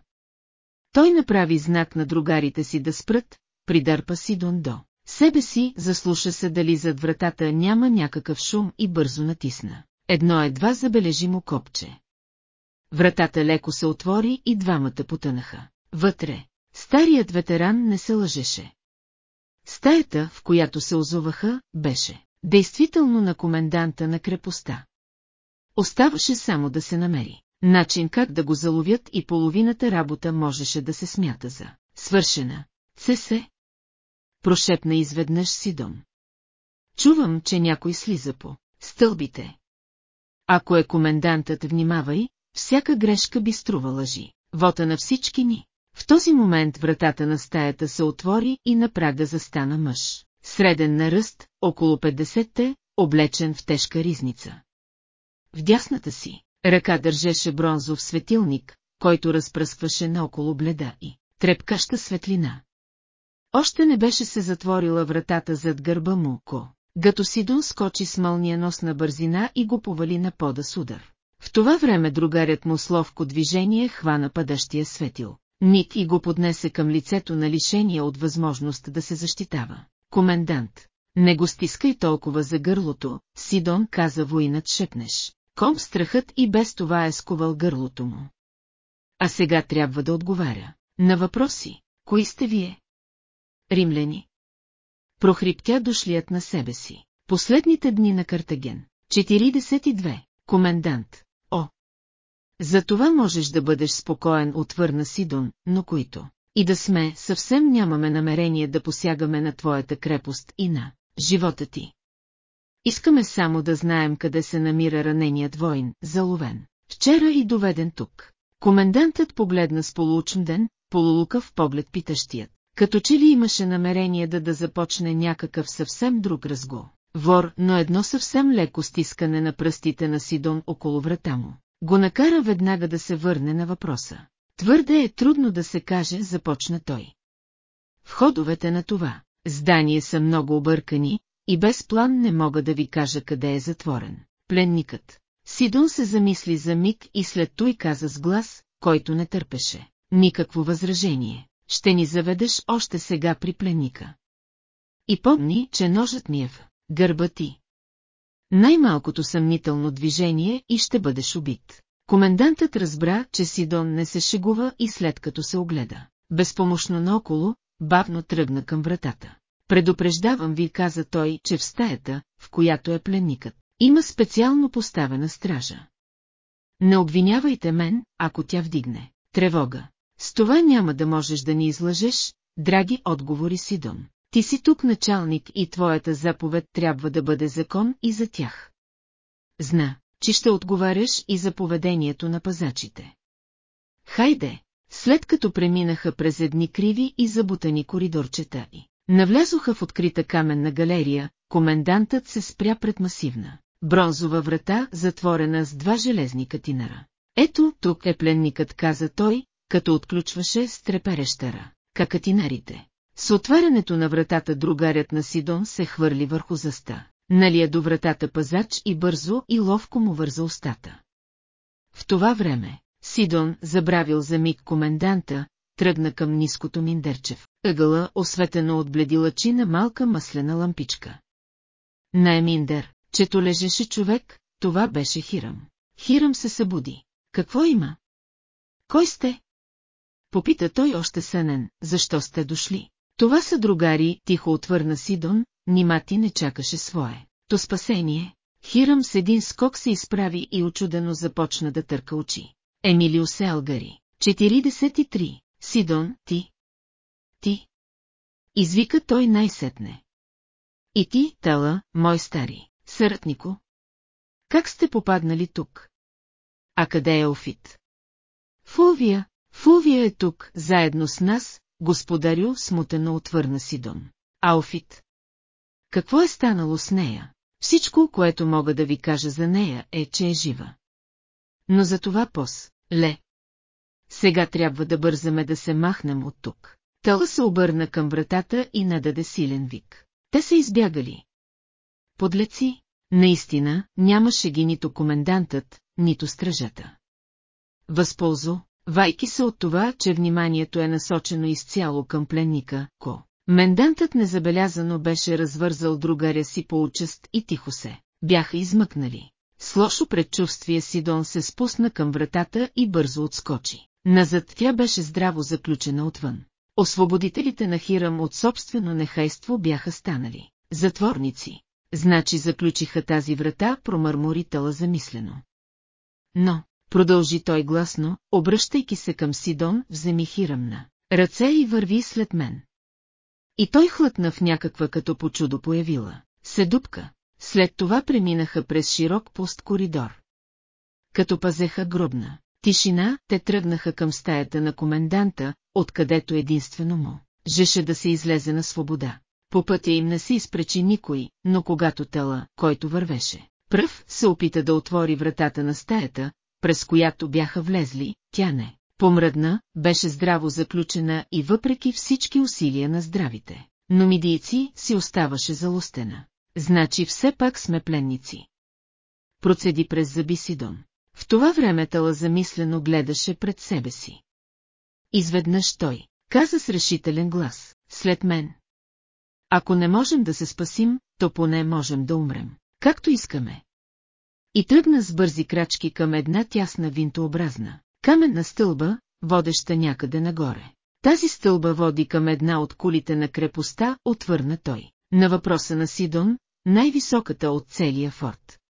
Той направи знак на другарите си да спрат, придърпа си до себе си, заслуша се дали зад вратата няма някакъв шум и бързо натисна. Едно едва забележимо копче. Вратата леко се отвори и двамата потънаха. Вътре, старият ветеран не се лъжеше. Стаята, в която се озоваха, беше действително на коменданта на крепостта. Оставаше само да се намери начин как да го заловят и половината работа можеше да се смята за свършена. Се се. Прошепна изведнъж Сидон. Чувам, че някой слиза по стълбите. Ако е комендантът, внимавай, всяка грешка би струва лъжи. Вота на всички ни. В този момент вратата на стаята се отвори и на прага застана мъж. Среден на ръст, около 50-те, облечен в тежка ризница. В дясната си ръка държеше бронзов светилник, който разпръскваше наоколо бледа и трепкаща светлина. Още не беше се затворила вратата зад гърба му, ко. Гато Сидон скочи с мълниеносна бързина и го повали на пода с удар. В това време другарят му с ловко движение хвана падащия светил. Ник и го поднесе към лицето на лишение от възможност да се защитава. Комендант, не го стискай толкова за гърлото, Сидон каза воинът шепнеш. Ком страхът и без това е сковал гърлото му. А сега трябва да отговаря. На въпроси, кои сте вие? Римляни. Прохриптя дошлият на себе си. Последните дни на Картаген. 42. Комендант. О! За това можеш да бъдеш спокоен, отвърна Сидон, но които. И да сме, съвсем нямаме намерение да посягаме на твоята крепост и на живота ти. Искаме само да знаем къде се намира раненият воин, заловен. Вчера и доведен тук. Комендантът погледна с полуучен полулукав поглед питащият, като че ли имаше намерение да да започне някакъв съвсем друг разго. Вор, но едно съвсем леко стискане на пръстите на Сидон около врата му. Го накара веднага да се върне на въпроса. Твърде е трудно да се каже, започна той. Входовете на това здание са много объркани, и без план не мога да ви кажа къде е затворен. Пленникът. Сидон се замисли за миг и след той каза с глас, който не търпеше. Никакво възражение. Ще ни заведеш още сега при пленника. И помни, че ножът ми е в гърба ти. Най-малкото съмнително движение и ще бъдеш убит. Комендантът разбра, че Сидон не се шегува и след като се огледа, безпомощно наоколо, бавно тръгна към вратата. Предупреждавам ви, каза той, че в стаята, в която е пленникът, има специално поставена стража. Не обвинявайте мен, ако тя вдигне. Тревога. С това няма да можеш да ни излъжеш, драги отговори Сидон. Ти си тук началник и твоята заповед трябва да бъде закон и за тях. Зна, че ще отговаряш и за поведението на пазачите. Хайде, след като преминаха през едни криви и забутани коридорчета и Навлязоха в открита каменна галерия, комендантът се спря пред масивна, бронзова врата, затворена с два железни катинара. Ето, тук е пленникът, каза той, като отключваше с треперещара, какатинарите. С отварянето на вратата другарят на Сидон се хвърли върху заста. Налия до вратата пазач и бързо и ловко му върза устата. В това време, Сидон, забравил за миг коменданта, тръгна към ниското миндерчев, ъгъла, осветено от бледи лъчи на малка маслена лампичка. На Еминдер, чето лежеше човек, това беше Хирам. Хирам се събуди. Какво има? Кой сте? Попита той още сънен, защо сте дошли? Това са другари, тихо отвърна Сидон, нима ти не чакаше свое. То спасение. Хирам с един скок се изправи и очудено започна да търка очи. Емилио Селгари, 43. Сидон, ти. Ти. Извика той най-сетне. И ти, Тала, мой стари, съратнико. Как сте попаднали тук? А къде е Офит? Фулвия, Фулвия е тук, заедно с нас, господарю, смутено отвърна Сидон. А Офит? Какво е станало с нея? Всичко, което мога да ви кажа за нея, е, че е жива. Но за това пос, ле. Сега трябва да бързаме да се махнем от тук. Тъла се обърна към вратата и нададе силен вик. Те са избягали. Подлеци, наистина, нямаше ги нито комендантът, нито стражата. Възползо, вайки се от това, че вниманието е насочено изцяло към пленника, ко. Мендантът незабелязано беше развързал другаря си по участ и тихо се. Бяха измъкнали. С лошо предчувствие Сидон се спусна към вратата и бързо отскочи. Назад тя беше здраво заключена отвън. Освободителите на Хирам от собствено нехайство бяха станали. Затворници. Значи заключиха тази врата, промърморитела замислено. Но, продължи той гласно, обръщайки се към Сидон, вземи Хирам на ръце и върви след мен. И той хлътна в някаква като по чудо появила. Се дупка. След това преминаха през широк пуст коридор. Като пазеха гробна тишина, те тръгнаха към стаята на коменданта, откъдето единствено му жеше да се излезе на свобода. По пътя им не се изпречи никой, но когато тела, който вървеше, пръв се опита да отвори вратата на стаята, през която бяха влезли, тя не. Помръдна, беше здраво заключена и въпреки всички усилия на здравите. Но мидийци си оставаше залустена. Значи все пак сме пленници. Процеди през зъби Сидон. В това време Тала замислено гледаше пред себе си. Изведнъж той, каза с решителен глас, след мен. Ако не можем да се спасим, то поне можем да умрем, както искаме. И тръгна с бързи крачки към една тясна винтообразна, каменна стълба, водеща някъде нагоре. Тази стълба води към една от кулите на крепостта, отвърна той. На въпроса на Сидон, най-високата от целия форт.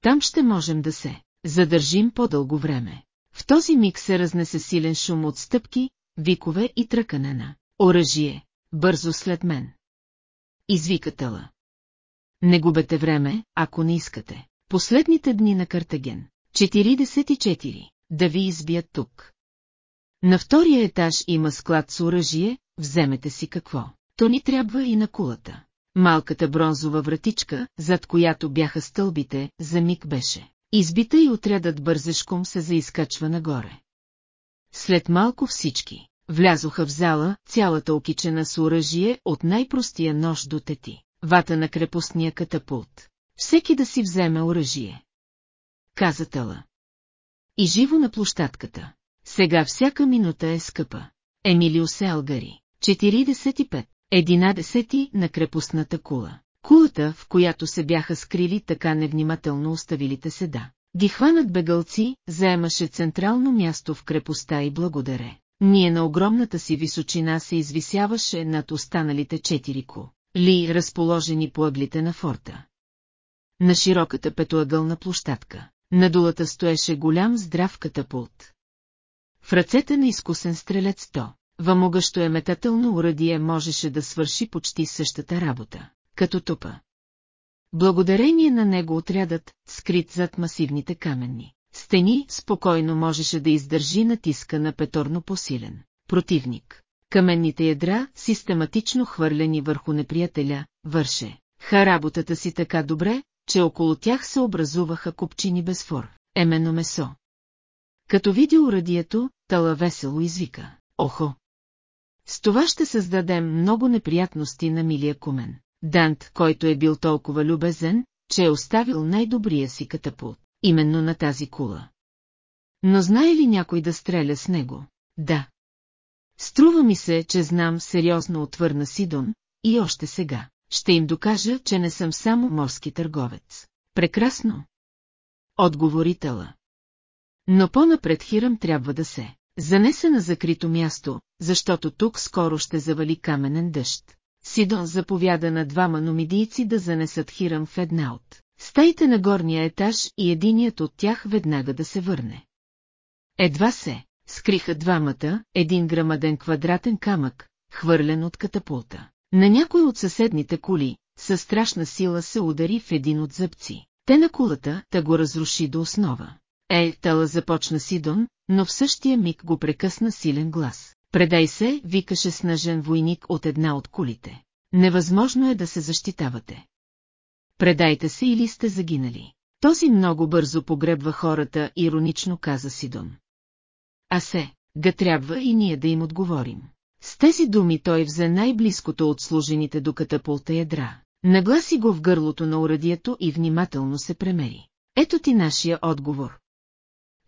Там ще можем да се задържим по-дълго време. В този миг се разнесе силен шум от стъпки, викове и тръкане на оръжие, бързо след мен. Извикатела. Не губете време, ако не искате. Последните дни на Картаген. 44. Да ви избият тук. На втория етаж има склад с оръжие, вземете си какво. То ни трябва и на кулата. Малката бронзова вратичка, зад която бяха стълбите, за миг беше. Избита и отрядът бързешком се заискачва нагоре. След малко всички влязоха в зала, цялата окичена с оръжие от най-простия нож до тети, вата на крепостния катапулт. Всеки да си вземе оръжие. Каза Тала. И живо на площадката. Сега всяка минута е скъпа. Емилио се алгари. 45. Единадесети на крепостната кула. Кулата, в която се бяха скрили така невнимателно оставилите седа. Ги хванат бегалци, заемаше централно място в крепостта и благодаре. Ние на огромната си височина се извисяваше над останалите четири ку. Ли, разположени по ъглите на форта. На широката петоъгълна площадка, на дулата стоеше голям здрав катапулт. В ръцете на изкусен стрелец то, въмогъщо е метателно урадие можеше да свърши почти същата работа като тупа. Благодарение на него отрядът, скрит зад масивните каменни стени, спокойно можеше да издържи натиска на петорно посилен противник. Каменните ядра, систематично хвърлени върху неприятеля, върше ха работата си така добре, че около тях се образуваха купчини без фор, еменно месо. Като види урадието, Тала весело извика. Охо! С това ще създадем много неприятности на милия Кумен. Дант, който е бил толкова любезен, че е оставил най-добрия си катапулт, именно на тази кула. Но знае ли някой да стреля с него? Да. Струва ми се, че знам сериозно отвърна Сидон, и още сега. Ще им докажа, че не съм само морски търговец. Прекрасно. Отговоритела. Но по-напред Хирам трябва да се занесе на закрито място, защото тук скоро ще завали каменен дъжд. Сидон заповяда на двама номидийци да занесат Хирам в една от стаите на горния етаж и единият от тях веднага да се върне. Едва се скриха двамата, един грамаден квадратен камък, хвърлен от катапулта. На някой от съседните кули, със страшна сила се удари в един от зъбци. Те на кулата, та го разруши до основа. Е, тала започна Сидон, но в същия миг го прекъсна силен глас. Предай се, викаше снъжен войник от една от кулите. Невъзможно е да се защитавате. Предайте се или сте загинали. Този много бързо погребва хората, иронично каза Сидон. А се, га трябва и ние да им отговорим. С тези думи той взе най-близкото от служените до катапулта ядра. Нагласи го в гърлото на урадието и внимателно се премери. Ето ти нашия отговор.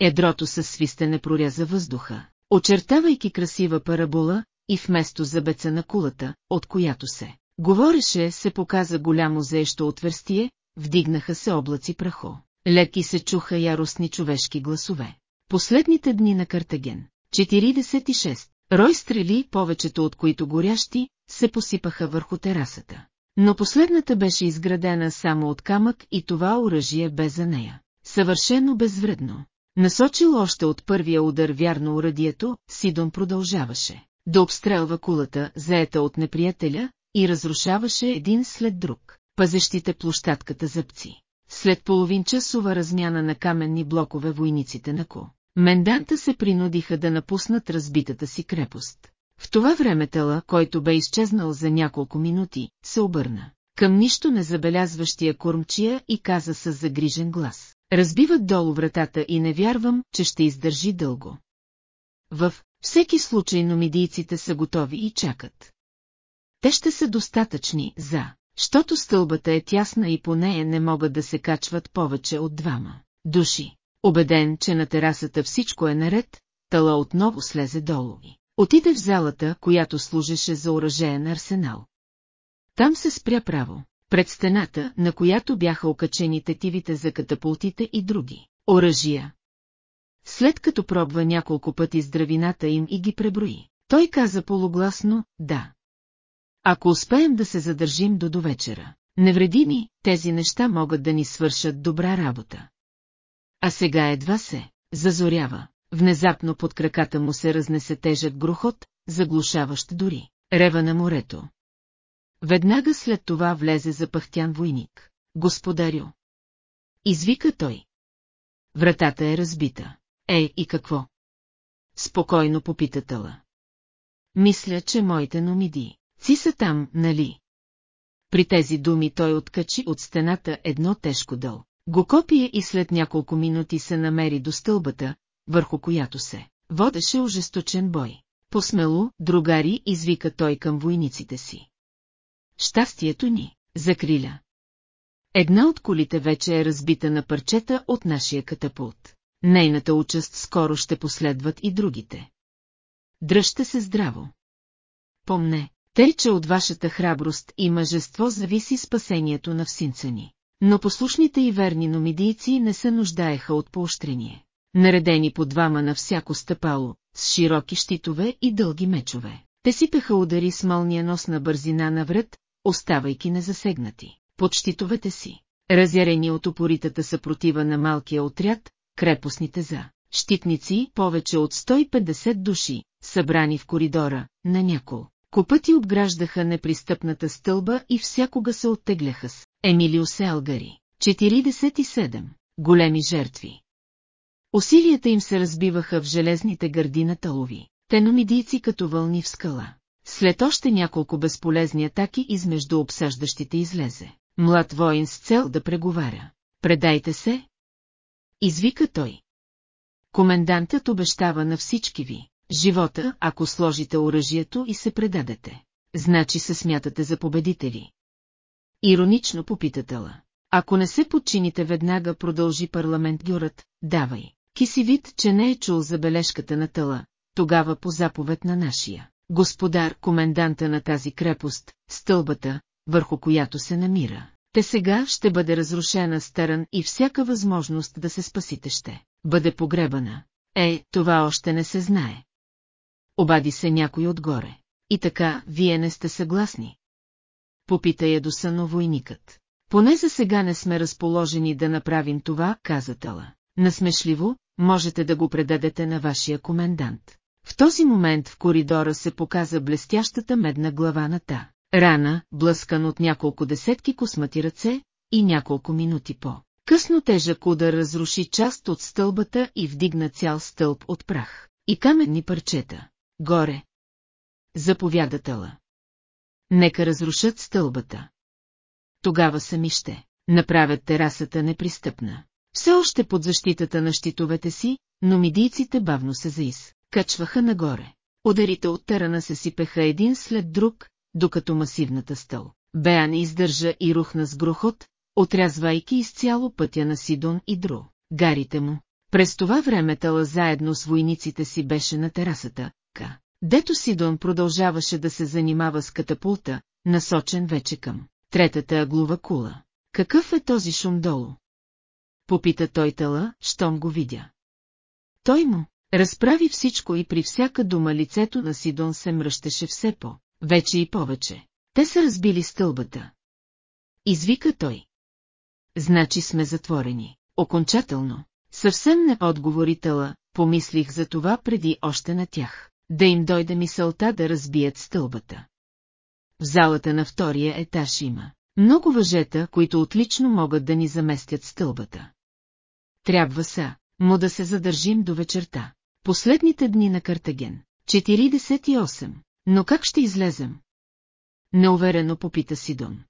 Едрото със свистене проряза въздуха, очертавайки красива парабола и вместо забеца на кулата, от която се говореше, се показа голямо заещо отверстие, вдигнаха се облаци прахо. Леки се чуха яростни човешки гласове. Последните дни на Картаген. 46. Рой стрели, повечето от които горящи, се посипаха върху терасата. Но последната беше изградена само от камък и това оръжие бе за нея. Съвършено безвредно. Насочил още от първия удар вярно урадието, Сидон продължаваше да обстрелва кулата, заета от неприятеля, и разрушаваше един след друг, пазещите площадката зъбци. След половин часова размяна на каменни блокове войниците на Ко, Менданта се принудиха да напуснат разбитата си крепост. В това време тъла, който бе изчезнал за няколко минути, се обърна към нищо незабелязващия кормчия и каза с загрижен глас. Разбиват долу вратата и не вярвам, че ще издържи дълго. В всеки случай номидийците са готови и чакат. Те ще са достатъчни за, щото стълбата е тясна и по нея не могат да се качват повече от двама души. Обеден, че на терасата всичко е наред, тала отново слезе долу и отиде в залата, която служеше за оръжеен арсенал. Там се спря право, пред стената, на която бяха окачени тетивите за катапултите и други оръжия. След като пробва няколко пъти здравината им и ги преброи, той каза полугласно «да». Ако успеем да се задържим до довечера, невредими, тези неща могат да ни свършат добра работа. А сега едва се зазорява. Внезапно под краката му се разнесе тежък грохот, заглушаващ дори рева на морето. Веднага след това влезе запъхтян войник. Господарю! Извика той. Вратата е разбита. Ей, и какво? Спокойно попита Тъла. Мисля, че моите номиди. Си са там, нали? При тези думи той откачи от стената едно тежко дъл. Го копие и след няколко минути се намери до стълбата, върху която се водеше ожесточен бой. Посмело, другари, извика той към войниците си. Щастието ни, закриля. Една от колите вече е разбита на парчета от нашия катапулт. Нейната участ скоро ще последват и другите. Дръжте се здраво. Помне, тъй, от вашата храброст и мъжество зависи спасението на всинца ни. Но послушните и верни номидийци не се нуждаеха от поощрение. Наредени по двама на всяко стъпало, с широки щитове и дълги мечове. Те сипеха удари с нос на бързина навред, оставайки незасегнати. Под щитовете си, разярени от опоритата съпротива на малкия отряд, крепостните за щитници, повече от 150 души, събрани в коридора, на някол. Копъти обграждаха непристъпната стълба и всякога се оттегляха с Емилиус Елгари. 47. Големи жертви. Усилията им се разбиваха в железните гърди на талови, теномидийци като вълни в скала. След още няколко безполезни атаки измежду обсъждащите излезе. Млад воин с цел да преговаря. Предайте се. Извика той. Комендантът обещава на всички ви. Живота, ако сложите оръжието и се предадете. Значи се смятате за победители. Иронично попита Тала. Ако не се подчините веднага, продължи парламент Гюрат, давай. Киси вид, че не е чул забележката на Тала, тогава по заповед на нашия. Господар, коменданта на тази крепост, стълбата, върху която се намира. Те сега ще бъде разрушена старан и всяка възможност да се спасите ще бъде погребана. Е, това още не се знае. Обади се някой отгоре. И така, вие не сте съгласни попита ядосано войникът. Поне за сега не сме разположени да направим това, каза Тала. Насмешливо, можете да го предадете на вашия комендант. В този момент в коридора се показа блестящата медна глава на та. Рана, блъскан от няколко десетки космати ръце и няколко минути по. Късно тежък удар разруши част от стълбата и вдигна цял стълб от прах и каменни парчета. Горе. Заповядатела. нека разрушат стълбата. Тогава сами ще направят терасата непристъпна. Все още под защитата на щитовете си, но мидийците бавно се заис, качваха нагоре. Ударите от терана се сипеха един след друг, докато масивната стъл. Беан издържа и рухна с грохот, отрязвайки изцяло пътя на Сидон и Дру. Гарите му. През това време Тала заедно с войниците си беше на терасата, К. Дето Сидон продължаваше да се занимава с катапулта, насочен вече към третата аглова кула. Какъв е този шум долу? Попита той Тала, щом го видя. Той му разправи всичко и при всяка дума лицето на Сидон се мръщеше все по, вече и повече. Те са разбили стълбата. Извика той. Значи сме затворени. Окончателно. Съвсем не отговоритела, помислих за това преди още на тях. Да им дойде мисълта да разбият стълбата. В залата на втория етаж има много въжета, които отлично могат да ни заместят стълбата. Трябва са, му да се задържим до вечерта. Последните дни на Картаген. 48. Но как ще излезем? Неуверено попита Сидон.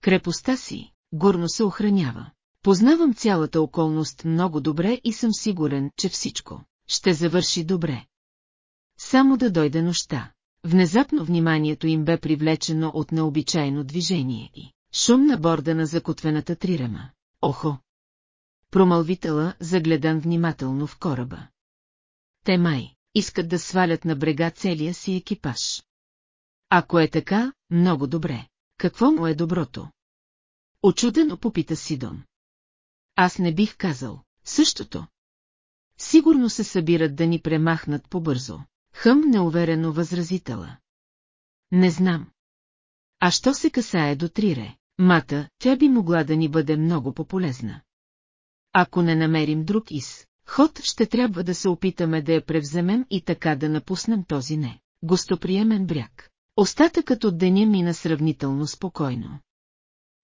Крепостта си, горно се охранява. Познавам цялата околност много добре и съм сигурен, че всичко ще завърши добре. Само да дойде нощта. Внезапно вниманието им бе привлечено от необичайно движение и шум на борда на закотвената трирема. Охо! Промълвитела, загледан внимателно в кораба. Те май, искат да свалят на брега целия си екипаж. Ако е така, много добре. Какво му е доброто? Очудено попита Сидон. Аз не бих казал. Същото. Сигурно се събират да ни премахнат побързо. Хъм неуверено възразитела. Не знам. А що се касае до Трире, мата, тя би могла да ни бъде много пополезна. Ако не намерим друг из, ход ще трябва да се опитаме да я превземем и така да напуснем този не. Гостоприемен бряг. Остатъкът от деня мина сравнително спокойно.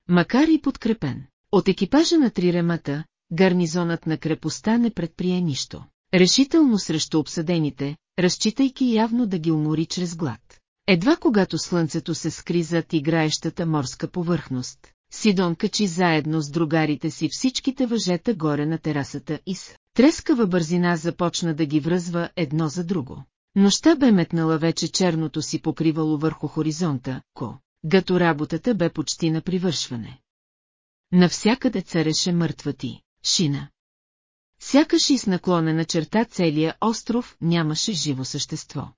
Макар и подкрепен, от екипажа на триремата, гарнизонът на крепостта не предприе нищо. Решително срещу обсъдените, разчитайки явно да ги умори чрез глад. Едва когато слънцето се скри зад играещата морска повърхност, Сидон качи заедно с другарите си всичките въжета горе на терасата и с трескава бързина започна да ги връзва едно за друго. Нощта бе метнала вече черното си покривало върху хоризонта, ко, гато работата бе почти на привършване. Навсякъде цареше мъртва ти, шина. Сякаш и с наклонена черта целия остров нямаше живо същество.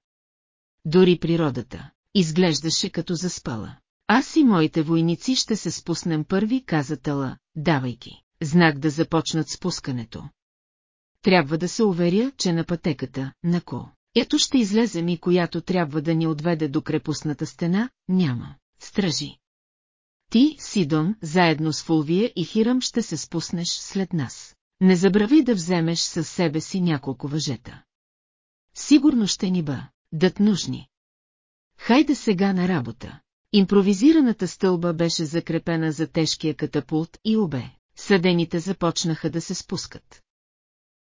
Дори природата изглеждаше като заспала. Аз и моите войници ще се спуснем първи, каза Тала, давайки знак да започнат спускането. Трябва да се уверя, че на пътеката, на ко. Ето ще излезем и която трябва да ни отведе до крепостната стена, няма. Стражи. Ти, Сидон, заедно с Фулвия и Хирам ще се спуснеш след нас. Не забрави да вземеш със себе си няколко въжета. Сигурно ще ни ба, дат нужни. Хайде сега на работа. Импровизираната стълба беше закрепена за тежкия катапулт и обе. Съдените започнаха да се спускат.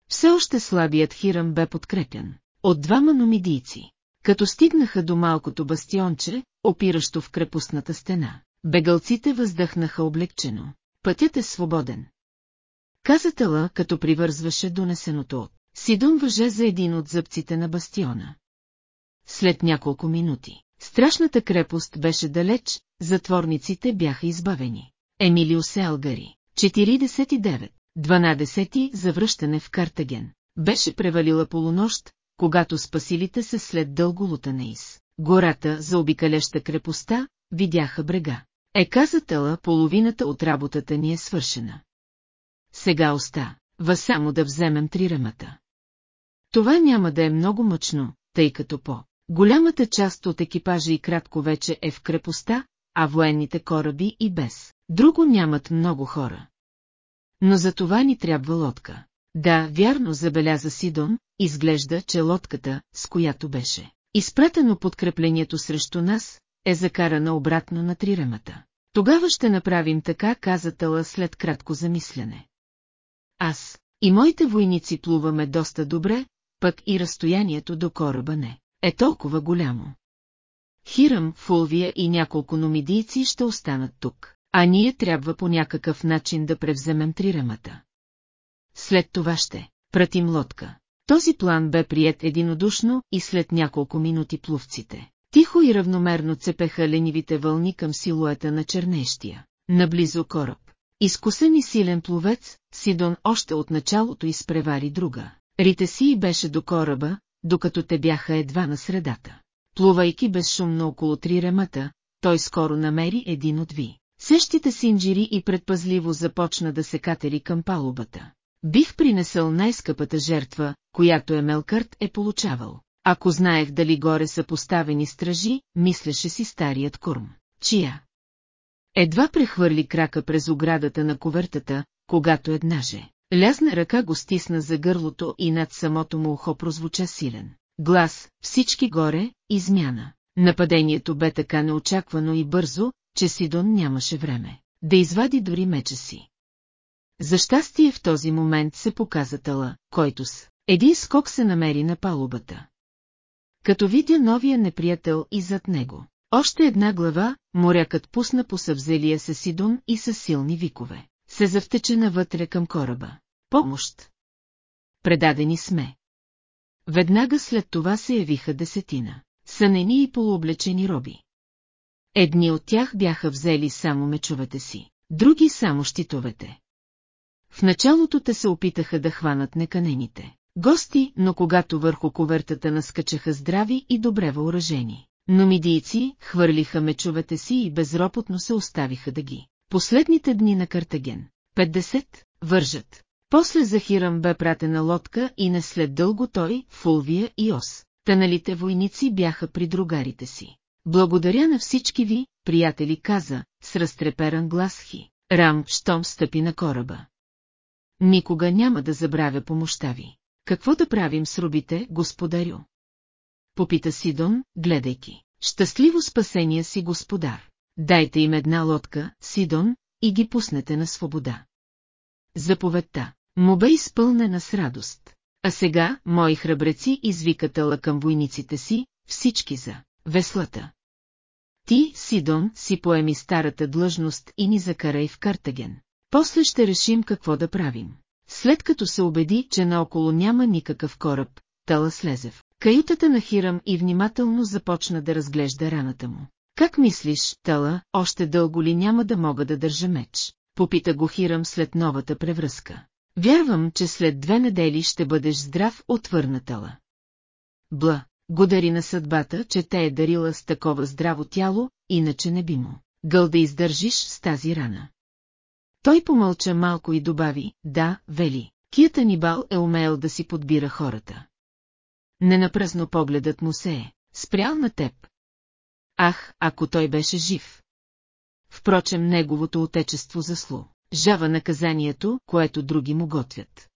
Все още слабият Хирам бе подкрепен от двама номидийци. Като стигнаха до малкото бастионче, опиращо в крепостната стена, бегалците въздъхнаха облегчено. Пътят е свободен. Казатела, като привързваше донесеното от Сидон въже за един от зъбците на бастиона. След няколко минути, страшната крепост беше далеч, затворниците бяха избавени. Емилио Селгари, 49, 12 за връщане в Картаген. Беше превалила полунощ, когато спасилите се след дълго лутане из гората за обикалеща крепостта, видяха брега. Е казатела, половината от работата ни е свършена. Сега оста, ва само да вземем триремата. Това няма да е много мъчно, тъй като по голямата част от екипажа и кратко вече е в крепостта, а военните кораби и без. Друго нямат много хора. Но за това ни трябва лодка. Да, вярно забеляза Сидон, изглежда, че лодката, с която беше. Изпратено подкреплението срещу нас, е закарана обратно на триремата. Тогава ще направим така, каза Тала след кратко замисляне. Аз и моите войници плуваме доста добре, пък и разстоянието до кораба не е толкова голямо. Хирам, Фулвия и няколко номидийци ще останат тук, а ние трябва по някакъв начин да превземем триремата. След това ще пратим лодка. Този план бе прият единодушно и след няколко минути плувците. Тихо и равномерно цепеха ленивите вълни към силуета на чернещия. Наблизо кораб. Изкусен и силен пловец, Сидон още от началото изпревари друга. Рите си беше до кораба, докато те бяха едва на средата. Плувайки безшумно около три ремата, той скоро намери един от ви. Същите синджири и предпазливо започна да се катери към палубата. Бих принесъл най-скъпата жертва, която Емелкърт е получавал. Ако знаех дали горе са поставени стражи, мислеше си старият курм. Чия? Едва прехвърли крака през оградата на ковертата, когато еднаже. Лязна ръка го стисна за гърлото и над самото му ухо прозвуча силен. Глас, всички горе, измяна. Нападението бе така неочаквано и бързо, че Сидон нямаше време да извади дори меча си. За щастие в този момент се показа тъла, който с един скок се намери на палубата. Като видя новия неприятел и зад него. Още една глава, морякът пусна по съвзелия се Сидон и със силни викове. Се завтече навътре към кораба. Помощ! Предадени сме. Веднага след това се явиха десетина. Сънени и полуоблечени роби. Едни от тях бяха взели само мечовете си, други само щитовете. В началото те се опитаха да хванат неканените гости, но когато върху ковертата наскачаха здрави и добре въоръжени, номидийци хвърлиха мечовете си и безропотно се оставиха да ги. Последните дни на Картаген. 50. Вържат. После за Хирам бе пратена лодка и не след дълго той, Фулвия и Ос. Таналите войници бяха при другарите си. Благодаря на всички ви, приятели каза, с разтреперан глас Хи. Рам, щом стъпи на кораба. Никога няма да забравя помощта ви. Какво да правим с рубите, господарю? Попита Сидон, гледайки. Щастливо спасение си, господар. Дайте им една лодка, Сидон, и ги пуснете на свобода. Заповедта му бе изпълнена с радост. А сега, мои храбреци, извикатела към войниците си, всички за веслата. Ти, Сидон, си поеми старата длъжност и ни закарай в Картаген. После ще решим какво да правим. След като се убеди, че наоколо няма никакъв кораб, Тала слезе в каютата на Хирам и внимателно започна да разглежда раната му. Как мислиш, Тала, още дълго ли няма да мога да държа меч? Попита го Хирам след новата превръзка. Вярвам, че след две недели ще бъдеш здрав, отвърна Тала. Бла, годари на съдбата, че те е дарила с такова здраво тяло, иначе не би му. Гъл да издържиш с тази рана. Той помълча малко и добави, да, вели, кият Анибал е умел да си подбира хората. Ненапразно погледът му се е, спрял на теб. Ах, ако той беше жив! Впрочем, неговото отечество заслу, жава наказанието, което други му готвят.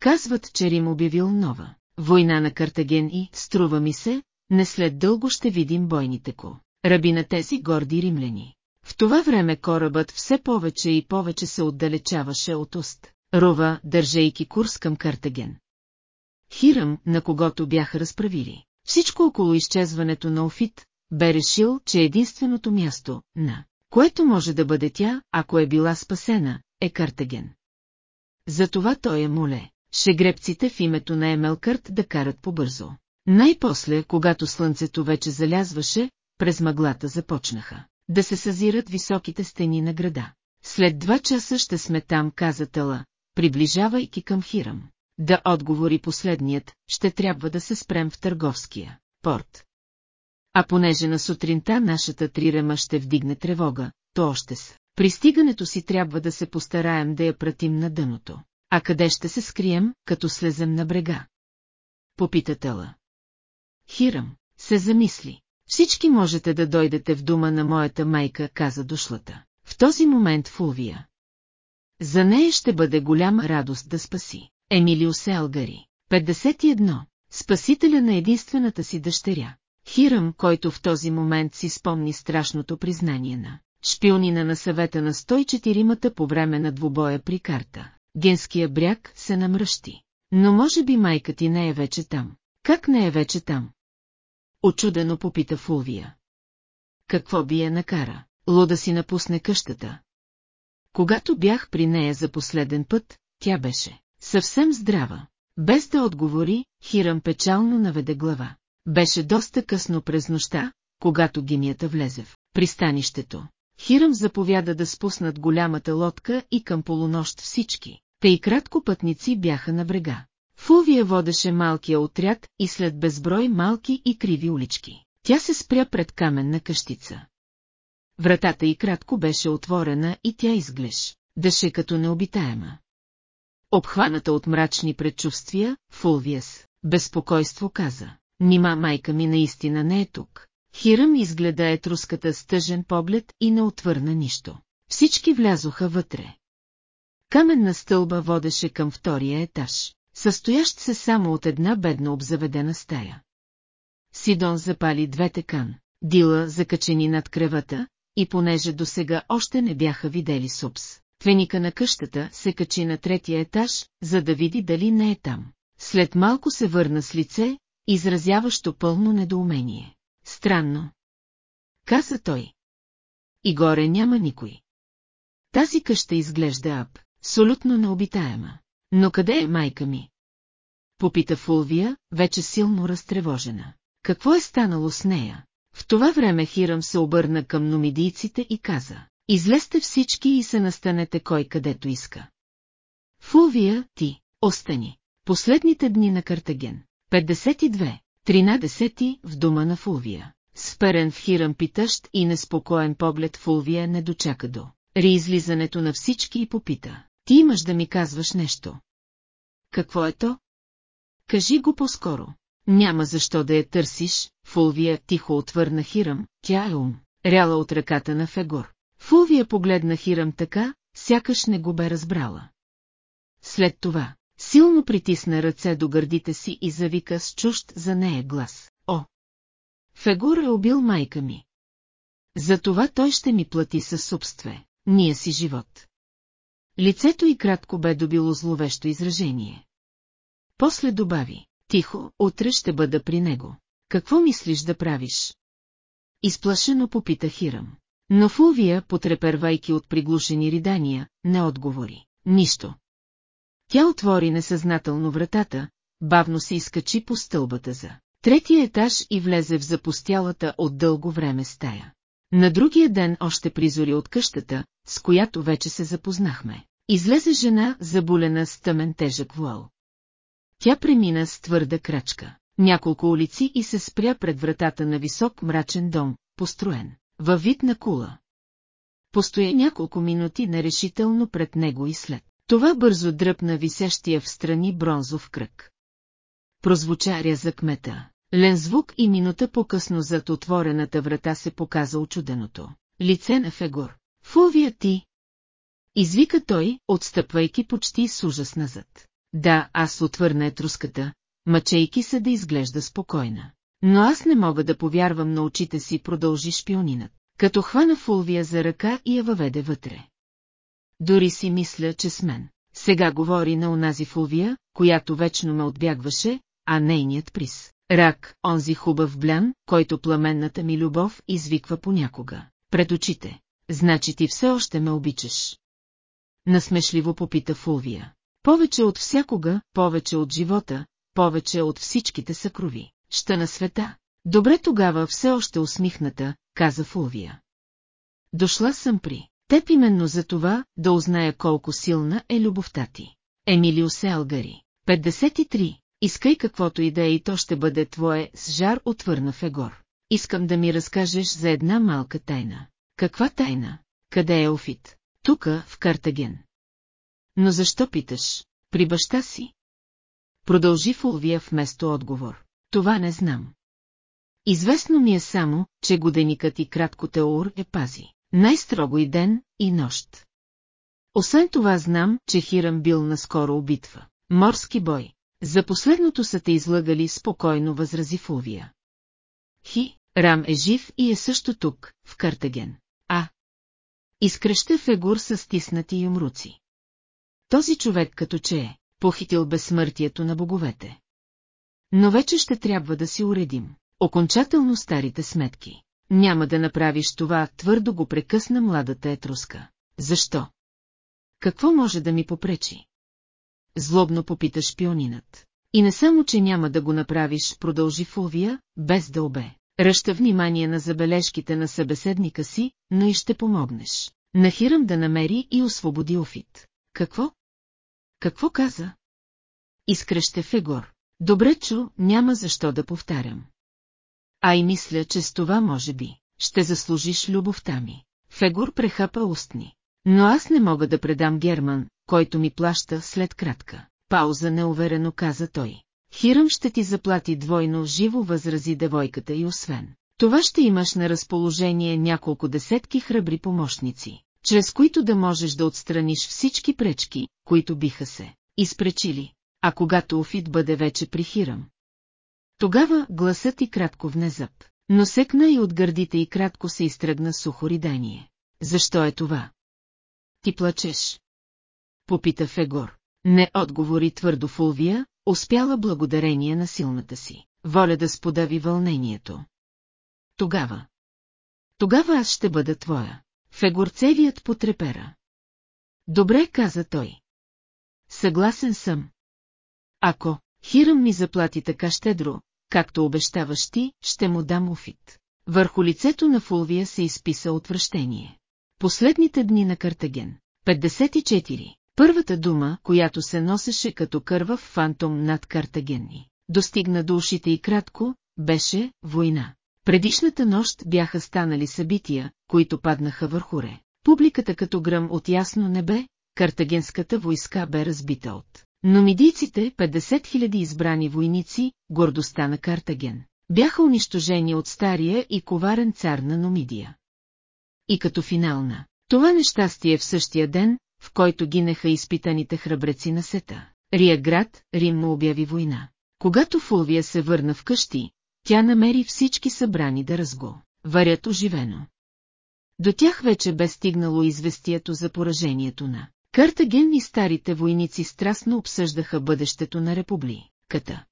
Казват, че Рим обявил нова война на Картаген и, струва ми се, не след дълго ще видим бойните ко. Раби на тези горди римляни. В това време корабът все повече и повече се отдалечаваше от уст, рова, държейки курс към Картаген. Хирам, на когото бяха разправили. Всичко около изчезването на Офит, бе решил, че единственото място, на което може да бъде тя, ако е била спасена, е Картаген. Затова той е моле, шегребците в името на Емелкърт да карат побързо. Най-после, когато слънцето вече залязваше, през мъглата започнаха да се съзират високите стени на града. След два часа ще сме там, каза Тала, приближавайки към Хирам. Да отговори последният, ще трябва да се спрем в търговския порт. А понеже на сутринта нашата трирема ще вдигне тревога, то още с пристигането си трябва да се постараем да я пратим на дъното. А къде ще се скрием, като слезем на брега? Попита Тала. Хирам, се замисли. Всички можете да дойдете в дома на моята майка, каза дошлата. В този момент Фулвия. За нея ще бъде голяма радост да спаси. Емилио Селгари. 51. Спасителя на единствената си дъщеря. Хирам, който в този момент си спомни страшното признание на шпионина на съвета на 104-мата по време на двубоя при карта. Генския бряг се намръщи. Но може би майка ти не е вече там. Как не е вече там? Очудено попита Фулвия. какво би я накара, Ло да си напусне къщата. Когато бях при нея за последен път, тя беше съвсем здрава. Без да отговори, Хирам печално наведе глава. Беше доста късно през нощта, когато гинията влезе в пристанището. Хирам заповяда да спуснат голямата лодка и към полунощ всички. Те и кратко пътници бяха на брега. Фулвия водеше малкия отряд и след безброй малки и криви улички. Тя се спря пред каменна къщица. Вратата и кратко беше отворена и тя изглеж, дъше като необитаема. Обхваната от мрачни предчувствия, Фулвиес, безпокойство каза. Нима майка ми наистина не е тук. Хирам изгледа етруската с тъжен поглед и не отвърна нищо. Всички влязоха вътре. Каменна стълба водеше към втория етаж, състоящ се само от една бедно обзаведена стая. Сидон запали двете кан, дила закачени над кревата, и понеже досега още не бяха видели супс, твеника на къщата се качи на третия етаж, за да види дали не е там. След малко се върна с лице, изразяващо пълно недоумение. Странно. Каза той. И горе няма никой. Тази къща изглежда аб, абсолютно необитаема. Но къде е майка ми? Попита Фулвия, вече силно разтревожена. Какво е станало с нея? В това време Хирам се обърна към номидийците и каза. Излезте всички и се настанете кой където иска. Фулвия, ти, остани. Последните дни на Картаген. 52. 13. В дома на Фулвия. Сперен в Хирам питащ и неспокоен поглед Фулвия не дочака до реизлизането на всички и попита. Ти имаш да ми казваш нещо. Какво е то? Кажи го по-скоро. Няма защо да я търсиш, Фулвия тихо отвърна Хирам, тя е ум, ряла от ръката на Фегор. Фулвия погледна Хирам така, сякаш не го бе разбрала. След това, силно притисна ръце до гърдите си и завика с чужд за нея глас. О! Фегор е убил майка ми. Затова той ще ми плати със собстве, ние си живот. Лицето й кратко бе добило зловещо изражение. После добави, тихо, утре ще бъда при него. Какво мислиш да правиш? Изплашено попита Хирам. Но Фулвия, потрепервайки от приглушени ридания, не отговори. Нищо. Тя отвори несъзнателно вратата, бавно се изкачи по стълбата за третия етаж и влезе в запустялата от дълго време стая. На другия ден още призори от къщата, с която вече се запознахме. Излезе жена, заболена с тъмен тежък вуал. Тя премина с твърда крачка, няколко улици и се спря пред вратата на висок мрачен дом, построен, във вид на кула. Постоя няколко минути нерешително пред него и след. Това бързо дръпна висящия в страни бронзов кръг. Прозвуча рязък мета. Лен звук и минута по-късно зад отворената врата се показа очуденото. Лице на Фегор. Фулвия ти! Извика той, отстъпвайки почти с ужас назад. Да, аз отвърна етруската, мъчейки се да изглежда спокойна. Но аз не мога да повярвам на очите си, продължи шпионинът, като хвана Фулвия за ръка и я въведе вътре. Дори си мисля, че с мен. Сега говори на онази Фулвия, която вечно ме отбягваше, а нейният приз. Рак, онзи хубав блян, който пламенната ми любов извиква понякога. Пред очите. Значи ти все още ме обичаш. Насмешливо попита Фулвия. Повече от всякога, повече от живота, повече от всичките съкрови. Ща на света. Добре тогава все още усмихната, каза Фулвия. Дошла съм при теб именно за това, да узная колко силна е любовта ти. Емилио Селгари. 53. Искай каквото и да е и то ще бъде твое, с жар отвърна Фегор. Искам да ми разкажеш за една малка тайна. Каква тайна? Къде е Офит? Тука, в Картаген. Но защо питаш? При баща си? Продължи Фулвия вместо отговор. Това не знам. Известно ми е само, че годеникът и кратко Теор е пази. Най-строго и ден, и нощ. Освен това знам, че Хирам бил наскоро убитва. Морски бой. За последното са те излъгали спокойно възрази Фулвия. Хи, Рам е жив и е също тук, в Картаген. А. Изкръща Фегур с стиснати юмруци. Този човек като че е похитил безсмъртието на боговете. Но вече ще трябва да си уредим окончателно старите сметки. Няма да направиш това, твърдо го прекъсна младата етруска. Защо? Какво може да ми попречи? Злобно попита шпионинът. И не само, че няма да го направиш, продължи Фулвия, без да обе. Ръща внимание на забележките на събеседника си, но и ще помогнеш. Нахирам да намери и освободи Офит. Какво? Какво каза? Изкръще Фегор. Добре чу, няма защо да повтарям. А и мисля, че с това може би ще заслужиш любовта ми. Фегор прехапа устни. Но аз не мога да предам Герман, който ми плаща след кратка. Пауза неуверено каза той. Хирам ще ти заплати двойно, живо възрази девойката и освен. Това ще имаш на разположение няколко десетки храбри помощници, чрез които да можеш да отстраниш всички пречки, които биха се изпречили, а когато Офит бъде вече при Хирам. Тогава гласът и кратко внезап, но секна и от гърдите и кратко се изтръгна сухо ридание. Защо е това? Ти плачеш? Попита Фегор. Не отговори твърдо Фулвия, успяла благодарение на силната си. Воля да сподави вълнението. Тогава. Тогава аз ще бъда твоя. Фегорцевият потрепера. Добре, каза той. Съгласен съм. Ако Хирам ми заплати така щедро, както обещаваш ти, ще му дам офит. Върху лицето на Фулвия се изписа отвращение. Последните дни на Картаген. 54. Първата дума, която се носеше като кървав фантом над Картагенни, достигна до ушите и кратко, беше война. Предишната нощ бяха станали събития, които паднаха върху ре. Публиката като гръм от ясно небе, картагенската войска бе разбита от. Но мидийците, 50 000 избрани войници, гордостта на Картаген, бяха унищожени от стария и коварен цар на Номидия. И като финална, това нещастие в същия ден, в който гинеха изпитаните храбреци на сета. Рияград, Рим му обяви война. Когато Фулвия се върна в къщи, тя намери всички събрани да разго. Варят оживено. До тях вече бе стигнало известието за поражението на Картаген и старите войници страстно обсъждаха бъдещето на републиката.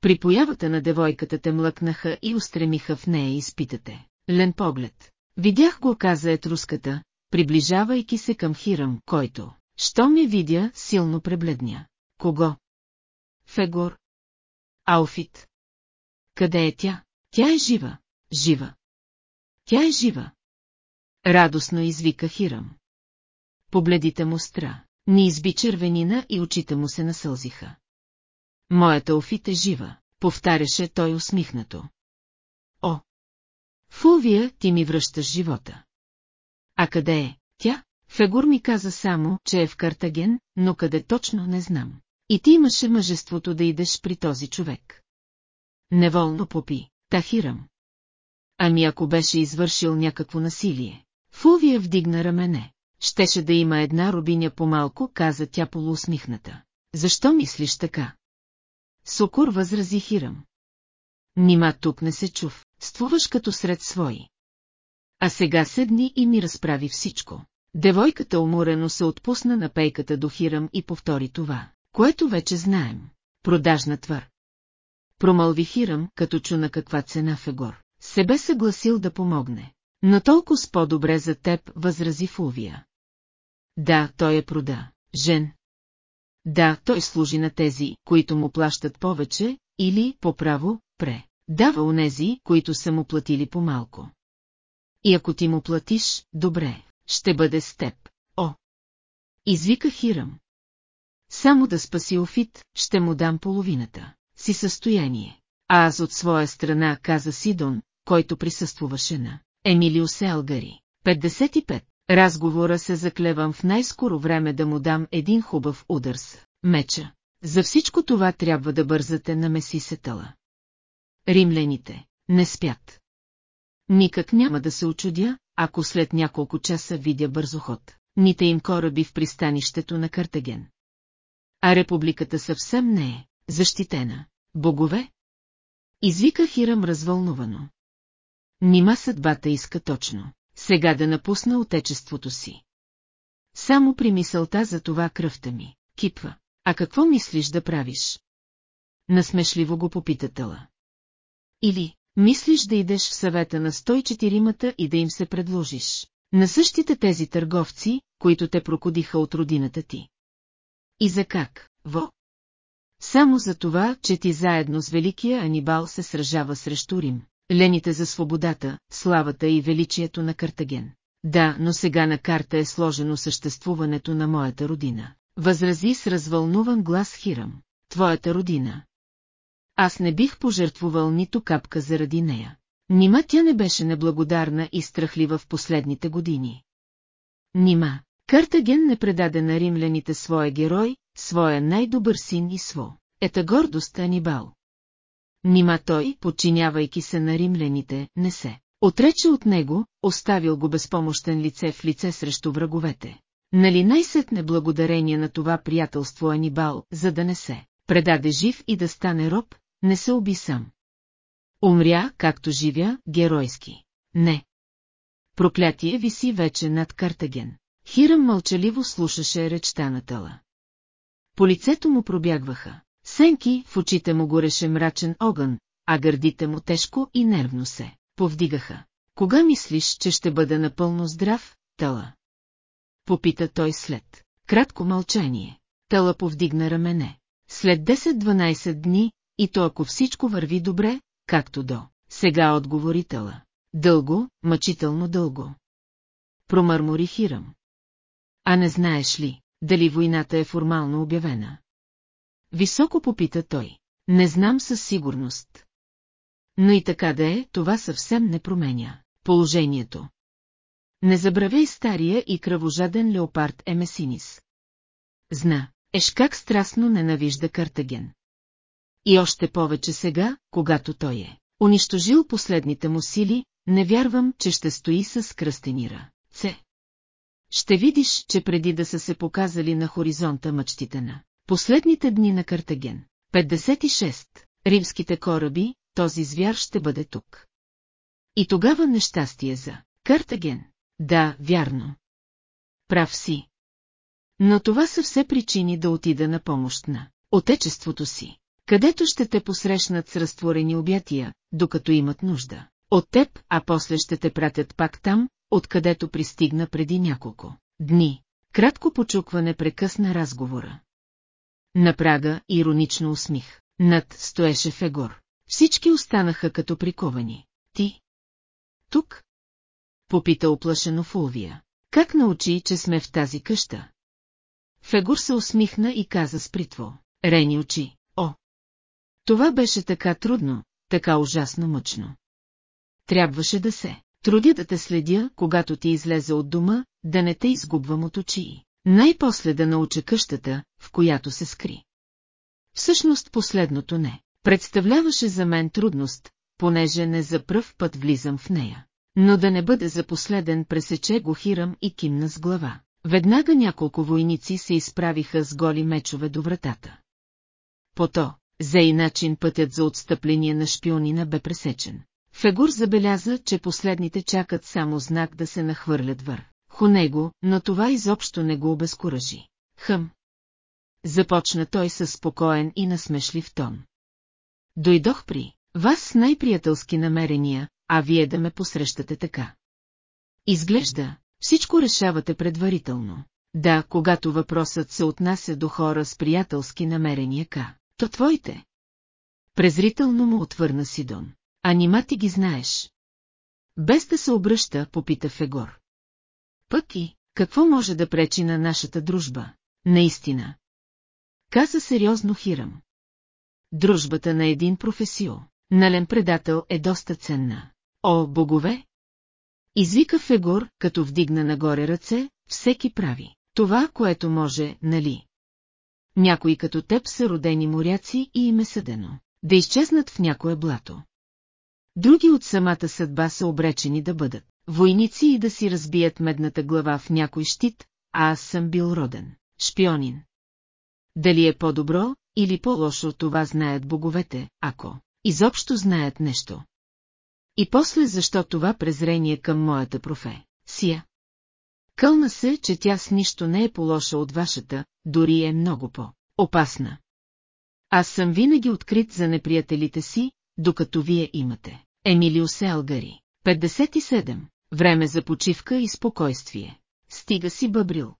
При появата на девойката те млъкнаха и устремиха в нея изпитате. Лен поглед. Видях го, каза етруската, приближавайки се към Хирам, който, що ме видя, силно пребледня. Кого? Фегор. Ауфит. Къде е тя? Тя е жива. Жива. Тя е жива. Радостно извика Хирам. Погледите му стра, ни изби червенина и очите му се насълзиха. Моята Офит е жива, повтаряше той усмихнато. О! Фулвия, ти ми връщаш живота. А къде е тя? Фегур ми каза само, че е в Картаген, но къде точно не знам. И ти имаше мъжеството да идеш при този човек. Неволно попи, Тахирам. Ами ако беше извършил някакво насилие. Фулвия вдигна рамене. Щеше да има една рубиня по-малко, каза тя полуусмихната. Защо мислиш така? Сокур възрази Хирам. Нима тук не се чув, ствуваш като сред свои. А сега седни и ми разправи всичко. Девойката уморено се отпусна на пейката до Хирам и повтори това, което вече знаем. Продажна твър. Промълви Хирам, като чу на каква цена Фегор. Се бе съгласил да помогне. Но толкова с по-добре за теб, възрази Фулвия. Да, той е прода. Жен. Да, той служи на тези, които му плащат повече, или, по право, пре. Дава онези, които са му платили по-малко. И ако ти му платиш, добре, ще бъде с теб. О! Извика Хирам. Само да спаси Офит, ще му дам половината си състояние. А аз от своя страна, каза Сидон, който присъствуваше на Емилиус Елгари. 55. Разговора се заклевам в най-скоро време да му дам един хубав удар с меча. За всичко това трябва да бързате на Месисетъла. Римляните не спят. Никак няма да се очудя, ако след няколко часа видя бързоход, ните им кораби в пристанището на Картаген. А републиката съвсем не е защитена. Богове? Извика Хирам развълнувано. Нима съдбата иска точно, сега да напусна отечеството си. Само при мисълта за това кръвта ми, кипва. А какво мислиш да правиш? Насмешливо го попита Тъла. Или, мислиш да идеш в съвета на 104-мата и да им се предложиш. На същите тези търговци, които те прокодиха от родината ти. И за как, во? Само за това, че ти заедно с великия Анибал се сражава срещу Рим, лените за свободата, славата и величието на Картаген. Да, но сега на карта е сложено съществуването на моята родина. Възрази с развълнуван глас Хирам. Твоята родина. Аз не бих пожертвувал нито капка заради нея. Нима тя не беше неблагодарна и страхлива в последните години. Нима, Картаген не предаде на римляните своя герой, своя най-добър син и сво. Ета гордост Анибал. Нима той, подчинявайки се на римляните, не се. Отрече от него, оставил го безпомощен лице в лице срещу враговете. Нали най-сетне благодарение на това приятелство Анибал, за да не се предаде жив и да стане роб, не се уби сам. Умря, както живя, геройски. Не. Проклятие виси вече над Картаген. Хирам мълчаливо слушаше речта на тъла. По лицето му пробягваха. Сенки в очите му гореше мрачен огън, а гърдите му тежко и нервно се повдигаха. Кога мислиш, че ще бъде напълно здрав, Тала? Попита той след. Кратко мълчание. Тала повдигна рамене. След 10-12 дни, и то ако всичко върви добре, както до. Сега отговори Тала. Дълго, мъчително дълго. Промърмори Хирам. А не знаеш ли, дали войната е формално обявена? Високо попита той. Не знам със сигурност. Но и така да е, това съвсем не променя положението. Не забравяй стария и кръвожаден леопард Емесинис. Зна, еш как страстно ненавижда Картаген. И още повече сега, когато той е унищожил последните му сили, не вярвам, че ще стои с кръстенира. Це. Ще видиш, че преди да са се показали на хоризонта мъчтите на последните дни на Картаген. 56. Римските кораби, този звяр ще бъде тук. И тогава нещастие за Картаген. Да, вярно. Прав си. Но това са все причини да отида на помощ на отечеството си, където ще те посрещнат с разтворени обятия, докато имат нужда. От теб, а после ще те пратят пак там, откъдето пристигна преди няколко дни. Кратко почукване прекъсна разговора. На прага иронично усмих. Над стоеше Фегор. Всички останаха като приковани. Ти? Тук? Попита оплашено Фулвия. Как научи, че сме в тази къща? Фегур се усмихна и каза с притво. Рени очи. О! Това беше така трудно, така ужасно мъчно. Трябваше да се трудя да те следя, когато ти излезе от дома, да не те изгубвам от очи. Най-после да науча къщата, в която се скри. Всъщност последното не. Представляваше за мен трудност, понеже не за пръв път влизам в нея. Но да не бъде за последен пресече го хирам и кимна с глава. Веднага няколко войници се изправиха с голи мечове до вратата. Пото, за и начин пътят за отстъпление на шпионина бе пресечен. Фегур забеляза, че последните чакат само знак да се нахвърлят вър. Него, но това изобщо не го обезкуражи. Хъм. Започна той със спокоен и насмешлив тон. Дойдох при вас с най-приятелски намерения, а вие да ме посрещате така. Изглежда, всичко решавате предварително. Да, когато въпросът се отнася до хора с приятелски намерения ка, то твоите. Презрително му отвърна Сидон. А нима ти ги знаеш? Без да се обръща, попита Фегор. Пък и, какво може да пречи на нашата дружба? Наистина. Каза сериозно Хирам. Дружбата на един професио, нален предател е доста ценна. О, богове! Извика Фегор, като вдигна нагоре ръце, всеки прави. Това, което може, нали? Някои като теб са родени моряци и им е съдено. Да изчезнат в някое блато. Други от самата съдба са обречени да бъдат войници и да си разбият медната глава в някой щит, а аз съм бил роден. Шпионин. Дали е по-добро или по-лошо това знаят боговете, ако изобщо знаят нещо. И после защо това презрение към моята профе, сия? Кълна се, че тя с нищо не е по-лоша от вашата, дори е много по-опасна. Аз съм винаги открит за неприятелите си, докато вие имате Емилио Селгари. 57. Време за почивка и спокойствие. Стига си бъбрил.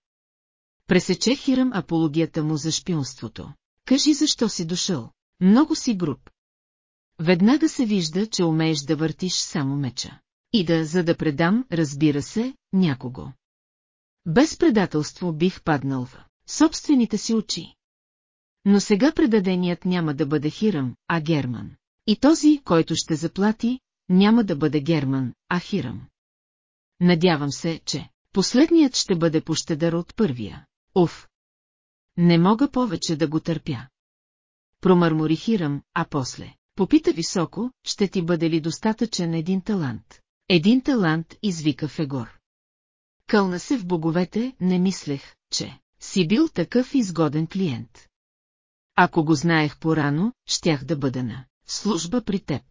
Пресече Хирам апологията му за шпионството. Кажи защо си дошъл. Много си груб. Веднага се вижда, че умееш да въртиш само меча. И да, за да предам, разбира се, някого. Без предателство бих паднал в собствените си очи. Но сега предаденият няма да бъде Хирам, а Герман. И този, който ще заплати, няма да бъде Герман, а Хирам. Надявам се, че последният ще бъде пощедър от първия. Уф! Не мога повече да го търпя. Промърмори Хирам, а после. Попита високо, ще ти бъде ли достатъчен един талант. Един талант извика Фегор. Кълна се в боговете, не мислех, че си бил такъв изгоден клиент. Ако го знаех порано, щях да бъда на служба при теб.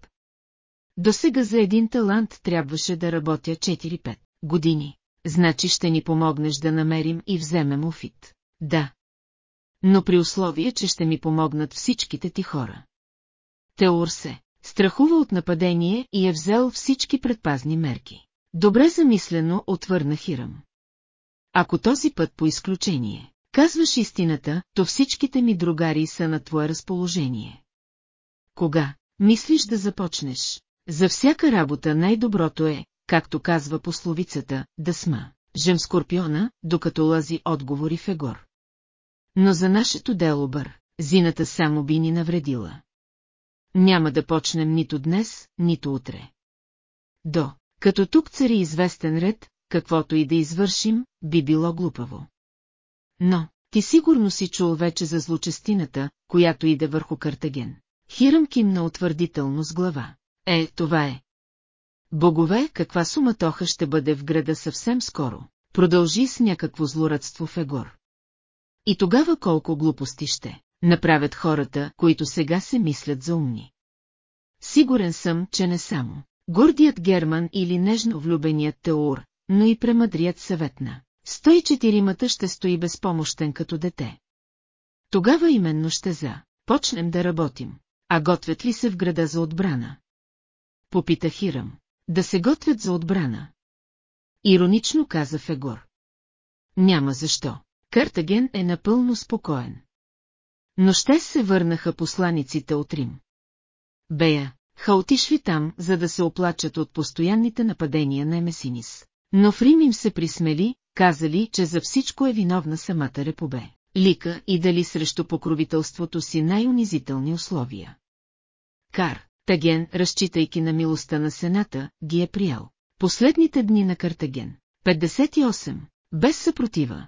До сега за един талант трябваше да работя 4-5 години. Значи ще ни помогнеш да намерим и вземем офит. Да. Но при условие, че ще ми помогнат всичките ти хора. Теор се страхува от нападение и е взел всички предпазни мерки. Добре замислено отвърна Хирам. Ако този път по изключение казваш истината, то всичките ми другари са на твое разположение. Кога мислиш да започнеш? За всяка работа най-доброто е, както казва пословицата, да сма. Жем скорпиона, докато лази отговори Фегор. Но за нашето дело бър, зината само би ни навредила. Няма да почнем нито днес, нито утре. До, като тук цари известен ред, каквото и да извършим, би било глупаво. Но, ти сигурно си чул вече за злочестината, която иде върху Картаген. Хирам кимна утвърдително с глава. Е, това е. Богове, каква суматоха ще бъде в града съвсем скоро. Продължи с някакво злорадство в Егор. И тогава колко глупости ще направят хората, които сега се мислят за умни. Сигурен съм, че не само. Гордият Герман или нежно влюбеният Теор, но и премъдрият съветна. Сто и четиримата ще стои безпомощен като дете. Тогава именно ще за. Почнем да работим. А готвят ли се в града за отбрана? Попита Хирам. Да се готвят за отбрана. Иронично каза Фегор. Няма защо. Картаген е напълно спокоен. Но ще се върнаха посланиците от Рим. Бея, хаотишли там, за да се оплачат от постоянните нападения на Емесинис. Но в Рим им се присмели, казали, че за всичко е виновна самата Репобе. Лика и дали срещу покровителството си най-унизителни условия. Кар, Таген, разчитайки на милостта на Сената, ги е приял. Последните дни на Картаген. 58. Без съпротива.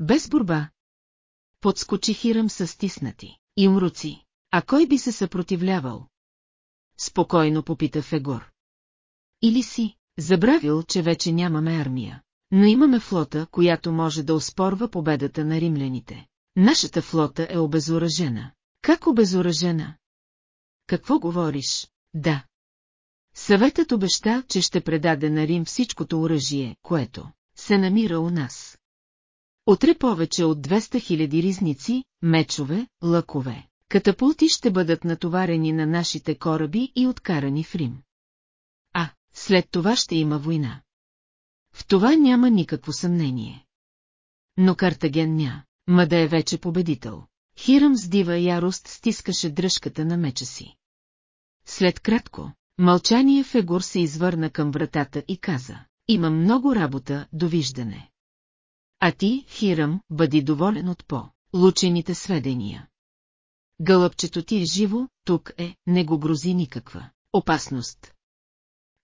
Без борба. Подскочи Хирам с стиснати. И умруци. А кой би се съпротивлявал? Спокойно попита Фегор. Или си, забравил, че вече нямаме армия. Но имаме флота, която може да оспорва победата на римляните. Нашата флота е обезоръжена. Как обезоръжена? Какво говориш? Да. Съветът обеща, че ще предаде на Рим всичкото оръжие, което се намира у нас. Отре повече от 200 000 ризници, мечове, лъкове. Катапулти ще бъдат натоварени на нашите кораби и откарани в Рим. А, след това ще има война. В това няма никакво съмнение. Но Картаген ня, ма да е вече победител. Хирам с дива ярост стискаше дръжката на меча си. След кратко, мълчание Фегур се извърна към вратата и каза, имам много работа, довиждане. А ти, Хирам, бъди доволен от по-лучените сведения. Гълъбчето ти е живо, тук е, не го грози никаква опасност.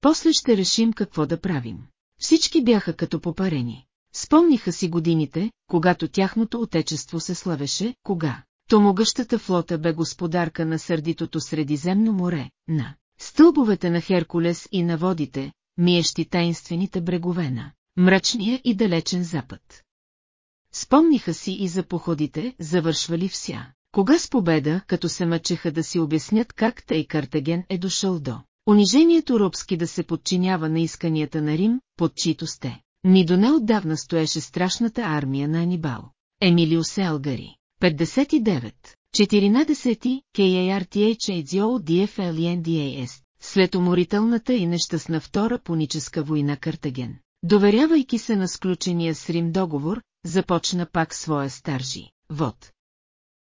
После ще решим какво да правим. Всички бяха като попарени. Спомниха си годините, когато тяхното отечество се славеше, кога то могъщата флота бе господарка на сърдитото Средиземно море, на стълбовете на Херкулес и на водите, миещи таинствените брегове на мрачния и далечен запад. Спомниха си и за походите, завършвали вся. Кога с победа, като се мъчеха да си обяснят как тъй Картаген е дошъл до унижението робски да се подчинява на исканията на Рим, под чието сте. Ни до неотдавна стоеше страшната армия на Анибал. Емилио Селгари. 59. 14. KARTHADO DFLNDAS след уморителната и нещастна втора пуническа война Картаген. Доверявайки се на сключения с Рим договор, започна пак своя старжи, вод.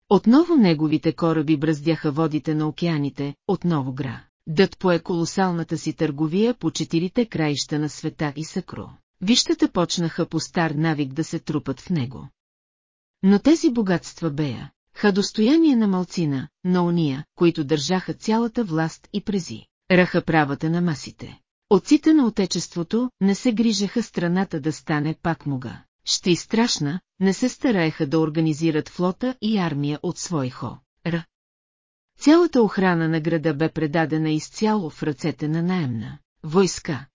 Отново неговите кораби бръздяха водите на океаните, отново гра. Дът пое колосалната си търговия по четирите краища на света и съкро. Вищата почнаха по стар навик да се трупат в него. Но тези богатства бея, ха достояние на малцина, на уния, които държаха цялата власт и прези, раха правата на масите. Отците на отечеството не се грижаха страната да стане пак муга. Ще и страшна, не се стараеха да организират флота и армия от свой хо. Р. Цялата охрана на града бе предадена изцяло в ръцете на наемна войска.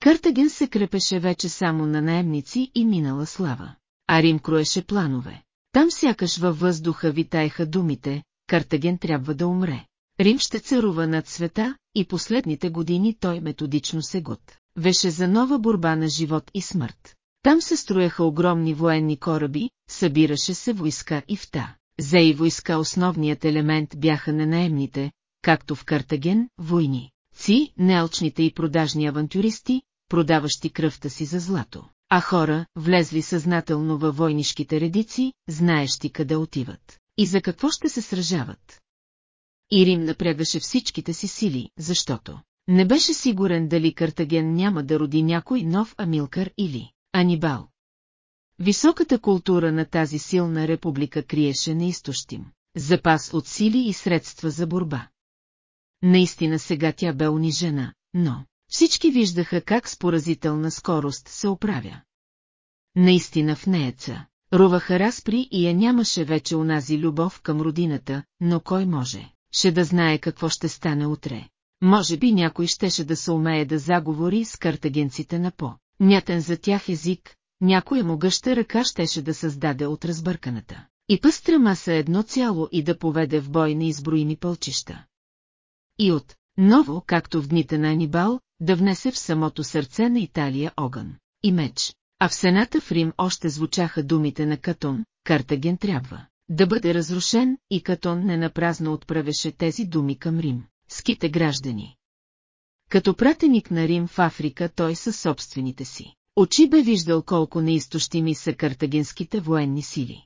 Картаген се крепеше вече само на наемници и минала слава, а Рим кроеше планове. Там сякаш във въздуха витаеха думите, Картаген трябва да умре. Рим ще царува над света и последните години той методично се год. Веше за нова борба на живот и смърт. Там се строяха огромни военни кораби, събираше се войска и вта. За и войска основният елемент бяха ненаемните, както в Картаген, войни. Ци, неалчните и продажни авантюристи, продаващи кръвта си за злато. А хора, влезли съзнателно във войнишките редици, знаещи къде отиват. И за какво ще се сражават. И Рим напрягаше всичките си сили, защото не беше сигурен дали Картаген няма да роди някой нов Амилкар или Анибал. Високата култура на тази силна република криеше неизтощим запас от сили и средства за борба. Наистина сега тя бе унижена, но всички виждаха как с поразителна скорост се оправя. Наистина в нееца, руваха разпри и я нямаше вече унази любов към родината, но кой може, ще да знае какво ще стане утре. Може би някой щеше да се умее да заговори с картагенците на по. Нятен за тях език, някоя могъща ръка щеше да създаде от разбърканата. И пъстра маса едно цяло и да поведе в бой неизброими пълчища. И от ново, както в дните на Анибал, да внесе в самото сърце на Италия огън и меч. А в Сената в Рим още звучаха думите на Катон, Картаген трябва да бъде разрушен и Катон не напразно отправеше тези думи към Рим, ските граждани. Като пратеник на Рим в Африка той със собствените си. Очи бе виждал колко неистощими са картагенските военни сили.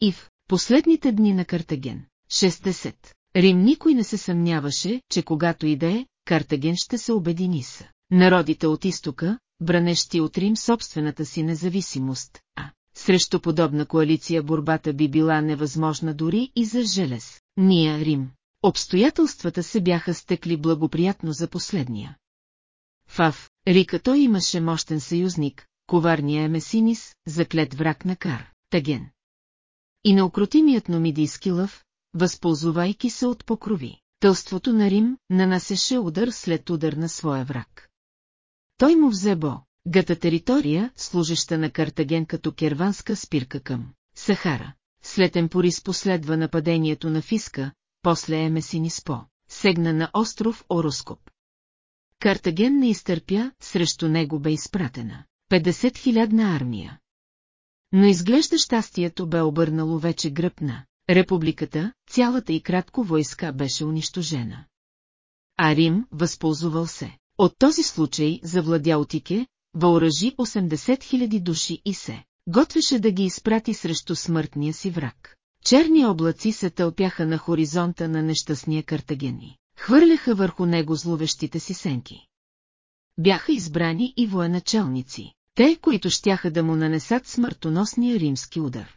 И в последните дни на Картаген, 60, Рим никой не се съмняваше, че когато иде, Картаген ще се обедини с народите от изтока, бранещи от Рим собствената си независимост, а срещу подобна коалиция борбата би била невъзможна дори и за Желез. Ния Рим. Обстоятелствата се бяха стекли благоприятно за последния. Фав, Рика той имаше мощен съюзник, коварния Емесинис, заклет враг на Кар, Таген. И неукротимият номидийски лъв, възползвайки се от покрови, тълството на Рим нанасеше удар след удар на своя враг. Той му взе Бо, гата територия, служеща на Картаген като керванска спирка към Сахара. След Емпорис последва нападението на Фиска, после Емесиниспо, сегна на остров Ороскоп. Картаген не изтърпя, срещу него бе изпратена 50 хилядна армия. Но изглежда щастието бе обърнало вече гръбна. Републиката, цялата и кратко войска беше унищожена. А Рим възползвал се. От този случай завладя Отике, въоръжи 80 000 души и се готвеше да ги изпрати срещу смъртния си враг. Черни облаци се тълпяха на хоризонта на нещастния Картагени. Хвърляха върху него зловещите си сенки. Бяха избрани и военачалници, те, които щяха да му нанесат смъртоносния римски удар.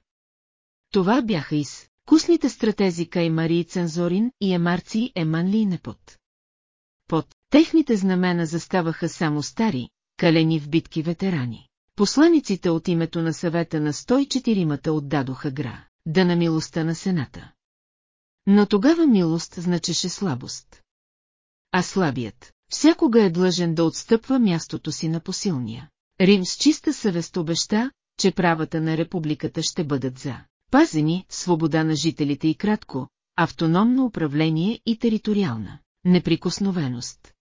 Това бяха из кусните стратези Кай Марии Цензорин и Емарци Еманли и Непот. Под техните знамена заставаха само стари, калени в битки ветерани. Посланиците от името на съвета на 104-мата отдадоха гра, да на милостта на Сената. Но тогава милост значеше слабост. А слабият всякога е длъжен да отстъпва мястото си на посилния. Рим с чиста съвест обеща, че правата на републиката ще бъдат за пазени, свобода на жителите и кратко, автономно управление и териториална неприкосновеност.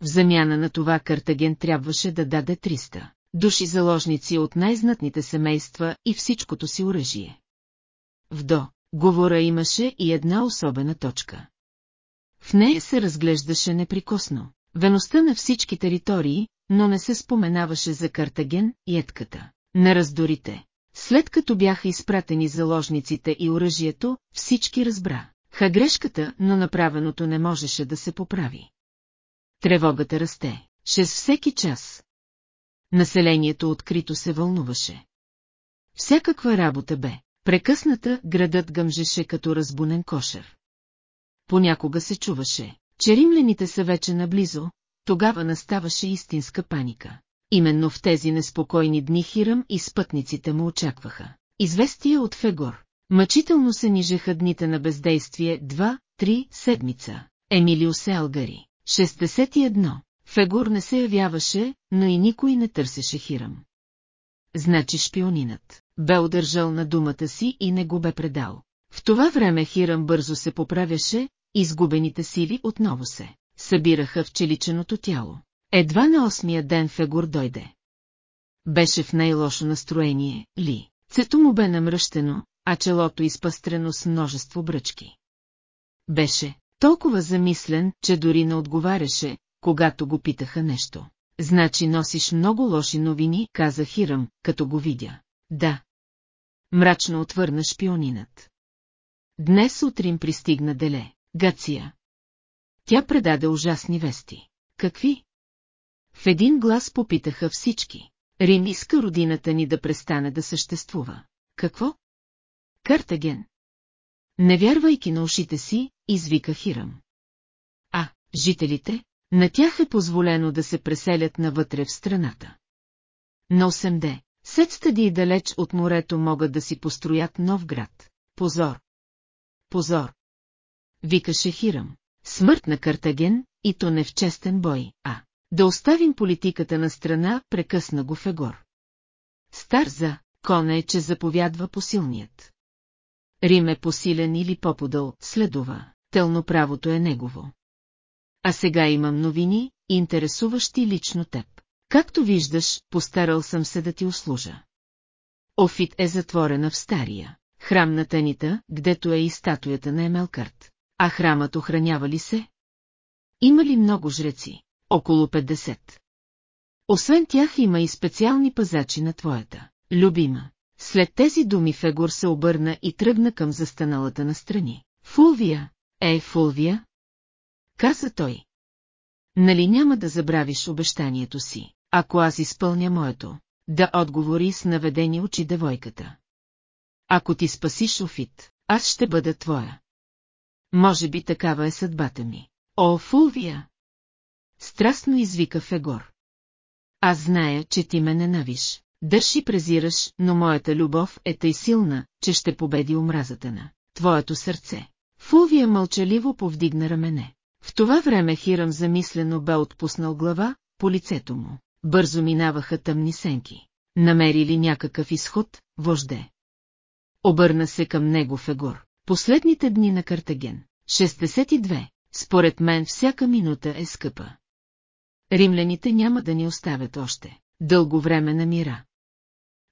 В замяна на това Картаген трябваше да даде 300 души заложници от най-знатните семейства и всичкото си оръжие. В до говора имаше и една особена точка. В нея се разглеждаше неприкосно. Веността на всички територии, но не се споменаваше за Картаген и етката. На раздорите. След като бяха изпратени заложниците и оръжието, всички разбра. Ха грешката, но направеното не можеше да се поправи. Тревогата расте. Шест всеки час. Населението открито се вълнуваше. Всякаква работа бе. Прекъсната градът гъмжеше като разбунен кошер. Понякога се чуваше, че римляните са вече наблизо, тогава наставаше истинска паника. Именно в тези неспокойни дни Хирам и спътниците му очакваха. Известия от Фегор. Мъчително се нижеха дните на бездействие два, три седмица. Емилио се алгари. 61. Фегор не се явяваше, но и никой не търсеше Хирам. Значи шпионинът бе удържал на думата си и не го бе предал. В това време Хирам бързо се поправяше, изгубените сили отново се събираха в челиченото тяло. Едва на осмия ден Фегур дойде. Беше в най-лошо настроение, ли. Цето му бе намръщено, а челото изпъстрено с множество бръчки. Беше толкова замислен, че дори не отговаряше, когато го питаха нещо. Значи носиш много лоши новини, каза Хирам, като го видя. Да. Мрачно отвърна шпионинът. Днес сутрин пристигна Деле, Гация. Тя предаде ужасни вести. Какви? В един глас попитаха всички. Рим иска родината ни да престане да съществува. Какво? Картаген. Не вярвайки на ушите си, извика Хирам. А, жителите, на тях е позволено да се преселят навътре в страната. На 8D, сетстади и далеч от морето могат да си построят нов град. Позор! Позор! Викаше Хирам. Смърт на Картаген, и то не в честен бой, а да оставим политиката на страна, прекъсна го Фегор. Стар за, кона е, че заповядва посилният. Рим е посилен или поподъл, следува, тълно правото е негово. А сега имам новини, интересуващи лично теб. Както виждаш, постарал съм се да ти услужа. Офит е затворена в стария храм на Танита, гдето е и статуята на Емелкарт. А храмът охранява ли се? Има ли много жреци? Около 50. Освен тях има и специални пазачи на твоята, любима. След тези думи Фегор се обърна и тръгна към застаналата на страни. Фулвия, ей, Фулвия, каза той. Нали няма да забравиш обещанието си, ако аз изпълня моето, да отговори с наведени очи девойката. Ако ти спасиш Офит, аз ще бъда твоя. Може би такава е съдбата ми. О, Фулвия! Страстно извика Фегор. Аз зная, че ти ме ненавиш. Дърши презираш, но моята любов е тъй силна, че ще победи омразата на твоето сърце. Фулвия мълчаливо повдигна рамене. В това време Хирам замислено бе отпуснал глава, по лицето му. Бързо минаваха тъмни сенки. Намери ли някакъв изход, вожде? Обърна се към него Фегор. Последните дни на Картаген. 62. Според мен всяка минута е скъпа. Римляните няма да ни оставят още. Дълго време на мира.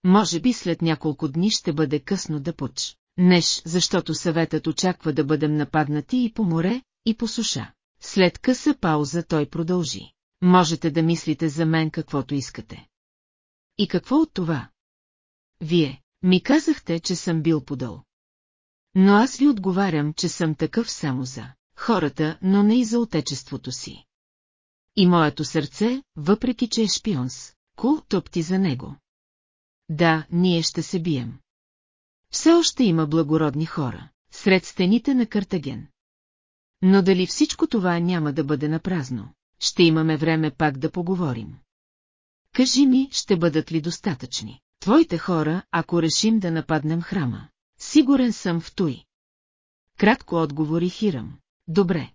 Може би след няколко дни ще бъде късно да поч. Неш, защото съветът очаква да бъдем нападнати и по море, и по суша. След къса пауза той продължи. Можете да мислите за мен каквото искате. И какво от това? Вие ми казахте, че съм бил подъл. Но аз ви отговарям, че съм такъв само за хората, но не и за отечеството си. И моето сърце, въпреки че е шпионс, кул топти за него. Да, ние ще се бием. Все още има благородни хора, сред стените на Картаген. Но дали всичко това няма да бъде напразно, ще имаме време пак да поговорим. Кажи ми, ще бъдат ли достатъчни? Твоите хора, ако решим да нападнем храма. Сигурен съм в той. Кратко отговори Хирам. Добре.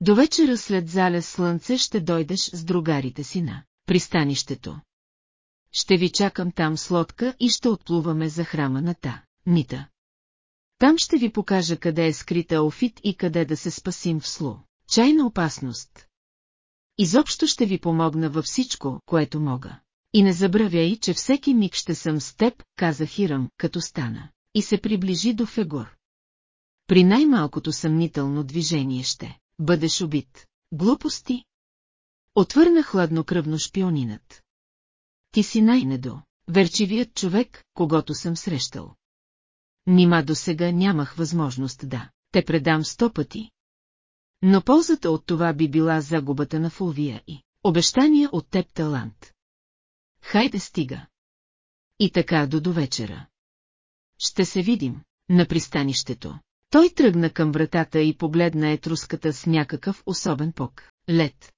До вечера след залез слънце ще дойдеш с другарите си на пристанището. Ще ви чакам там с лодка и ще отплуваме за храма на Та, Нита. Там ще ви покажа къде е скрита Офит и къде да се спасим в сло. Чайна опасност. Изобщо ще ви помогна във всичко, което мога. И не забравяй, че всеки миг ще съм с теб, каза Хирам, като стана. И се приближи до Фегор. При най-малкото съмнително движение ще бъдеш убит. Глупости? Отвърна хладнокръвно шпионинът. Ти си най-недо, верчивият човек, когато съм срещал. Нима до сега нямах възможност да те предам сто пъти. Но ползата от това би била загубата на Фулвия и обещания от теб талант. Хайде стига. И така до довечера. Ще се видим на пристанището. Той тръгна към вратата и погледна етруската с някакъв особен пок. Лед.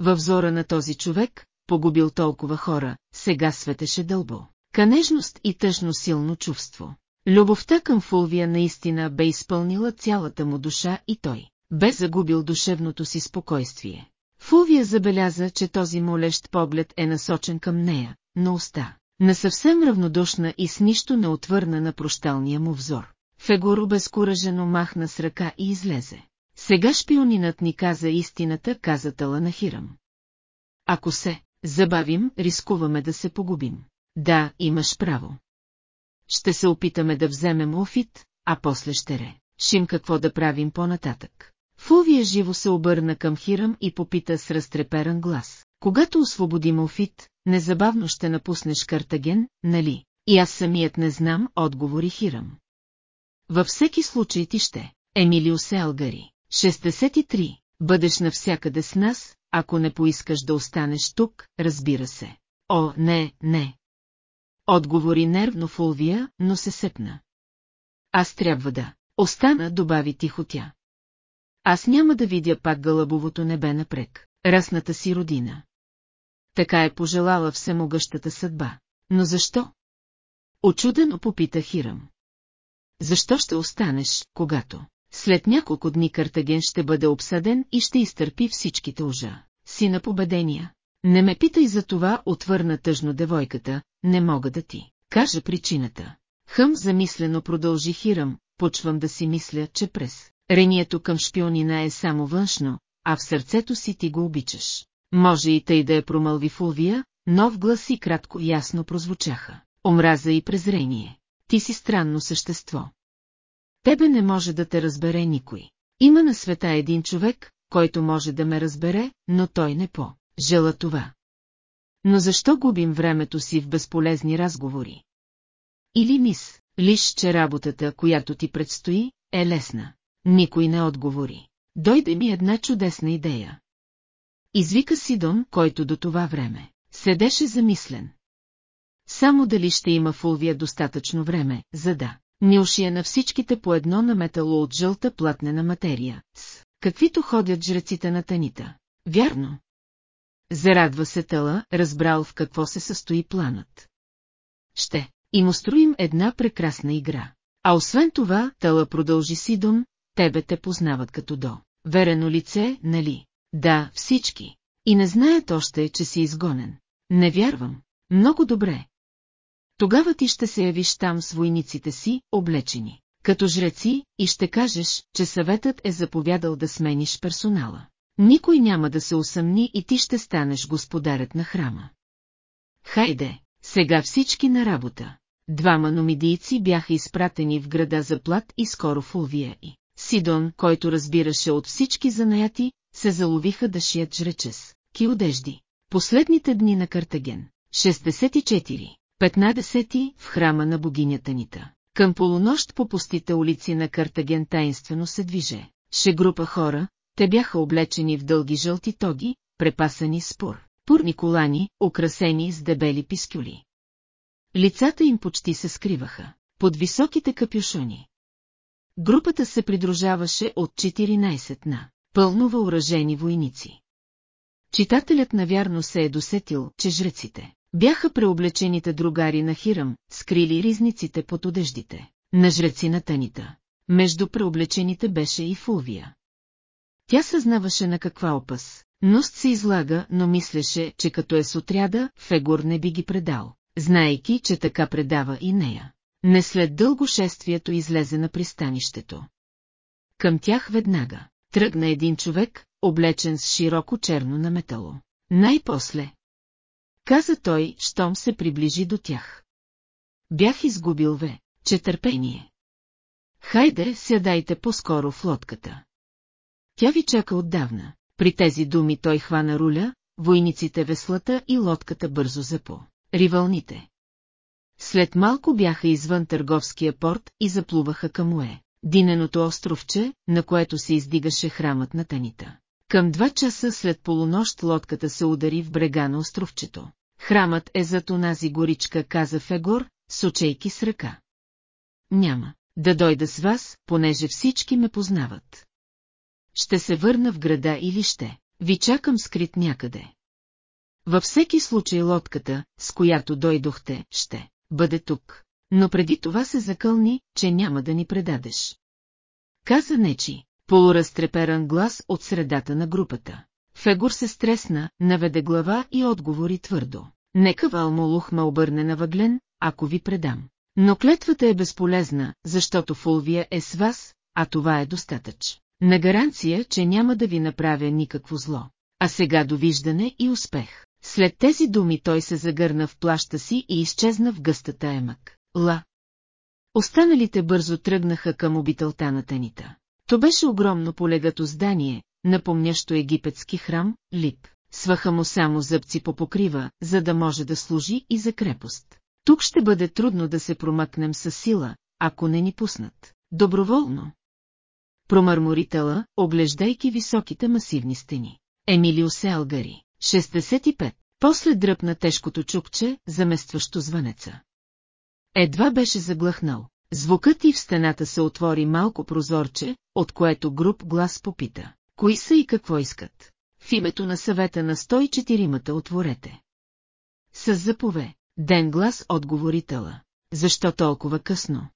Във взора на този човек, погубил толкова хора, сега светеше дълбо. Канежност и тъжно силно чувство. Любовта към Фулвия наистина бе изпълнила цялата му душа и той бе загубил душевното си спокойствие. Фулвия забеляза, че този молещ поглед е насочен към нея, но уста, на съвсем равнодушна и с нищо не отвърна на прощалния му взор. Фегор обезкуражено махна с ръка и излезе. Сега шпионинът ни каза истината, каза Хирам. Ако се забавим, рискуваме да се погубим. Да, имаш право. Ще се опитаме да вземем офит, а после ще ре. Шим какво да правим по-нататък. Фувия живо се обърна към Хирам и попита с разтреперан глас. Когато освободим Офит, незабавно ще напуснеш Картаген, нали? И аз самият не знам, отговори Хирам. Във всеки случай ти ще, Емилио Селгари, 63, бъдеш навсякъде с нас, ако не поискаш да останеш тук, разбира се. О, не, не. Отговори нервно Фулвия, но се сепна. Аз трябва да. Остана, добави тихо тя. Аз няма да видя пак гълъбовото небе напрек, расната си родина. Така е пожелала всемогъщата съдба. Но защо? Очудено попита Хирам. Защо ще останеш, когато? След няколко дни Картаген ще бъде обсъден и ще изтърпи всичките ужа. Си на победения. Не ме питай за това, отвърна тъжно девойката, не мога да ти. Кажа причината. Хъм замислено продължи Хирам, почвам да си мисля, че през рението към шпионина е само външно, а в сърцето си ти го обичаш. Може и тъй да е промълви Фулвия, но в гласи кратко ясно прозвучаха. Омраза и презрение. Ти си странно същество. Тебе не може да те разбере никой. Има на света един човек, който може да ме разбере, но той не по. Жела това. Но защо губим времето си в безполезни разговори? Или мис, лиш, че работата, която ти предстои, е лесна. Никой не отговори. Дойде ми една чудесна идея. Извика Сидон, който до това време седеше замислен. Само дали ще има Фулвия достатъчно време, за да ни ушия на всичките по едно наметало от жълта платнена материя, с каквито ходят жреците на танита. Вярно. Зарадва се Тъла, разбрал в какво се състои планът. Ще, и му строим една прекрасна игра. А освен това, Тъла продължи Сидон, тебе те познават като до. Верено лице, нали? Да, всички. И не знаят още, че си изгонен. Не вярвам. Много добре. Тогава ти ще се явиш там с войниците си, облечени, като жреци, и ще кажеш, че съветът е заповядал да смениш персонала. Никой няма да се усъмни и ти ще станеш господарят на храма. Хайде, сега всички на работа. Двама номидийци бяха изпратени в града за плат и скоро Фулвия и Сидон, който разбираше от всички занаяти, се заловиха да шият жречес, ки одежди. Последните дни на Картаген. 64. 15. В храма на богинята Нита. Към полунощ по пустите улици на Картаген таинствено се движе. Ше група хора, те бяха облечени в дълги жълти тоги, препасани с пур. Пурни колани, украсени с дебели пискюли. Лицата им почти се скриваха, под високите капюшони. Групата се придружаваше от 14 на пълно въоръжени войници. Читателят навярно се е досетил, че жреците бяха преоблечените другари на Хирам, скрили ризниците под одеждите, на жреци на Танита. Между преоблечените беше и Фулвия. Тя съзнаваше на каква опас. Ност се излага, но мислеше, че като е с отряда, Фегор не би ги предал, знаейки, че така предава и нея. Не след дълго шествието излезе на пристанището. Към тях веднага тръгна един човек, облечен с широко черно на метало. Най-после. Каза той, щом се приближи до тях. Бях изгубил ве, че търпение. Хайде, сядайте по-скоро в лодката. Тя ви чака отдавна. При тези думи той хвана руля, войниците веслата и лодката бързо запо. Ривълните. След малко бяха извън търговския порт и заплуваха към Уе, диненото островче, на което се издигаше храмът на Танита. Към два часа след полунощ лодката се удари в брега на островчето. Храмът е зад онази горичка, каза Фегор, сочейки с ръка. Няма да дойда с вас, понеже всички ме познават. Ще се върна в града или ще ви чакам скрит някъде. Във всеки случай лодката, с която дойдохте, ще бъде тук. Но преди това се закълни, че няма да ни предадеш. Каза Нечи, полуразтреперан глас от средата на групата. Фегур се стресна, наведе глава и отговори твърдо. Нека Валмолух ме обърне на въглен, ако ви предам. Но клетвата е безполезна, защото Фулвия е с вас, а това е достатъч. На гаранция, че няма да ви направя никакво зло. А сега довиждане и успех. След тези думи той се загърна в плаща си и изчезна в гъстата емък. Ла. Останалите бързо тръгнаха към обителта на Танита. То беше огромно полегато здание, напомнящо египетски храм, лип. Сваха му само зъбци по покрива, за да може да служи и за крепост. Тук ще бъде трудно да се промъкнем със сила, ако не ни пуснат. Доброволно. Промърморитела, оглеждайки високите масивни стени. Емилио се алгари. 65. После дръпна тежкото чукче, заместващо звънеца. Едва беше заглъхнал. Звукът и в стената се отвори малко прозорче, от което груп глас попита. Кои са и какво искат? В името на съвета на 104-мата отворете. С запове, ден глас отговорителя. Защо толкова късно?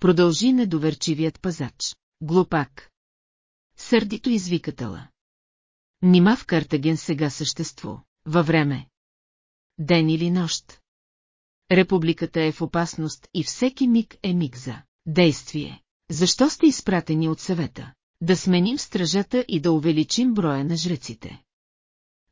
Продължи недоверчивият пазач. Глупак. Сърдито извикатела. Нима в Картаген сега същество, във време. Ден или нощ. Републиката е в опасност и всеки миг е миг за действие. Защо сте изпратени от съвета? Да сменим стражата и да увеличим броя на жреците.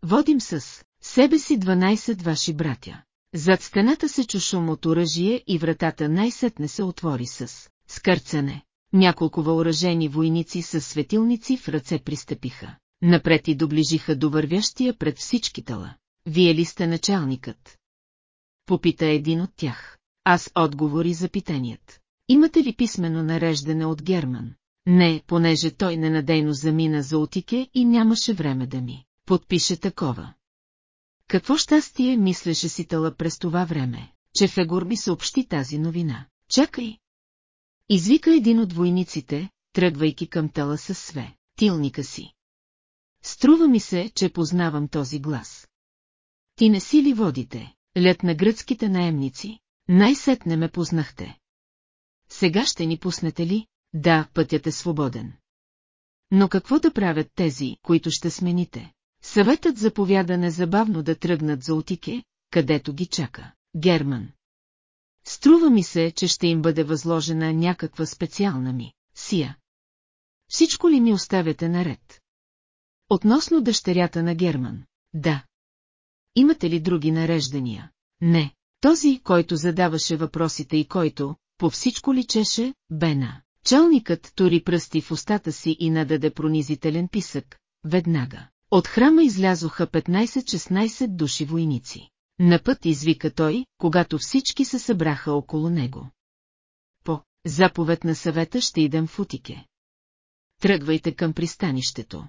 Водим с себе си 12 ваши братя. Зад стената се чу шум от оръжие и вратата най-сетне се отвори с скърцане. Няколко въоръжени войници с светилници в ръце пристъпиха. Напред и доближиха до вървящия пред всички тала. Вие ли сте началникът? Попита един от тях. Аз отговори за питаният. Имате ли писмено нареждане от Герман? Не, понеже той ненадейно замина за отике и нямаше време да ми подпише такова. Какво щастие мислеше си тъла през това време, че Фегор ми съобщи тази новина. Чакай! Извика един от войниците, тръгвайки към тъла със све, тилника си. Струва ми се, че познавам този глас. Ти не си ли водите, лед на гръцките наемници? Най-сетне ме познахте. Сега ще ни пуснете ли? Да, пътят е свободен. Но какво да правят тези, които ще смените? Съветът заповяда незабавно да тръгнат за отике, където ги чака. Герман. Струва ми се, че ще им бъде възложена някаква специална ми, сия. Всичко ли ми оставяте наред? Относно дъщерята на Герман. Да. Имате ли други нареждания? Не. Този, който задаваше въпросите и който, по всичко личеше, Бена. Челникът тори пръсти в устата си и нададе пронизителен писък, веднага. От храма излязоха 15-16 души войници. На път извика той, когато всички се събраха около него. По заповед на съвета ще идем в Утике. Тръгвайте към пристанището.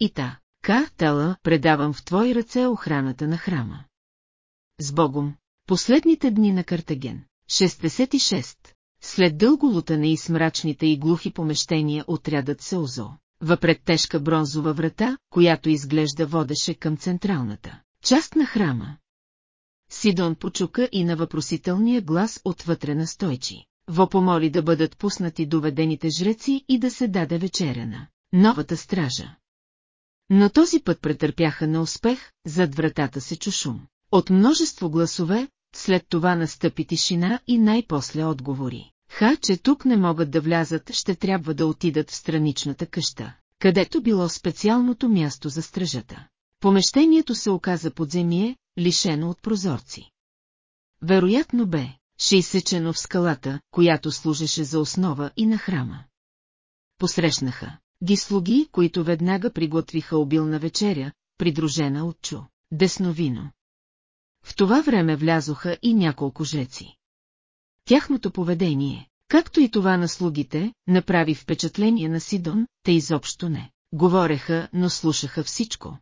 И та, Ка, Тала, предавам в твои ръце охраната на храма. С Богом, последните дни на Картаген. 66. След дълго лутане и смрачните и глухи помещения отрядът се озо. Въпред тежка бронзова врата, която изглежда водеше към централната част на храма. Сидон почука и на въпросителния глас отвътре на стойчи. Во помоли да бъдат пуснати доведените жреци и да се даде вечеряна. Новата стража. Но този път претърпяха на успех, зад вратата се чушум. От множество гласове, след това настъпи тишина и най-после отговори. Ха, че тук не могат да влязат, ще трябва да отидат в страничната къща, където било специалното място за стражата. Помещението се оказа подземие, лишено от прозорци. Вероятно бе, ще изсечено в скалата, която служеше за основа и на храма. Посрещнаха ги слуги, които веднага приготвиха обилна вечеря, придружена от чу, десно вино. В това време влязоха и няколко жреци. Тяхното поведение, както и това на слугите, направи впечатление на Сидон, те изобщо не. Говореха, но слушаха всичко.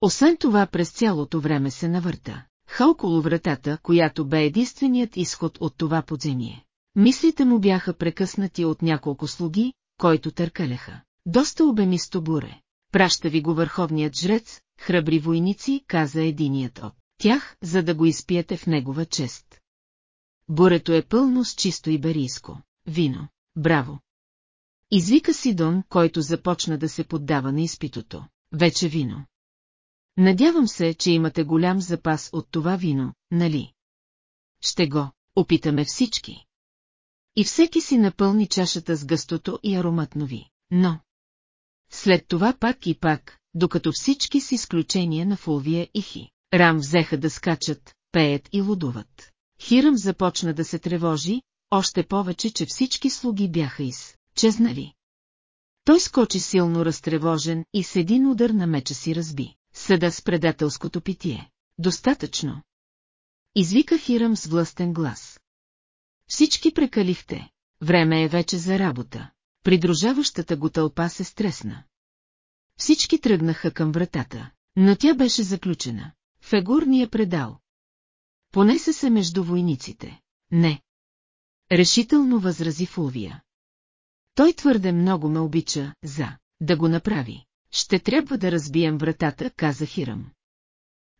Освен това през цялото време се навърта. Ха вратата, която бе единственият изход от това подземие. Мислите му бяха прекъснати от няколко слуги, който търкаляха. Доста обемисто буре. Праща ви го върховният жрец, храбри войници, каза единият от тях, за да го изпиете в негова чест. Бурето е пълно с чисто иберийско вино. Браво! Извика Сидон, който започна да се поддава на изпитото. Вече вино. Надявам се, че имате голям запас от това вино, нали? Ще го опитаме всички. И всеки си напълни чашата с гъстото и ароматно ви, но... След това пак и пак, докато всички с изключение на Фулвия и Хи, Рам взеха да скачат, пеят и лудуват. Хирам започна да се тревожи, още повече, че всички слуги бяха из, чезнали. Той скочи силно разтревожен и с един удар на меча си разби. Съда с предателското питие. Достатъчно. Извика Хирам с властен глас. Всички прекалихте. Време е вече за работа. Придружаващата го тълпа се стресна. Всички тръгнаха към вратата, но тя беше заключена. Фегур ни е предал. Понесе се между войниците. Не. Решително възрази Фулвия. Той твърде много ме обича, за да го направи. Ще трябва да разбием вратата, каза Хирам.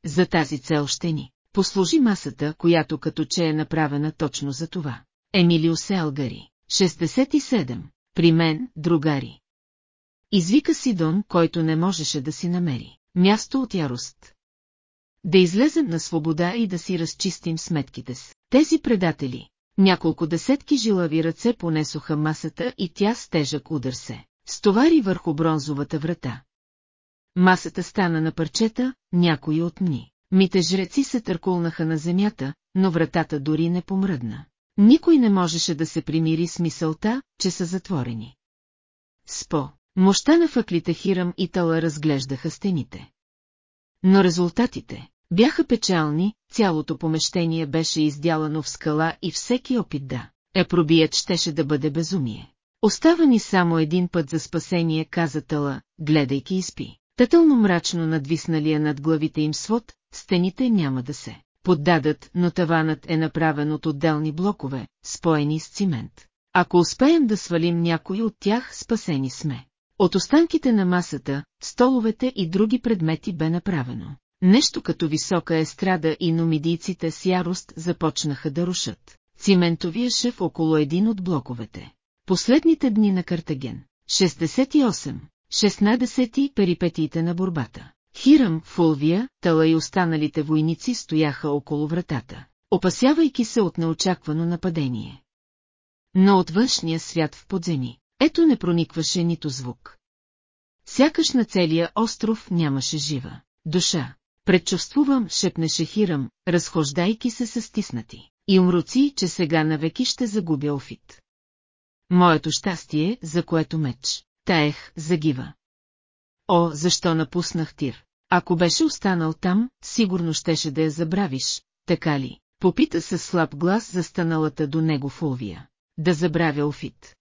За тази цел ще ни послужи масата, която като че е направена точно за това. Емилио Селгари, 67, при мен, другари. Извика Сидон, който не можеше да си намери място от ярост. Да излезем на свобода и да си разчистим сметките с тези предатели. Няколко десетки жилави ръце понесоха масата и тя с тежък удар се стовари върху бронзовата врата. Масата стана на парчета, някои от мни. Мите жреци се търкулнаха на земята, но вратата дори не помръдна. Никой не можеше да се примири с мисълта, че са затворени. Спо, мощта на фъклите Хирам и Тала разглеждаха стените. Но резултатите бяха печални, цялото помещение беше издялано в скала и всеки опит да е пробият щеше да бъде безумие. Остава ни само един път за спасение, каза Тала, гледайки и спи. Тътълно мрачно надвисналия над главите им свод, стените няма да се поддадат, но таванът е направен от отделни блокове, споени с цимент. Ако успеем да свалим някой от тях, спасени сме. От останките на масата, столовете и други предмети бе направено. Нещо като висока естрада и номидийците с ярост започнаха да рушат. Циментовия шеф около един от блоковете. Последните дни на Картаген. 68. 16. Перипетиите на борбата. Хирам, Фулвия, Тала и останалите войници стояха около вратата, опасявайки се от неочаквано нападение. Но от външния свят в подземи, ето не проникваше нито звук. Сякаш на целия остров нямаше жива душа. Предчувствувам, шепнеше Хирам, разхождайки се с стиснати. И умруци, че сега навеки ще загубя офит. Моето щастие, за което меч, таех, загива. О, защо напуснах Тир? Ако беше останал там, сигурно щеше да я забравиш, така ли? Попита със слаб глас застаналата до него Фулвия. Да забравя Офит.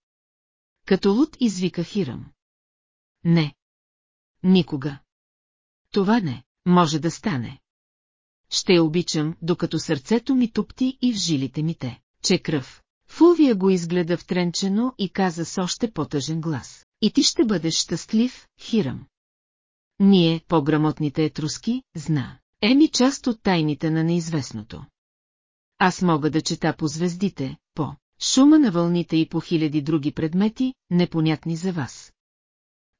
Като луд извика Хирам. Не. Никога. Това не, може да стане. Ще я обичам, докато сърцето ми тупти и в жилите ми те, че кръв. Фулвия го изгледа втренчено и каза с още по-тъжен глас. И ти ще бъдеш щастлив, Хирам. Ние, по-грамотните етруски, зна. Еми част от тайните на неизвестното. Аз мога да чета по звездите, по шума на вълните и по хиляди други предмети, непонятни за вас.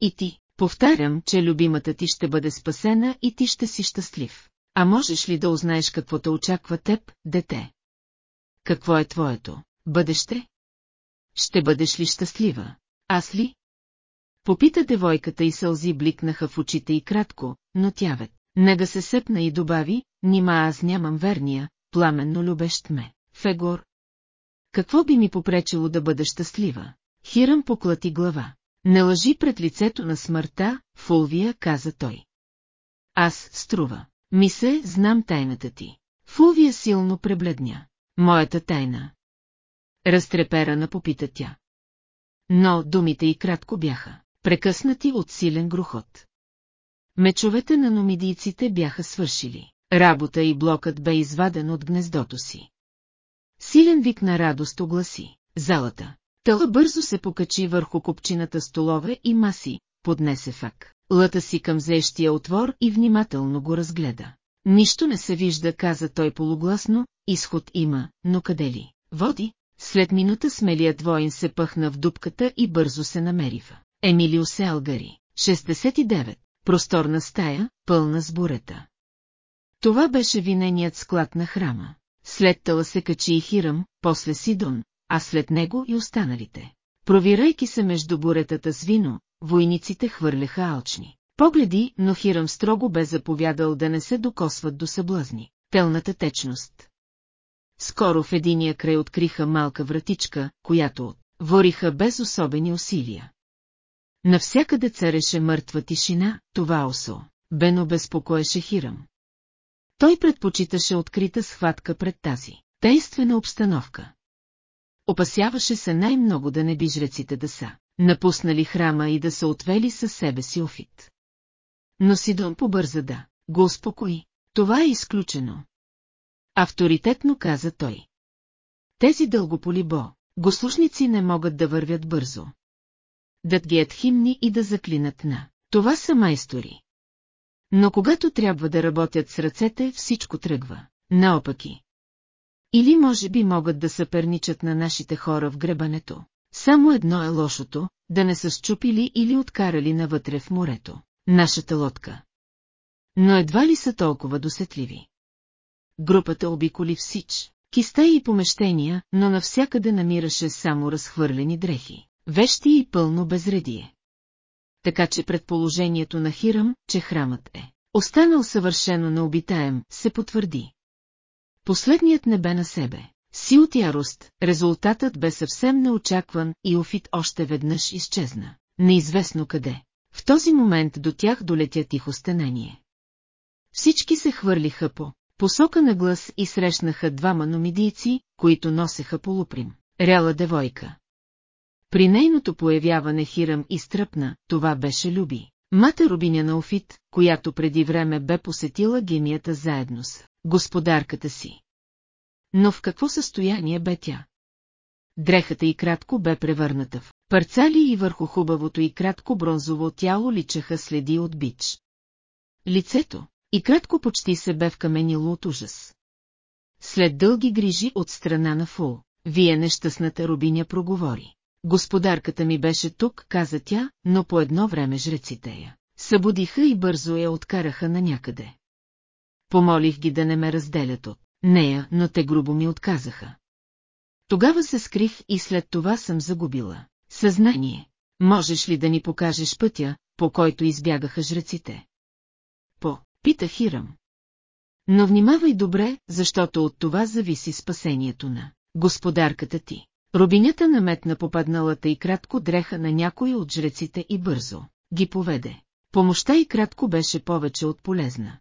И ти, повтарям, че любимата ти ще бъде спасена и ти ще си щастлив. А можеш ли да узнаеш какво те очаква теб, дете? Какво е твоето бъдеще? Ще бъдеш ли щастлива? Аз ли? Попита девойката и сълзи бликнаха в очите и кратко, но тя вет. Нега се сепна и добави, нима аз нямам верния, пламенно любещ ме. Фегор. Какво би ми попречило да бъда щастлива? Хирам поклати глава. Не лъжи пред лицето на смъртта, Фулвия, каза той. Аз, струва. Ми се, знам тайната ти. Фулвия силно пребледня. Моята тайна. Разтреперана попита тя. Но думите и кратко бяха, прекъснати от силен грохот. Мечовете на номидийците бяха свършили. Работа и блокът бе изваден от гнездото си. Силен вик на радост огласи. Залата. Тъла бързо се покачи върху копчината столове и маси, поднесе фак. Лъта си към зещия отвор и внимателно го разгледа. Нищо не се вижда, каза той полугласно, изход има, но къде ли? Води? След минута смелият воин се пъхна в дупката и бързо се намерива. Емилио се алгари. 69. Просторна стая, пълна с бурета. Това беше виненият склад на храма. След тъла се качи и Хирам, после Сидон, а след него и останалите. Провирайки се между буретата с вино, войниците хвърляха алчни. Погледи, но Хирам строго бе заповядал да не се докосват до съблазни. Телната течност. Скоро в единия край откриха малка вратичка, която вориха без особени усилия. Навсякъде цареше мъртва тишина, това осо. Бено безпокоеше Хирам. Той предпочиташе открита схватка пред тази тействена обстановка. Опасяваше се най-много да не би жреците да са напуснали храма и да са отвели със себе си офит. Но Сидон побърза да го успокои. Това е изключено. Авторитетно каза той. Тези дългополи бо, гослушници не могат да вървят бързо. Да гият химни и да заклинат на. Това са майстори. Но когато трябва да работят с ръцете, всичко тръгва. Наопаки. Или може би могат да съперничат на нашите хора в гребането. Само едно е лошото, да не са щупили или откарали навътре в морето. Нашата лодка. Но едва ли са толкова досетливи. Групата обиколи всич, кистай и помещения, но навсякъде намираше само разхвърлени дрехи, вещи и пълно безредие. Така че предположението на Хирам, че храмът е останал съвършено необитаем, се потвърди. Последният не бе на себе. Си от ярост, резултатът бе съвсем неочакван и Офит още веднъж изчезна. Неизвестно къде. В този момент до тях долетя тихо стенение. Всички се хвърлиха по посока на глас и срещнаха двама номидийци, които носеха полуприм. Ряла девойка. При нейното появяване Хирам изтръпна, това беше Люби. Мата Рубиня на Офит, която преди време бе посетила гемията заедно с господарката си. Но в какво състояние бе тя? Дрехата и кратко бе превърната в парцали и върху хубавото и кратко бронзово тяло личаха следи от бич. Лицето и кратко почти се бе вкаменило от ужас. След дълги грижи от страна на Фул, вие нещастната Рубиня проговори. Господарката ми беше тук, каза тя, но по едно време жреците я. Събудиха и бързо я откараха на някъде. Помолих ги да не ме разделят от нея, но те грубо ми отказаха. Тогава се скрих и след това съм загубила. Съзнание. Можеш ли да ни покажеш пътя, по който избягаха жреците? По, пита Хирам. Но внимавай добре, защото от това зависи спасението на господарката ти. Рубинята наметна попадналата и кратко дреха на някой от жреците и бързо ги поведе. Помощта и кратко беше повече от полезна.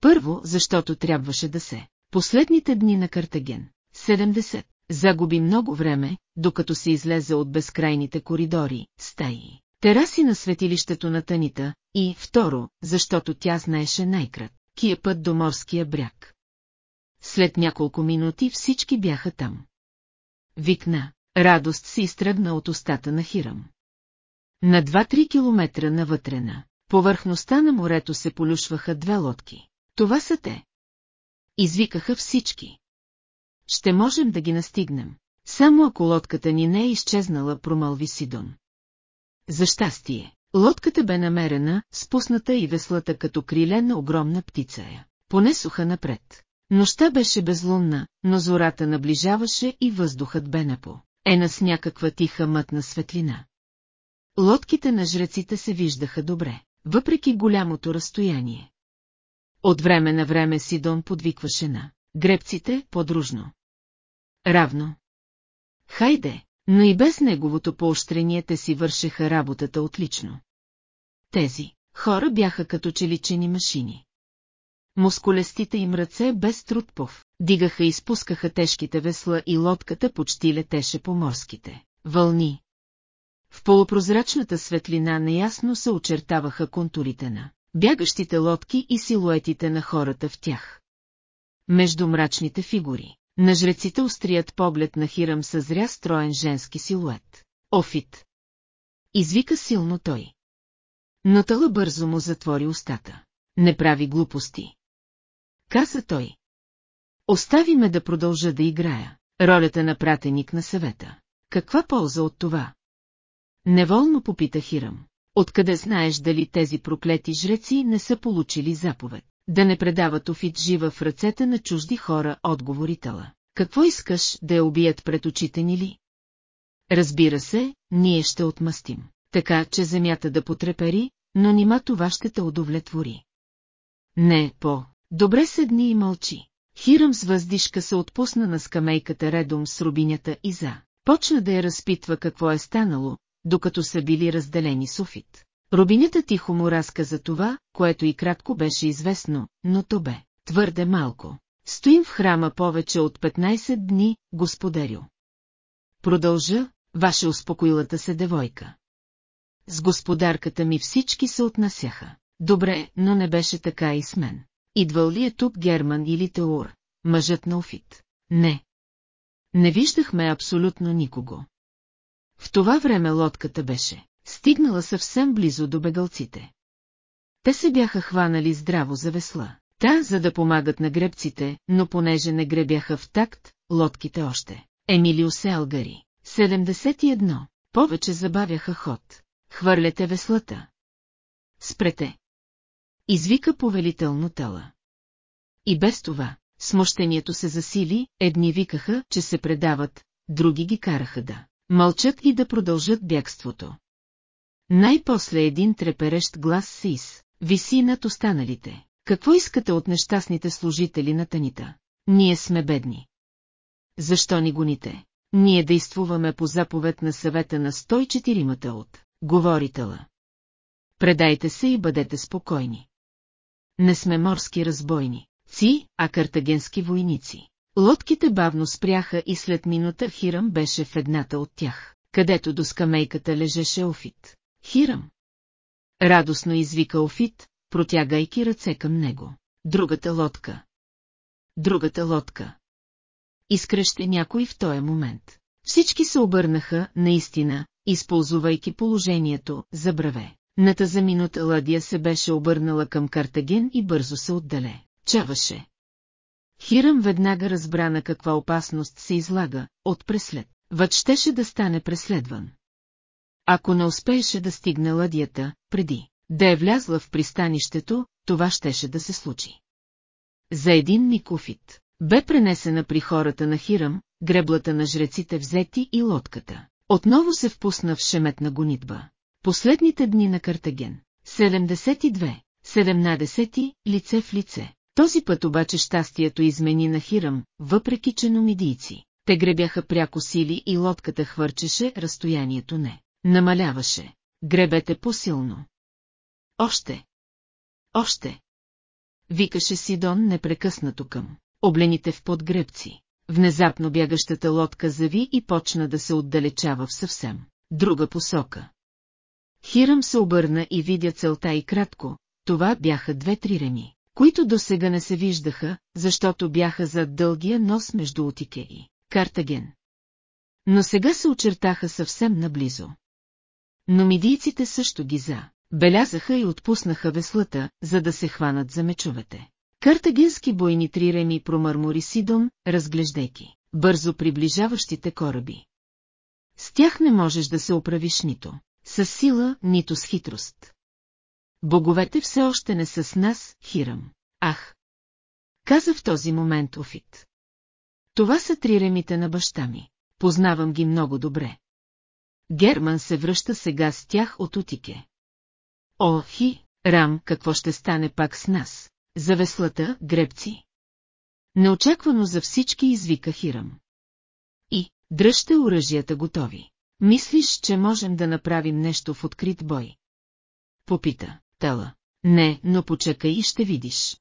Първо, защото трябваше да се. Последните дни на Картаген. 70. Загуби много време, докато се излезе от безкрайните коридори, стаи, тераси на светилището на Танита, и, второ, защото тя знаеше най-крат, кия път до морския бряг. След няколко минути всички бяха там. Викна, радост си изтръгна от устата на Хирам. На 2-3 километра навътрена, повърхността на морето се полюшваха две лодки. Това са те. Извикаха всички. Ще можем да ги настигнем. Само ако лодката ни не е изчезнала, промълви Сидон. За щастие, лодката бе намерена, спусната и веслата като криле на огромна птица я. Понесоха напред. Нощта беше безлунна, но зората наближаваше и въздухът бе напо. Ена с някаква тиха мътна светлина. Лодките на жреците се виждаха добре, въпреки голямото разстояние. От време на време Сидон подвикваше на гребците по-дружно. Равно. Хайде, Но и без неговото поощрение те си вършеха работата отлично. Тези хора бяха като челичени машини. Мускулестите им ръце без труд пов, дигаха и спускаха тежките весла и лодката почти летеше по морските вълни. В полупрозрачната светлина неясно се очертаваха контурите на бягащите лодки и силуетите на хората в тях. Между мрачните фигури, на жреците острият поглед на Хирам съзря строен женски силует. Офит! Извика силно той. Но тъла бързо му затвори устата. Не прави глупости. Каза той. Остави ме да продължа да играя. Ролята на пратеник на съвета. Каква полза от това? Неволно попита Хирам. Откъде знаеш дали тези проклети жреци не са получили заповед? Да не предават офит жива в ръцете на чужди хора, отговоритела. Какво искаш да я убият пред очите ни ли? Разбира се, ние ще отмъстим, така че земята да потрепери, но нима това ще те удовлетвори. Не, по. Добре седни и мълчи. Хирам с въздишка се отпусна на скамейката редом с рубинята и за. Почна да я разпитва какво е станало, докато са били разделени Софит. Рубинята тихо му разказа това, което и кратко беше известно, но то бе твърде малко. Стоим в храма повече от 15 дни, господарю. Продължа, ваше успокоилата се девойка. С господарката ми всички се отнасяха. Добре, но не беше така и с мен. Идвал ли е тук Герман или Теур, мъжът на Офит? Не. Не виждахме абсолютно никого. В това време лодката беше стигнала съвсем близо до бегалците. Те се бяха хванали здраво за весла, та за да помагат на гребците, но понеже не гребяха в такт, лодките още. Емилио се алгари. 71. Повече забавяха ход. Хвърляте веслата. Спрете. Извика повелително тъла. И без това, смущението се засили, едни викаха, че се предават, други ги караха да мълчат и да продължат бягството. Най-после един треперещ глас се из, виси над останалите. Какво искате от нещастните служители на Танита? Ние сме бедни. Защо ни гоните? Ние действуваме по заповед на съвета на 104-мата от говорителя. Предайте се и бъдете спокойни. Не сме морски разбойни, ци, а картагенски войници. Лодките бавно спряха и след минута Хирам беше в едната от тях, където до скамейката лежеше Офит. Хирам! Радостно извика Офит, протягайки ръце към него. Другата лодка. Другата лодка. Изкръще някой в този момент. Всички се обърнаха, наистина, използвайки положението, за браве. Ната за минута ладия се беше обърнала към Картаген и бързо се отдале. Чаваше. Хирам веднага разбра на каква опасност се излага, от преслед. Въд щеше да стане преследван. Ако не успееше да стигне ладията, преди да е влязла в пристанището, това щеше да се случи. За един миг Уфит бе пренесена при хората на Хирам, греблата на жреците взети и лодката. Отново се впусна в шеметна гонитба. Последните дни на Картаген. 72. 17. Лице в лице. Този път обаче щастието измени на Хирам, въпреки че номидийци. Те гребяха пряко сили и лодката хвърчеше, разстоянието не. Намаляваше. Гребете по-силно. Още. Още. Викаше Сидон непрекъснато към. Облените в подгребци. Внезапно бягащата лодка зави и почна да се отдалечава в съвсем друга посока. Хирам се обърна и видя целта и кратко, това бяха две-три реми които досега не се виждаха, защото бяха зад дългия нос между Утике и Картаген. Но сега се очертаха съвсем наблизо. Но мидийците също ги за. Белязаха и отпуснаха веслата, за да се хванат за мечовете. Картагенски бойни триреми промърмори Сидон, разглеждайки бързо приближаващите кораби. С тях не можеш да се оправиш нито с сила, нито с хитрост. Боговете все още не са с нас, Хирам. Ах! Каза в този момент Офит. Това са три ремите на баща ми. Познавам ги много добре. Герман се връща сега с тях от Утике. О, Хи, Рам, какво ще стане пак с нас? За веслата, гребци. Неочаквано за всички извика Хирам. И, Дръжте оръжията готови. Мислиш, че можем да направим нещо в открит бой? Попита, Тела. Не, но почакай и ще видиш.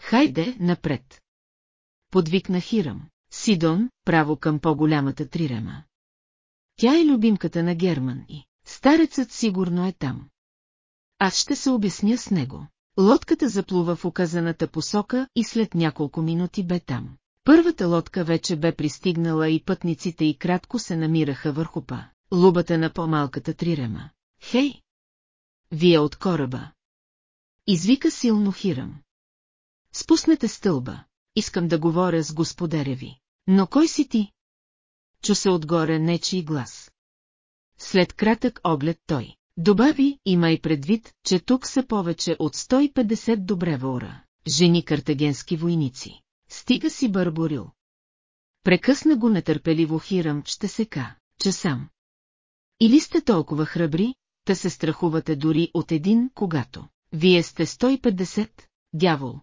Хайде, напред. Подвикна Хирам. Сидон, право към по-голямата трирема. Тя е любимката на Герман и старецът сигурно е там. Аз ще се обясня с него. Лодката заплува в указаната посока и след няколко минути бе там. Първата лодка вече бе пристигнала и пътниците и кратко се намираха върху па, лубата на по-малката трирема. Хей! Вие от кораба. Извика силно Хирам. Спуснете стълба. Искам да говоря с господаря ви. Но кой си ти? Чу се отгоре нечи глас. След кратък оглед той. Добави, имай предвид, че тук са повече от 150 добре вора, жени картагенски войници. Стига си Барборил. Прекъсна го нетърпеливо Хирам, ще се ка, че сам. Или сте толкова храбри, да се страхувате дори от един, когато. Вие сте 150, дявол.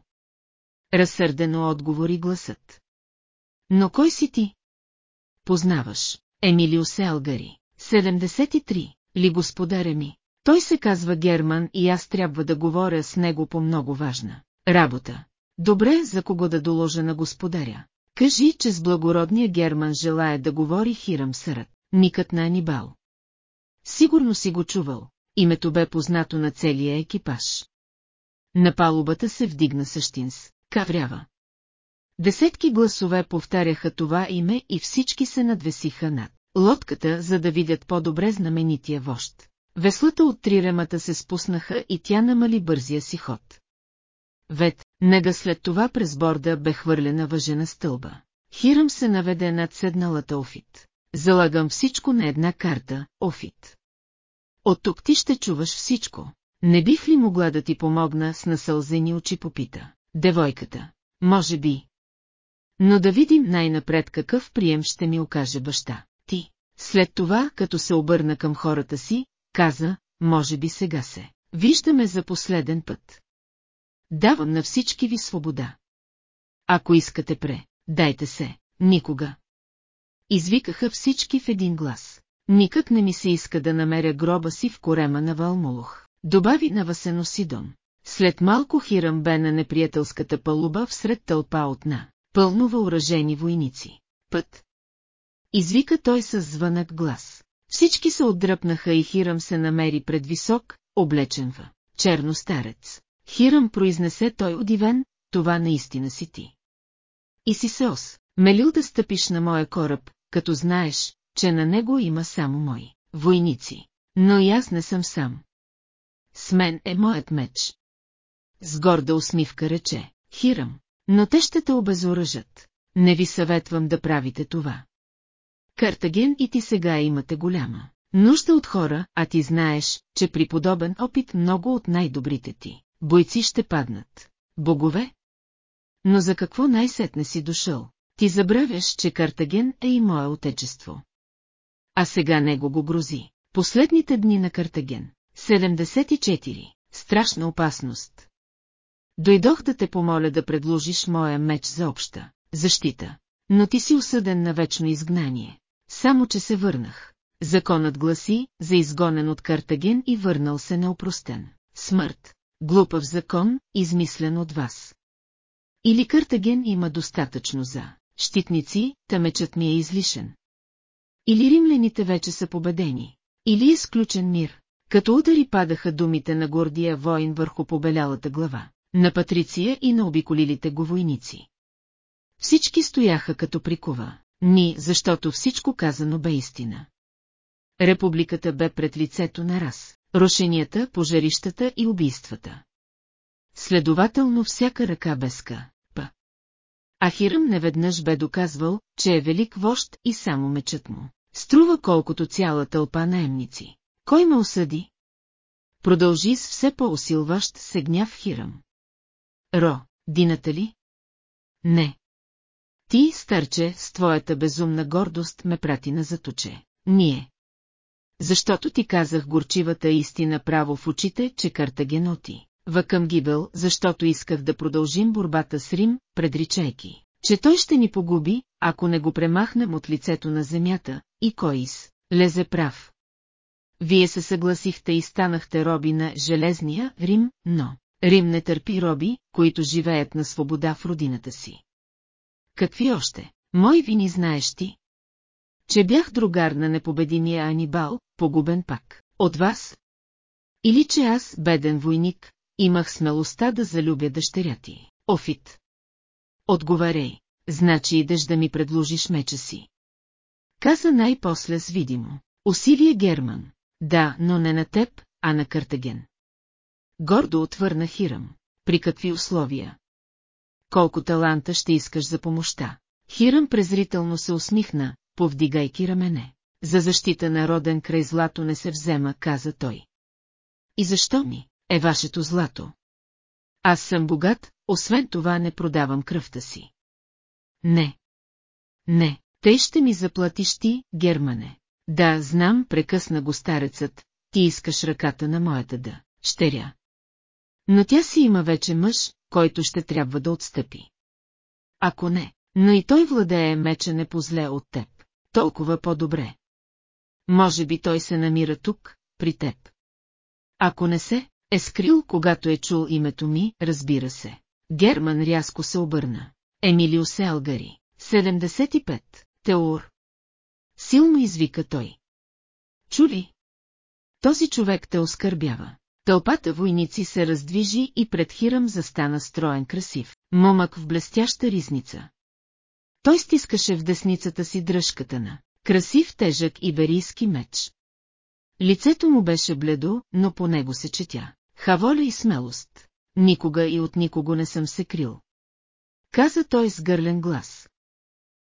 Разсърдено отговори гласът. Но кой си ти? Познаваш, Емилио Селгари, 73, ли господаря ми. Той се казва Герман и аз трябва да говоря с него по много важна работа. Добре, за кого да доложа на господаря. Кажи, че с благородния Герман желая да говори Хирам Сърът, никът на Анибал. Сигурно си го чувал, името бе познато на целия екипаж. На палубата се вдигна същинс, каврява. Десетки гласове повтаряха това име и всички се надвесиха над лодката, за да видят по-добре знаменития вожд. Веслата от триремата се спуснаха и тя намали бързия си ход. Вет, нега след това през борда бе хвърлена въжена стълба. Хирам се наведе над седналата Офит. Залагам всичко на една карта, Офит. От тук ти ще чуваш всичко. Не бих ли могла да ти помогна с насълзени очи попита? Девойката. Може би. Но да видим най-напред какъв прием ще ми окаже баща. Ти. След това, като се обърна към хората си, каза, може би сега се. Виждаме за последен път. Давам на всички ви свобода. Ако искате пре, дайте се, никога. Извикаха всички в един глас. Никак не ми се иска да намеря гроба си в корема на Валмолох. Добави на Васено Сидон. След малко Хирам бе на неприятелската палуба всред тълпа от на пълно въоръжени войници. Път. Извика той с звънък глас. Всички се отдръпнаха и Хирам се намери пред висок, облечен в черно старец. Хирам произнесе той удивен, това наистина си ти. И си Сеос, мелил да стъпиш на моя кораб, като знаеш, че на него има само мои войници. Но и аз не съм сам. С мен е моят меч. С горда усмивка рече, Хирам, но те ще те обезоръжат. Не ви съветвам да правите това. Картаген и ти сега имате голяма нужда от хора, а ти знаеш, че при подобен опит много от най-добрите ти бойци ще паднат. Богове? Но за какво най-сетне си дошъл? Ти забравяш, че Картаген е и мое отечество. А сега него го грози. Последните дни на Картаген. 74. Страшна опасност. Дойдох да те помоля да предложиш моя меч за обща защита. Но ти си осъден на вечно изгнание. Само, че се върнах. Законът гласи, за изгонен от Картаген и върнал се неопростен. Смърт. Глупав закон, измислен от вас. Или Картаген има достатъчно за щитници, та мечът ми е излишен. Или римляните вече са победени. Или е сключен мир. Като удари падаха думите на гордия воин върху побелялата глава, на Патриция и на обиколилите го войници. Всички стояха като прикова, ни, защото всичко казано бе истина. Републиката бе пред лицето на раз рушенията, пожарищата и убийствата. Следователно всяка ръка безка, п. Ахирам неведнъж бе доказвал, че е велик вожд и само мечът му. Струва колкото цяла тълпа наемници. Кой ме осъди? Продължи с все по-усилващ се гняв Хирам. Ро, дината ли? Не. Ти, старче, с твоята безумна гордост ме прати на заточе. Ние, защото ти казах горчивата истина право в очите, че Картагеноти. Въкъм гибел, защото исках да продължим борбата с Рим, предричайки, че той ще ни погуби, ако не го премахнем от лицето на земята, и Коис, лезе прав. Вие се съгласихте и станахте роби на Железния Рим, но Рим не търпи роби, които живеят на свобода в родината си. Какви още? Мой вини знаеш ти? Че бях другар на непобедимия Анибал, погубен пак. От вас? Или че аз, беден войник, имах смелостта да залюбя дъщеря ти. Офит. Отговаряй, значи идеш да ми предложиш меча си. Каза най-после с видимо. Усилие Герман. Да, но не на теб, а на Картаген. Гордо отвърна Хирам. При какви условия? Колко таланта ще искаш за помощта? Хирам презрително се усмихна, повдигайки рамене. За защита на роден край злато не се взема, каза той. И защо ми е вашето злато? Аз съм богат, освен това не продавам кръвта си. Не. Не, тъй ще ми заплатиш ти, Германе. Да, знам, прекъсна го старецът, ти искаш ръката на моята да, щеря. Но тя си има вече мъж, който ще трябва да отстъпи. Ако не, но и той владее меча не позле от теб, толкова по-добре. Може би той се намира тук, при теб. Ако не се, е скрил, когато е чул името ми, разбира се. Герман рязко се обърна. Емилио Селгари, 75, Теор. Силно извика той. Чули? Този човек те оскърбява. Тълпата войници се раздвижи и пред Хирам застана строен красив, момък в блестяща ризница. Той стискаше в десницата си дръжката на красив тежък иберийски меч. Лицето му беше бледо, но по него се четя. Хаволя и смелост. Никога и от никого не съм се крил. Каза той с гърлен глас.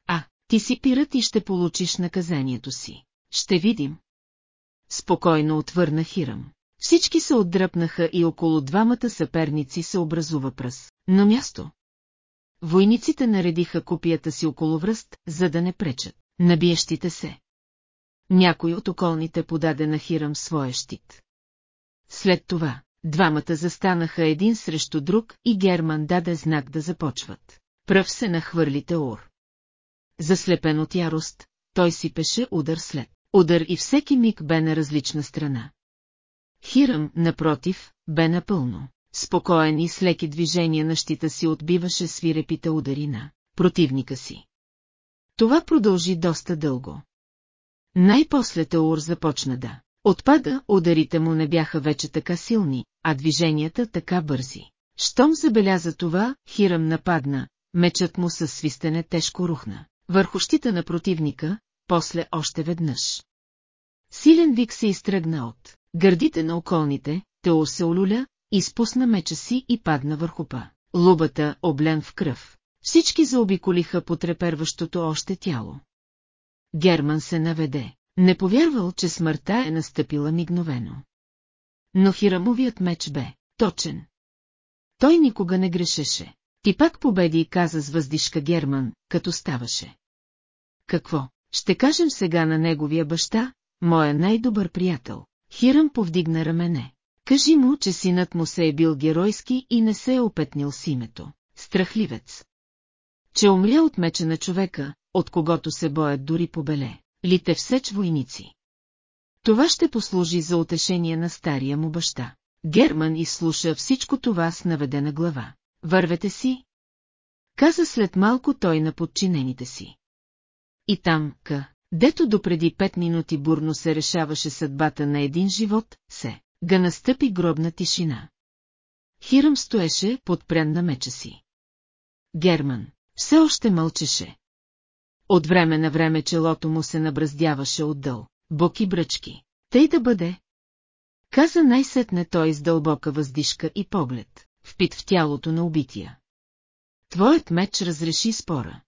А, ти си пират и ще получиш наказанието си. Ще видим. Спокойно отвърна Хирам. Всички се отдръпнаха и около двамата съперници се образува пръс. Но място. Войниците наредиха копията си около връст, за да не пречат. Набиещите се. Някой от околните подаде на Хирам своя щит. След това, двамата застанаха един срещу друг и Герман даде знак да започват. Пръв се нахвърли Теор. Заслепен от ярост, той си пеше удар след удар и всеки миг бе на различна страна. Хирам, напротив, бе напълно. Спокоен и с леки движения на щита си отбиваше свирепите удари на противника си. Това продължи доста дълго. Най-после Таур започна да отпада, ударите му не бяха вече така силни, а движенията така бързи. Щом забеляза това, Хирам нападна, мечът му със свистене тежко рухна. Върху щита на противника, после още веднъж. Силен вик се изтръгна от гърдите на околните, Тео се олюля, изпусна меча си и падна върху па. Лубата, облен в кръв. Всички заобиколиха потреперващото още тяло. Герман се наведе. Не повярвал, че смъртта е настъпила мигновено. Но хирамовият меч бе точен. Той никога не грешеше. Ти пак победи, каза с въздишка Герман, като ставаше. Какво? Ще кажем сега на неговия баща, моя най-добър приятел. Хирам повдигна рамене. Кажи му, че синът му се е бил геройски и не се е опетнил с името. Страхливец. Че умря от меча на човека, от когото се боят дори побеле. Лите всеч войници. Това ще послужи за утешение на стария му баща. Герман изслуша всичко това с наведена глава. Вървете си. Каза след малко той на подчинените си. И там, ка, дето допреди пет минути бурно се решаваше съдбата на един живот, се, га настъпи гробна тишина. Хирам стоеше подпрян на меча си. Герман все още мълчеше. От време на време челото му се набраздяваше отдъл, боки бръчки. Тъй да бъде. Каза най-сетне той с дълбока въздишка и поглед, впит в тялото на убития. Твоят меч разреши спора.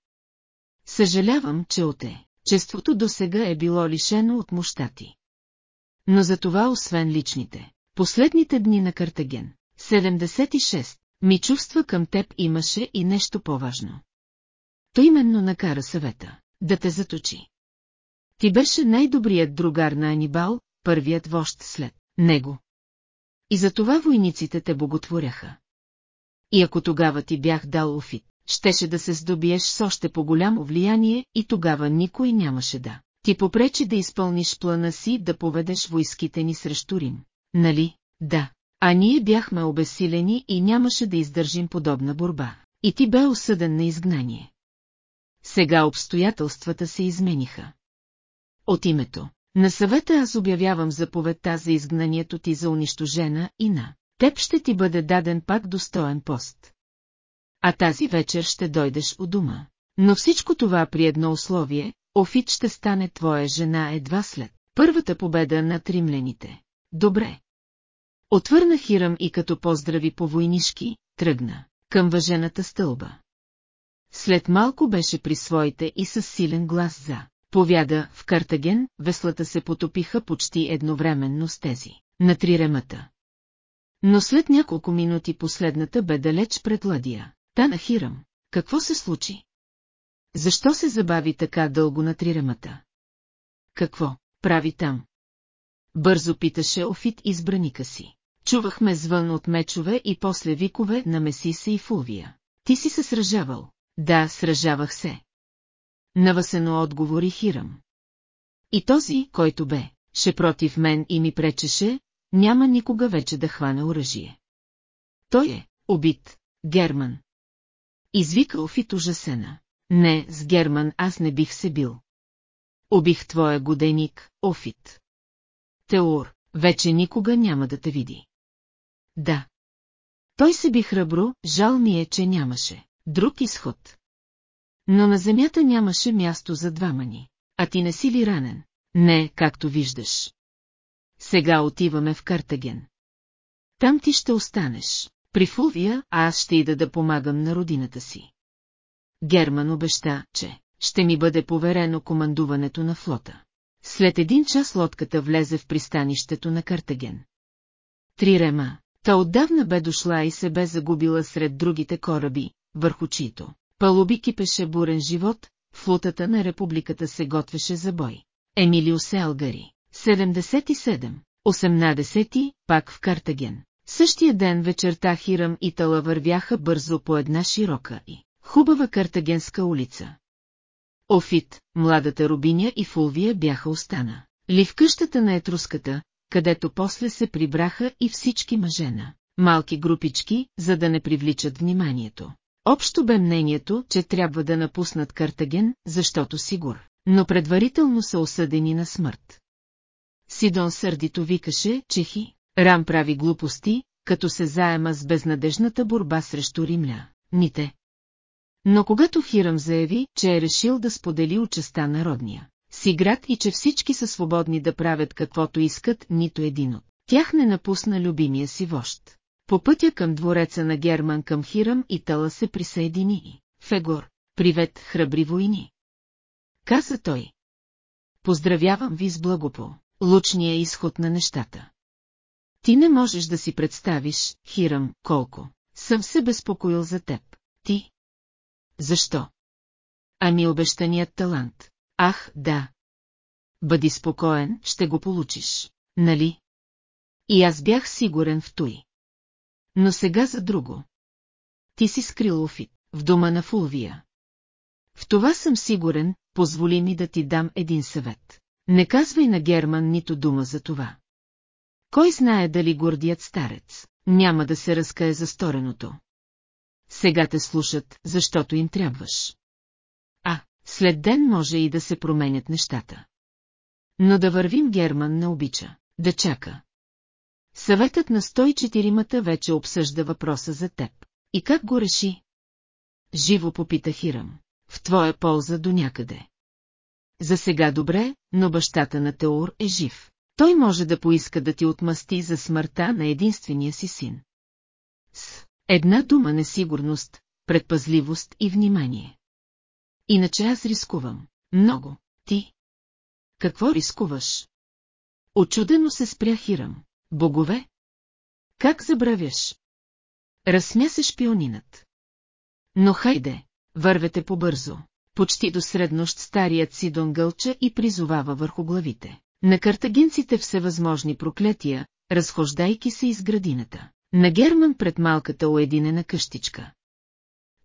Съжалявам, че оте. Чеството до сега е било лишено от мощати. Но за това освен личните, последните дни на Картаген, 76, ми чувства към теб имаше и нещо по-важно. То именно накара съвета, да те заточи. Ти беше най-добрият другар на Анибал, първият вожд след него. И за това войниците те боготворяха. И ако тогава ти бях дал офит, щеше да се здобиеш с още по-голямо влияние и тогава никой нямаше да. Ти попречи да изпълниш плана си да поведеш войските ни срещу Рим. Нали? Да. А ние бяхме обесилени и нямаше да издържим подобна борба. И ти бе осъден на изгнание. Сега обстоятелствата се измениха. От името на съвета аз обявявам заповедта за изгнанието ти за унищожена и на теб ще ти бъде даден пак достоен пост. А тази вечер ще дойдеш у дома. Но всичко това при едно условие, Офит ще стане твоя жена едва след първата победа над римляните. Добре. Отвърна Хирам и като поздрави по войнишки, тръгна към въжената стълба. След малко беше при своите и със силен глас за повяда в Картаген, веслата се потопиха почти едновременно с тези, на три ремата. Но след няколко минути последната бе далеч пред ладия. Та на Хирам, какво се случи? Защо се забави така дълго на три ремата? Какво прави там? Бързо питаше Офит избраника си. Чувахме звън от мечове и после викове на Месиса и Фулвия. Ти си се сражавал. Да, сражавах се. Навасено отговори Хирам. И този, който бе, ше против мен и ми пречеше, няма никога вече да хване оръжие. Той е, убит, Герман. Извика Офит ужасена. Не, с Герман аз не бих се бил. Убих твоя годеник, Офит. Теор, вече никога няма да те види. Да. Той се би храбро, жал ми е, че нямаше. Друг изход. Но на земята нямаше място за двама ни. А ти не си ли ранен? Не, както виждаш. Сега отиваме в Картаген. Там ти ще останеш. При Фулвия, а аз ще ида да помагам на родината си. Герман обеща, че ще ми бъде поверено командуването на флота. След един час лодката влезе в пристанището на Картаген. Три рема, Та отдавна бе дошла и се бе загубила сред другите кораби, върху чието. Палуби кипеше бурен живот, флотата на републиката се готвеше за бой. Емилио Селгари, 77, 18, пак в Картаген. Същия ден вечерта Хирам и Тала вървяха бързо по една широка и хубава картагенска улица. Офит, младата Рубиня и Фулвия бяха остана. Ли в къщата на етруската, където после се прибраха и всички мъжена, малки групички, за да не привличат вниманието. Общо бе мнението, че трябва да напуснат Картаген, защото сигур, но предварително са осъдени на смърт. Сидон сърдито викаше, че Хи, Рам прави глупости, като се заема с безнадежната борба срещу римля, ните. Но когато Хирам заяви, че е решил да сподели участа народния, си град и че всички са свободни да правят каквото искат, нито един от тях не напусна любимия си вожд. По пътя към двореца на Герман към Хирам и Тала се присъедини. Фегор, привет, храбри войни. Каза той. Поздравявам ви с благопо, лучния изход на нещата. Ти не можеш да си представиш, Хирам, колко. Съм се безпокоил за теб. Ти? Защо? Ами обещаният талант. Ах, да. Бъди спокоен, ще го получиш, нали? И аз бях сигурен в той. Но сега за друго. Ти си скрил Офит, в дома на Фулвия. В това съм сигурен, позволи ми да ти дам един съвет. Не казвай на Герман нито дума за това. Кой знае дали гордият старец няма да се разкае за стореното. Сега те слушат, защото им трябваш. След ден може и да се променят нещата. Но да вървим Герман не обича, да чака. Съветът на 104-мата вече обсъжда въпроса за теб. И как го реши? Живо попита Хирам. В твоя полза до някъде. За сега добре, но бащата на Теор е жив. Той може да поиска да ти отмъсти за смъртта на единствения си син. Една дума несигурност, предпазливост и внимание. Иначе аз рискувам. Много. Ти. Какво рискуваш? Очудено се спря Хирам. Богове? Как забравяш? Разсмя се шпионинът. Но хайде, вървете побързо. Почти до среднощ старият Сидон гълча и призовава върху главите. На картагинците всевъзможни проклетия, разхождайки се из градината. На Герман пред малката уединена къщичка.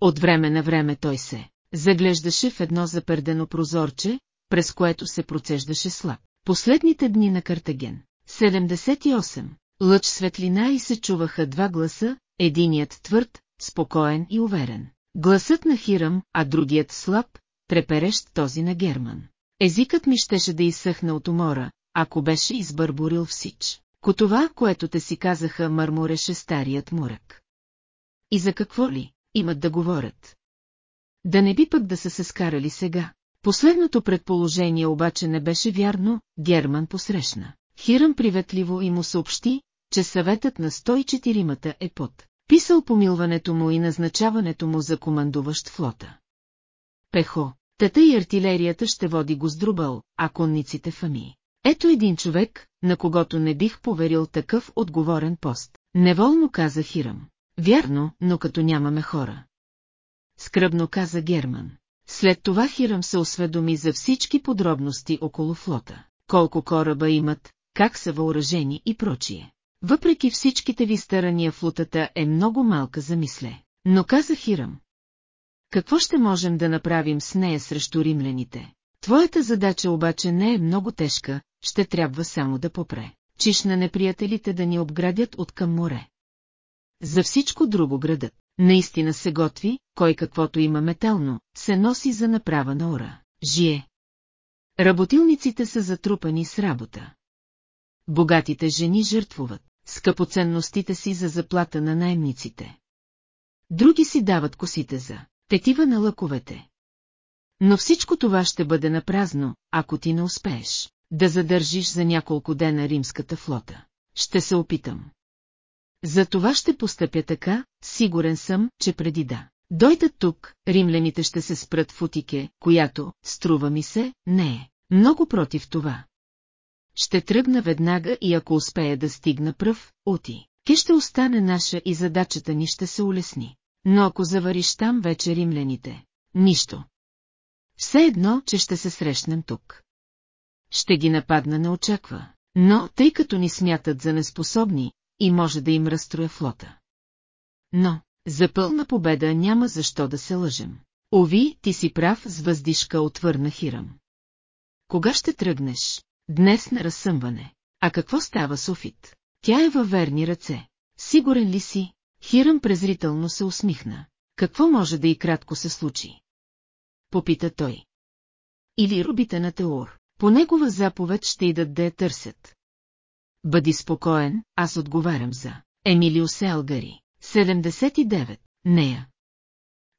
От време на време той се заглеждаше в едно запердено прозорче, през което се процеждаше слаб. Последните дни на Картаген. 78. Лъч светлина и се чуваха два гласа, единият твърд, спокоен и уверен. Гласът на Хирам, а другият слаб, треперещ този на Герман. Езикът ми щеше да изсъхне от умора, ако беше избърборил всич. Ко това, което те си казаха, мърмореше старият мурък. И за какво ли, имат да говорят? Да не би пък да са се скарали сега. Последното предположение обаче не беше вярно, Герман посрещна. Хирам приветливо и му съобщи, че съветът на 104-мата е под. Писал помилването му и назначаването му за командуващ флота. Пехо, тата и артилерията ще води го с друбъл, а конниците фами. Ето един човек, на когото не бих поверил такъв отговорен пост. Неволно каза Хирам. Вярно, но като нямаме хора. Скръбно каза Герман. След това Хирам се осведоми за всички подробности около флота. Колко кораба имат, как са въоръжени и прочие. Въпреки всичките ви старания флотата е много малка за мисле. Но каза Хирам. Какво ще можем да направим с нея срещу римляните? Твоята задача обаче не е много тежка, ще трябва само да попре. Чиш на неприятелите да ни обградят от към море. За всичко друго градът, наистина се готви, кой каквото има метално, се носи за направа на ора. Жие. Работилниците са затрупани с работа. Богатите жени жертвуват скъпоценностите си за заплата на найемниците. Други си дават косите за тетива на лъковете. Но всичко това ще бъде напразно, ако ти не успееш да задържиш за няколко дена римската флота. Ще се опитам. За това ще постъпя така, сигурен съм, че преди да. Дойдат тук, римляните ще се спрат в Утике, която, струва ми се, не е. Много против това. Ще тръгна веднага и ако успея да стигна пръв, Ути, ке ще остане наша и задачата ни ще се улесни. Но ако завариш там вече римляните, нищо. Все едно, че ще се срещнем тук. Ще ги нападна не очаква, но тъй като ни смятат за неспособни, и може да им разстроя флота. Но, за пълна победа няма защо да се лъжем. Ови, ти си прав, с въздишка отвърна Хирам. Кога ще тръгнеш? Днес на разсъмване. А какво става Софит? Тя е във верни ръце. Сигурен ли си? Хирам презрително се усмихна. Какво може да и кратко се случи? Попита той. Или рубите на Теор. По негова заповед ще идат да я търсят. Бъди спокоен, аз отговарям за Емилио Селгари. 79. Нея.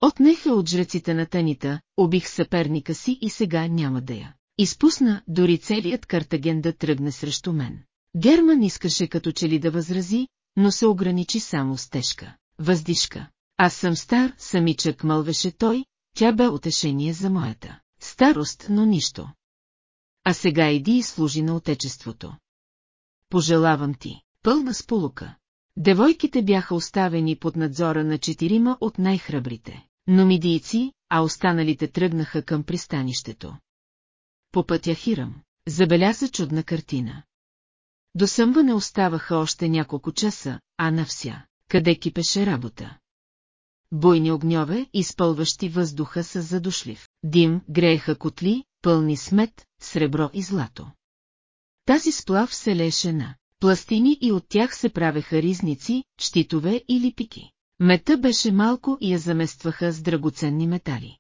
Отнеха от жреците на Танита, убих съперника си и сега няма да я. Изпусна дори целият Картаген да тръгне срещу мен. Герман искаше като че ли да възрази, но се ограничи само с тежка. Въздишка. Аз съм стар, самичък мълвеше той, тя бе утешение за моята. Старост, но нищо. А сега иди и служи на отечеството. Пожелавам ти, пълна сполука. Девойките бяха оставени под надзора на четирима от най-храбрите, номидийци, а останалите тръгнаха към пристанището. По пътя Хирам, забеляза чудна картина. До съмване оставаха още няколко часа, а нався, къде кипеше работа. Бойни огньове, изпълващи въздуха с задушлив. Дим, грееха котли, пълни смет, сребро и злато. Тази сплав се лееше на пластини и от тях се правеха ризници, щитове или пики. Мета беше малко и я заместваха с драгоценни метали.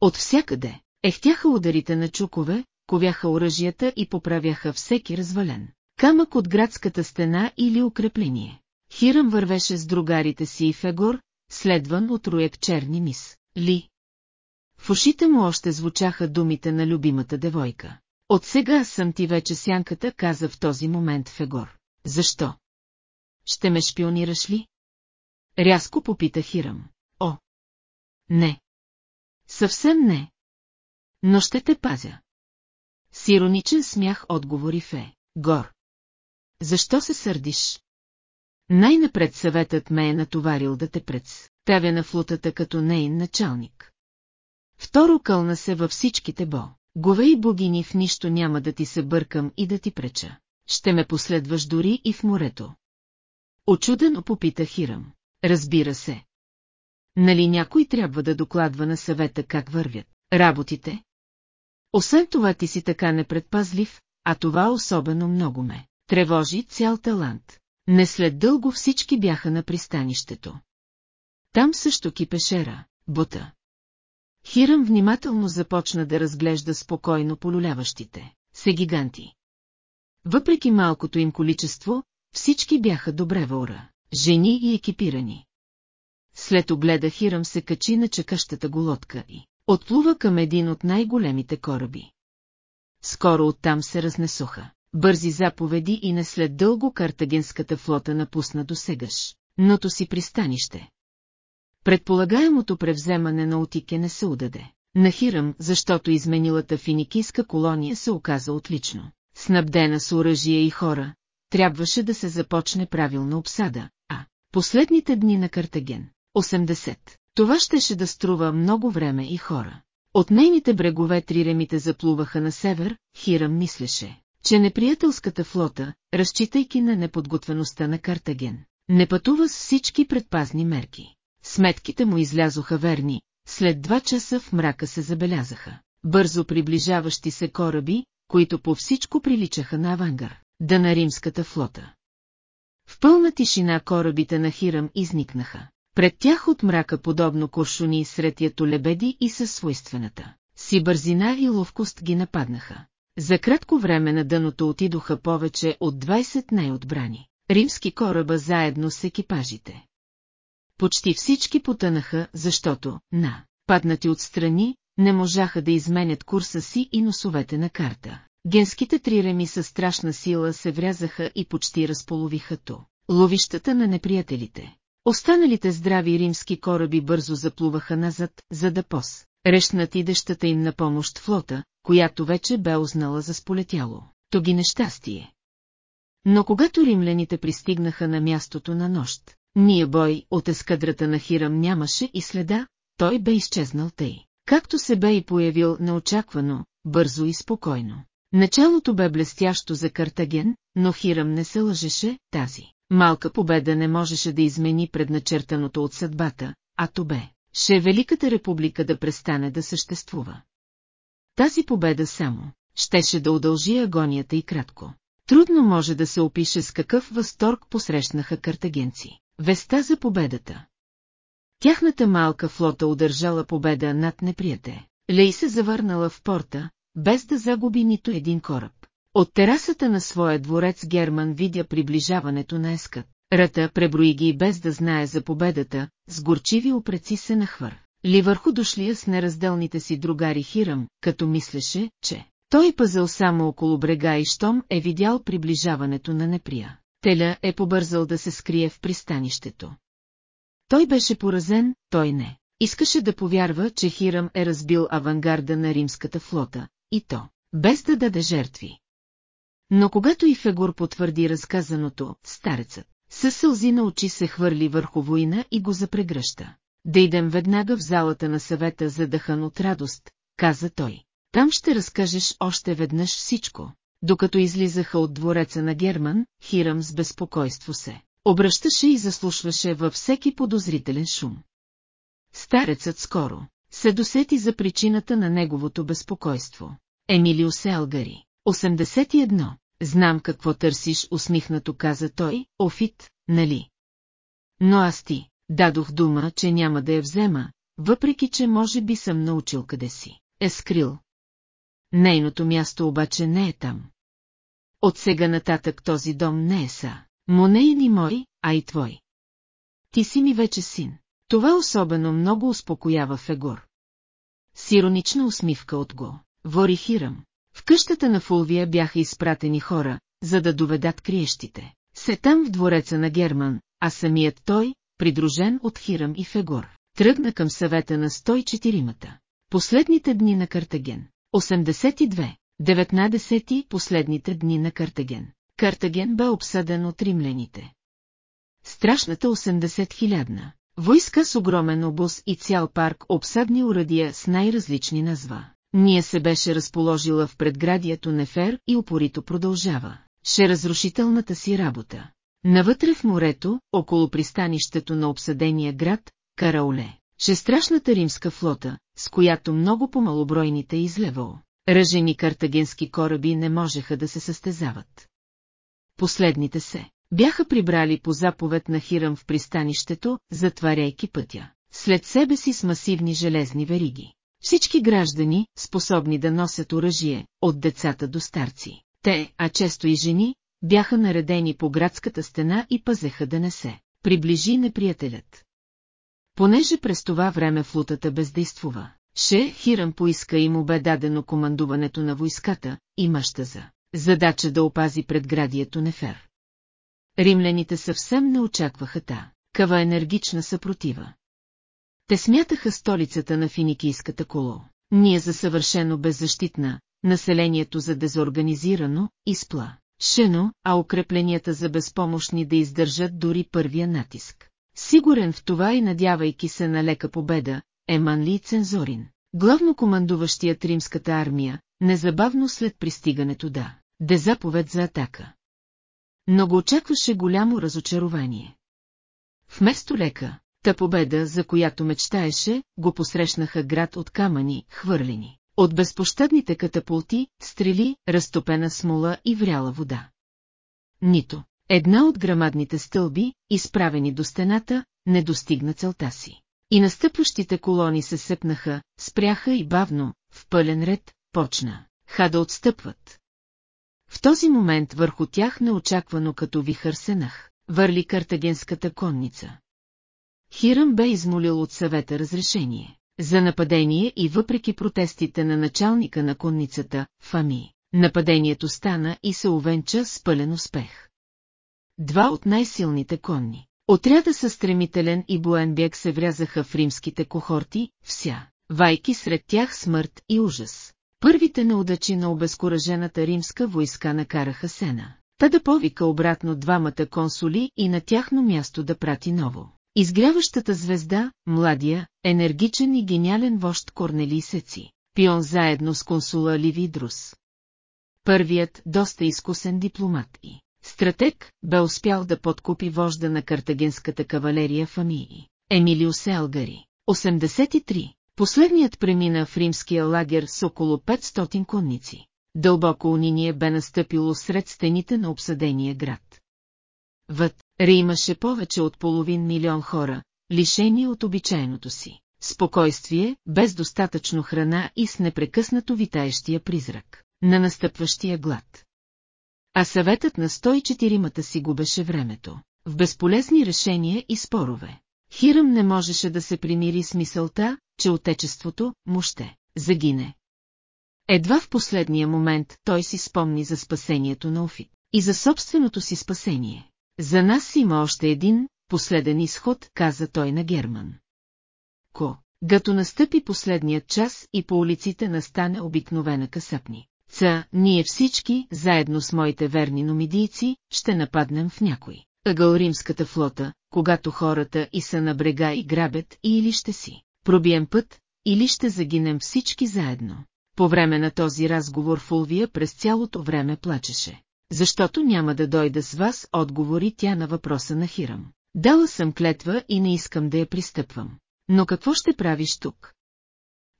От всякъде, ехтяха ударите на чукове, ковяха оръжията и поправяха всеки развален. Камък от градската стена или укрепление. Хирам вървеше с другарите си и Фегор, следван от роек черни мис. Ли. В ушите му още звучаха думите на любимата девойка. От сега съм ти вече сянката, каза в този момент Фегор. Защо? Ще ме шпионираш ли? Рязко попита Хирам. О! Не. Съвсем не. Но ще те пазя. С ироничен смях отговори Фе. Гор. Защо се сърдиш? Най-напред съветът ме е натоварил да те представя на флутата като нейн началник. Второ кълна се във всичките бо. Гове и богини в нищо няма да ти се бъркам и да ти преча. Ще ме последваш дори и в морето. Очудено попита Хирам. Разбира се. Нали някой трябва да докладва на съвета как вървят работите? Освен това ти си така непредпазлив, а това особено много ме. Тревожи цял талант. Не след дълго всички бяха на пристанището. Там също кипешера, бута. Хирам внимателно започна да разглежда спокойно полюляващите се гиганти. Въпреки малкото им количество, всички бяха добре въора, жени и екипирани. След огледа Хирам се качи на чекащата голодка и отплува към един от най-големите кораби. Скоро оттам се разнесоха. Бързи заповеди и не след дълго картагенската флота напусна до сегаш, ното си пристанище. Предполагаемото превземане на Отике не се удаде. На Хирам, защото изменилата финикийска колония се оказа отлично. Снабдена с оръжие и хора, трябваше да се започне правилна обсада, а последните дни на Картаген, 80. Това щеше да струва много време и хора. От нейните брегове три ремите заплуваха на север, Хирам мислеше, че неприятелската флота, разчитайки на неподготвеността на Картаген, не пътува с всички предпазни мерки. Сметките му излязоха верни, след два часа в мрака се забелязаха. Бързо приближаващи се кораби, които по всичко приличаха на авангар, да на римската флота. В пълна тишина корабите на Хирам изникнаха. Пред тях от мрака подобно куршуни сред ято лебеди и със свойствената си бързина и ловкост ги нападнаха. За кратко време на дъното отидоха повече от 20 най-отбрани. Римски кораба заедно с екипажите. Почти всички потънаха, защото, на, паднати отстрани, не можаха да изменят курса си и носовете на карта. Генските триреми със страшна сила се врязаха и почти разполовиха то. Ловищата на неприятелите. Останалите здрави римски кораби бързо заплуваха назад, за да пос. Решнат идещата им на помощ флота, която вече бе узнала за сполетяло. То ги нещастие. Но когато римляните пристигнаха на мястото на нощ, ние бой от ескадрата на Хирам нямаше и следа, той бе изчезнал тъй. Както се бе и появил неочаквано, бързо и спокойно. Началото бе блестящо за Картаген, но Хирам не се лъжеше, тази. Малка победа не можеше да измени предначертаното от съдбата, а то бе, ще Великата република да престане да съществува. Тази победа само, щеше да удължи агонията и кратко. Трудно може да се опише с какъв възторг посрещнаха картагенци. Веста за победата. Тяхната малка флота удържала победа над неприяте. Лей се завърнала в порта, без да загуби нито един кораб. От терасата на своя дворец Герман видя приближаването на ескът. Рата преброи ги без да знае за победата, с горчиви опреци се нахвър. Ли върху дошлия с неразделните си другари Хирам, като мислеше, че той пазил само около брега и щом е видял приближаването на неприя. Теля е побързал да се скрие в пристанището. Той беше поразен, той не. Искаше да повярва, че Хирам е разбил авангарда на римската флота, и то, без да даде жертви. Но когато и Фегор потвърди разказаното, старецът, със сълзи на очи се хвърли върху война и го запрегръща. Да идем веднага в залата на съвета задъхан от радост, каза той. Там ще разкажеш още веднъж всичко. Докато излизаха от двореца на Герман, Хирам с безпокойство се обръщаше и заслушваше във всеки подозрителен шум. Старецът скоро се досети за причината на неговото безпокойство. Емилио се алгари. 81. Знам какво търсиш, усмихнато каза той, офит, нали? Но аз ти, дадох дума, че няма да я взема, въпреки че може би съм научил къде си. Е скрил. Нейното място обаче не е там. От сега нататък този дом не е са. Му не е ни мой, а и твой. Ти си ми вече син. Това особено много успокоява Фегор. С иронична усмивка от го. Вори Хирам. В къщата на Фулвия бяха изпратени хора, за да доведат криещите. Се там в двореца на Герман, а самият той, придружен от Хирам и Фегор, тръгна към съвета на 104-мата. Последните дни на Картаген. 82. 19. Последните дни на Картаген. Картаген бе обсъден от римляните. Страшната 80 хилядна. Войска с огромен обоз и цял парк обсадни урадия с най-различни назва. Ние се беше разположила в предградието Нефер и упорито продължава. Ше разрушителната си работа. Навътре в морето, около пристанището на обсъдения град, Караоле, че страшната римска флота, с която много по-малобройните излевало, ръжени картагенски кораби не можеха да се състезават. Последните се бяха прибрали по заповед на Хирам в пристанището, затваряйки пътя, след себе си с масивни железни вериги. Всички граждани, способни да носят оръжие, от децата до старци, те, а често и жени, бяха наредени по градската стена и пазеха да не се приближи неприятелят. Понеже през това време флутата бездействува, Ше Хирам поиска и му бе дадено командуването на войската и маща за задача да опази предградието Нефер. Римляните съвсем не очакваха та, кава енергична съпротива. Те смятаха столицата на финикийската коло, ние за съвършено беззащитна, населението за дезорганизирано, изпла, шено, а укрепленията за безпомощни да издържат дори първия натиск. Сигурен в това и надявайки се на лека победа, Еманли Цензорин, главно командуващият римската армия, незабавно след пристигането да, де заповед за атака. Но го очакваше голямо разочарование. Вместо лека, та победа, за която мечтаеше, го посрещнаха град от камъни, хвърлени. От безпощадните катапулти, стрели, разтопена смола и вряла вода. Нито. Една от грамадните стълби, изправени до стената, не достигна целта си. И настъпващите колони се сепнаха, спряха и бавно, в пълен ред, почна. Ха да отстъпват. В този момент върху тях неочаквано като вихър сенах, върли картагенската конница. Хирам бе измолил от съвета разрешение за нападение и въпреки протестите на началника на конницата, Фами, нападението стана и се увенча с пълен успех. Два от най-силните конни. Отряда със стремителен и буен бег се врязаха в римските кохорти, вся, вайки сред тях смърт и ужас. Първите неудачи на обезкуражената римска войска накараха Сена. Та да повика обратно двамата консули и на тяхно място да прати ново. Изгряващата звезда, младия, енергичен и гениален вожд Корнелий Сеци, пион заедно с консула Ливи Друс. Първият, доста изкусен дипломат и стратег, бе успял да подкупи вожда на картагенската кавалерия Фамии, Емилиус Елгари. 83. Последният премина в римския лагер с около 500 конници. Дълбоко униние бе настъпило сред стените на обсъдения град. Въд, Ре имаше повече от половин милион хора, лишени от обичайното си. Спокойствие, без достатъчно храна и с непрекъснато витаещия призрак на настъпващия глад. А съветът на 104-мата си губеше времето, в безполезни решения и спорове. Хирам не можеше да се примири с мисълта, че отечеството му ще загине. Едва в последния момент той си спомни за спасението на Офит и за собственото си спасение. За нас има още един, последен изход, каза той на Герман. Ко, като настъпи последният час и по улиците настане обикновена касапни. Ца, ние всички, заедно с моите верни номидийци, ще нападнем в някой. Ъгъл римската флота, когато хората и са на брега и грабят, и или ще си пробием път, или ще загинем всички заедно. По време на този разговор Фулвия през цялото време плачеше. Защото няма да дойда с вас, отговори тя на въпроса на Хирам. Дала съм клетва и не искам да я пристъпвам. Но какво ще правиш тук?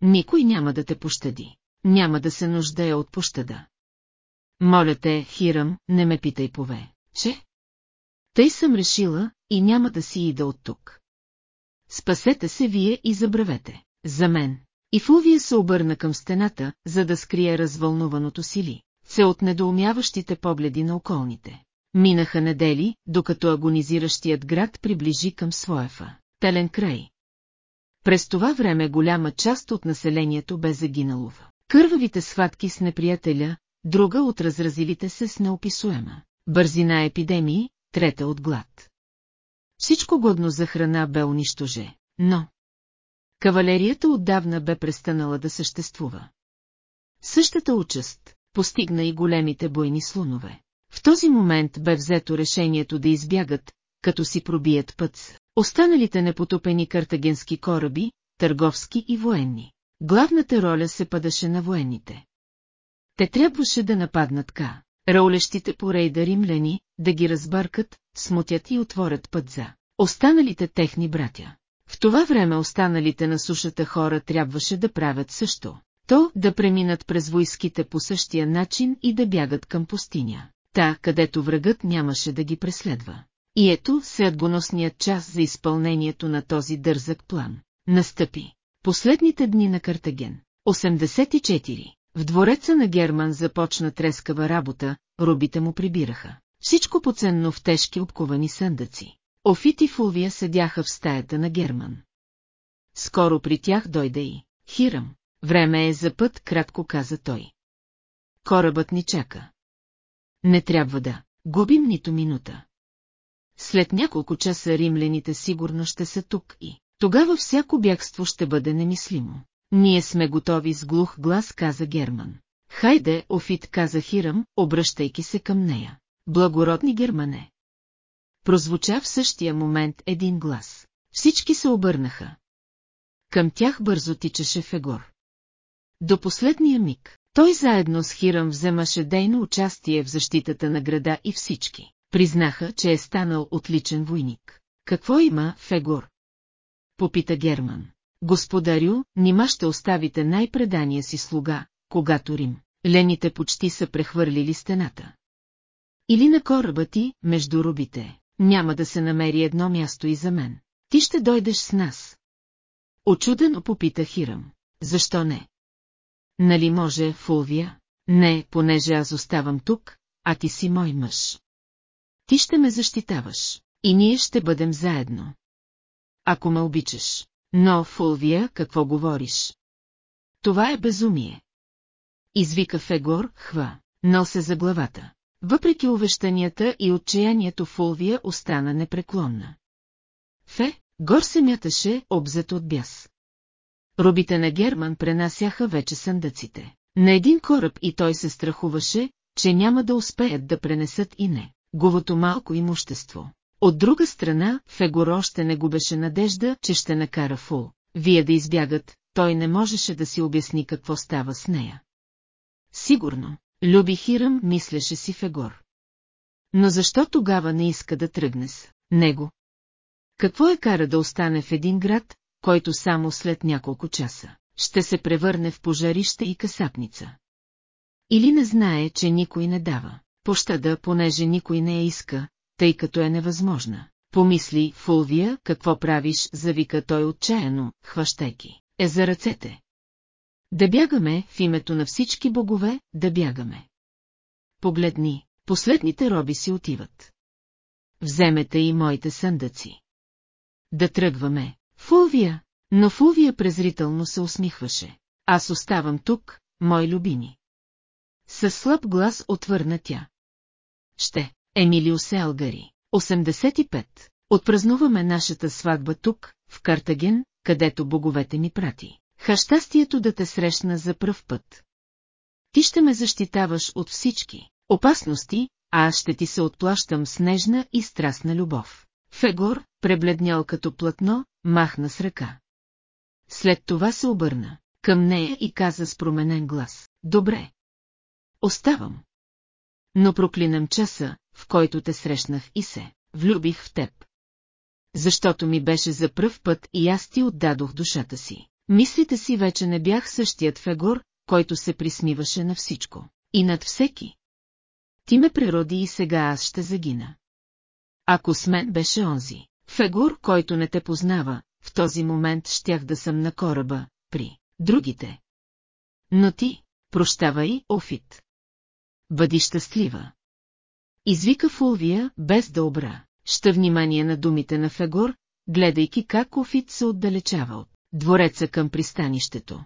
Никой няма да те пощади. Няма да се нуждая от пощада. Моля те, Хирам, не ме питай пове, че? Тъй съм решила и няма да си ида от тук. Спасете се вие и забравете. За мен. И Фулвия се обърна към стената, за да скрие развълнуваното сили, се от недоумяващите погледи на околните. Минаха недели, докато агонизиращият град приближи към своефа. Телен край. През това време голяма част от населението бе загинало в кървавите схватки с неприятеля, друга от разразилите се с неописуема. Бързина епидемии, трета от глад. Всичко годно за храна бе унищоже, но... Кавалерията отдавна бе престанала да съществува. Същата участ постигна и големите бойни слонове. В този момент бе взето решението да избягат, като си пробият път. Останалите непотопени картагенски кораби, търговски и военни. Главната роля се падаше на военните. Те трябваше да нападнат Ка. Раулещите по рейда римляни, да ги разбъркат, смутят и отворят път за останалите техни братя. В това време останалите на сушата хора трябваше да правят също. То да преминат през войските по същия начин и да бягат към пустиня, та, където врагът нямаше да ги преследва. И ето съдбоносният час за изпълнението на този дързък план. Настъпи. Последните дни на Картаген. 84. В двореца на Герман започна трескава работа, робите му прибираха. Всичко поценно в тежки обковани съндъци. Офит и Фулвия седяха в стаята на Герман. Скоро при тях дойде и Хирам. Време е за път, кратко каза той. Корабът ни чака. Не трябва да губим нито минута. След няколко часа римляните сигурно ще са тук и тогава всяко бягство ще бъде немислимо. Ние сме готови с глух глас, каза Герман. Хайде, Офит, каза Хирам, обръщайки се към нея. Благородни германе. Прозвуча в същия момент един глас. Всички се обърнаха. Към тях бързо тичаше Фегор. До последния миг, той заедно с Хирам вземаше дейно участие в защитата на града и всички. Признаха, че е станал отличен войник. Какво има, Фегор? Попита Герман. Господарю, нима ще оставите най-предания си слуга, когато Рим. Лените почти са прехвърлили стената. Или на кораба ти, между рубите, няма да се намери едно място и за мен. Ти ще дойдеш с нас. Очудено попита Хирам. Защо не? Нали може, Фулвия? Не, понеже аз оставам тук, а ти си мой мъж. Ти ще ме защитаваш, и ние ще бъдем заедно. Ако ме обичаш. Но, Фулвия, какво говориш? Това е безумие. Извика Фегор, хва, но се за главата. Въпреки увещанията и отчаянието Фулвия остана непреклонна. Фе, гор се мяташе, обзет от бяс. Робите на Герман пренасяха вече съндъците. На един кораб и той се страхуваше, че няма да успеят да пренесат и не. Говото малко имущество. От друга страна, Фегор още не губеше надежда, че ще накара Фул. Вие да избягат, той не можеше да си обясни какво става с нея. Сигурно, люби Хирам, мислеше си Фегор. Но защо тогава не иска да тръгне с него? Какво е кара да остане в един град, който само след няколко часа ще се превърне в пожарище и касапница? Или не знае, че никой не дава пощада, понеже никой не я иска, тъй като е невъзможна. Помисли, Фулвия, какво правиш, завика той отчаяно, хващайки. Е за ръцете. Да бягаме, в името на всички богове, да бягаме. Погледни, последните роби си отиват. Вземете и моите съндъци. Да тръгваме. Фулвия, но Фулвия презрително се усмихваше. Аз оставам тук, мой любими. Със слаб глас отвърна тя. Ще, Емилио Селгари, 85. Отпразнуваме нашата сватба тук, в Картаген, където боговете ми прати. Ха щастието да те срещна за пръв път. Ти ще ме защитаваш от всички опасности, а аз ще ти се отплащам с нежна и страстна любов. Фегор, пребледнял като платно, махна с ръка. След това се обърна към нея и каза с променен глас. Добре. Оставам. Но проклинам часа, в който те срещнах и се влюбих в теб. Защото ми беше за пръв път и аз ти отдадох душата си. Мислите си вече не бях същият Фегор, който се присмиваше на всичко. И над всеки. Ти ме природи и сега аз ще загина. Ако с мен беше онзи, Фегор, който не те познава, в този момент щях да съм на кораба, при другите. Но ти, прощавай, Офит. Бъди щастлива. Извика Фулвия, без да обра. Ща внимание на думите на Фегор, гледайки как Офит се отдалечава от двореца към пристанището.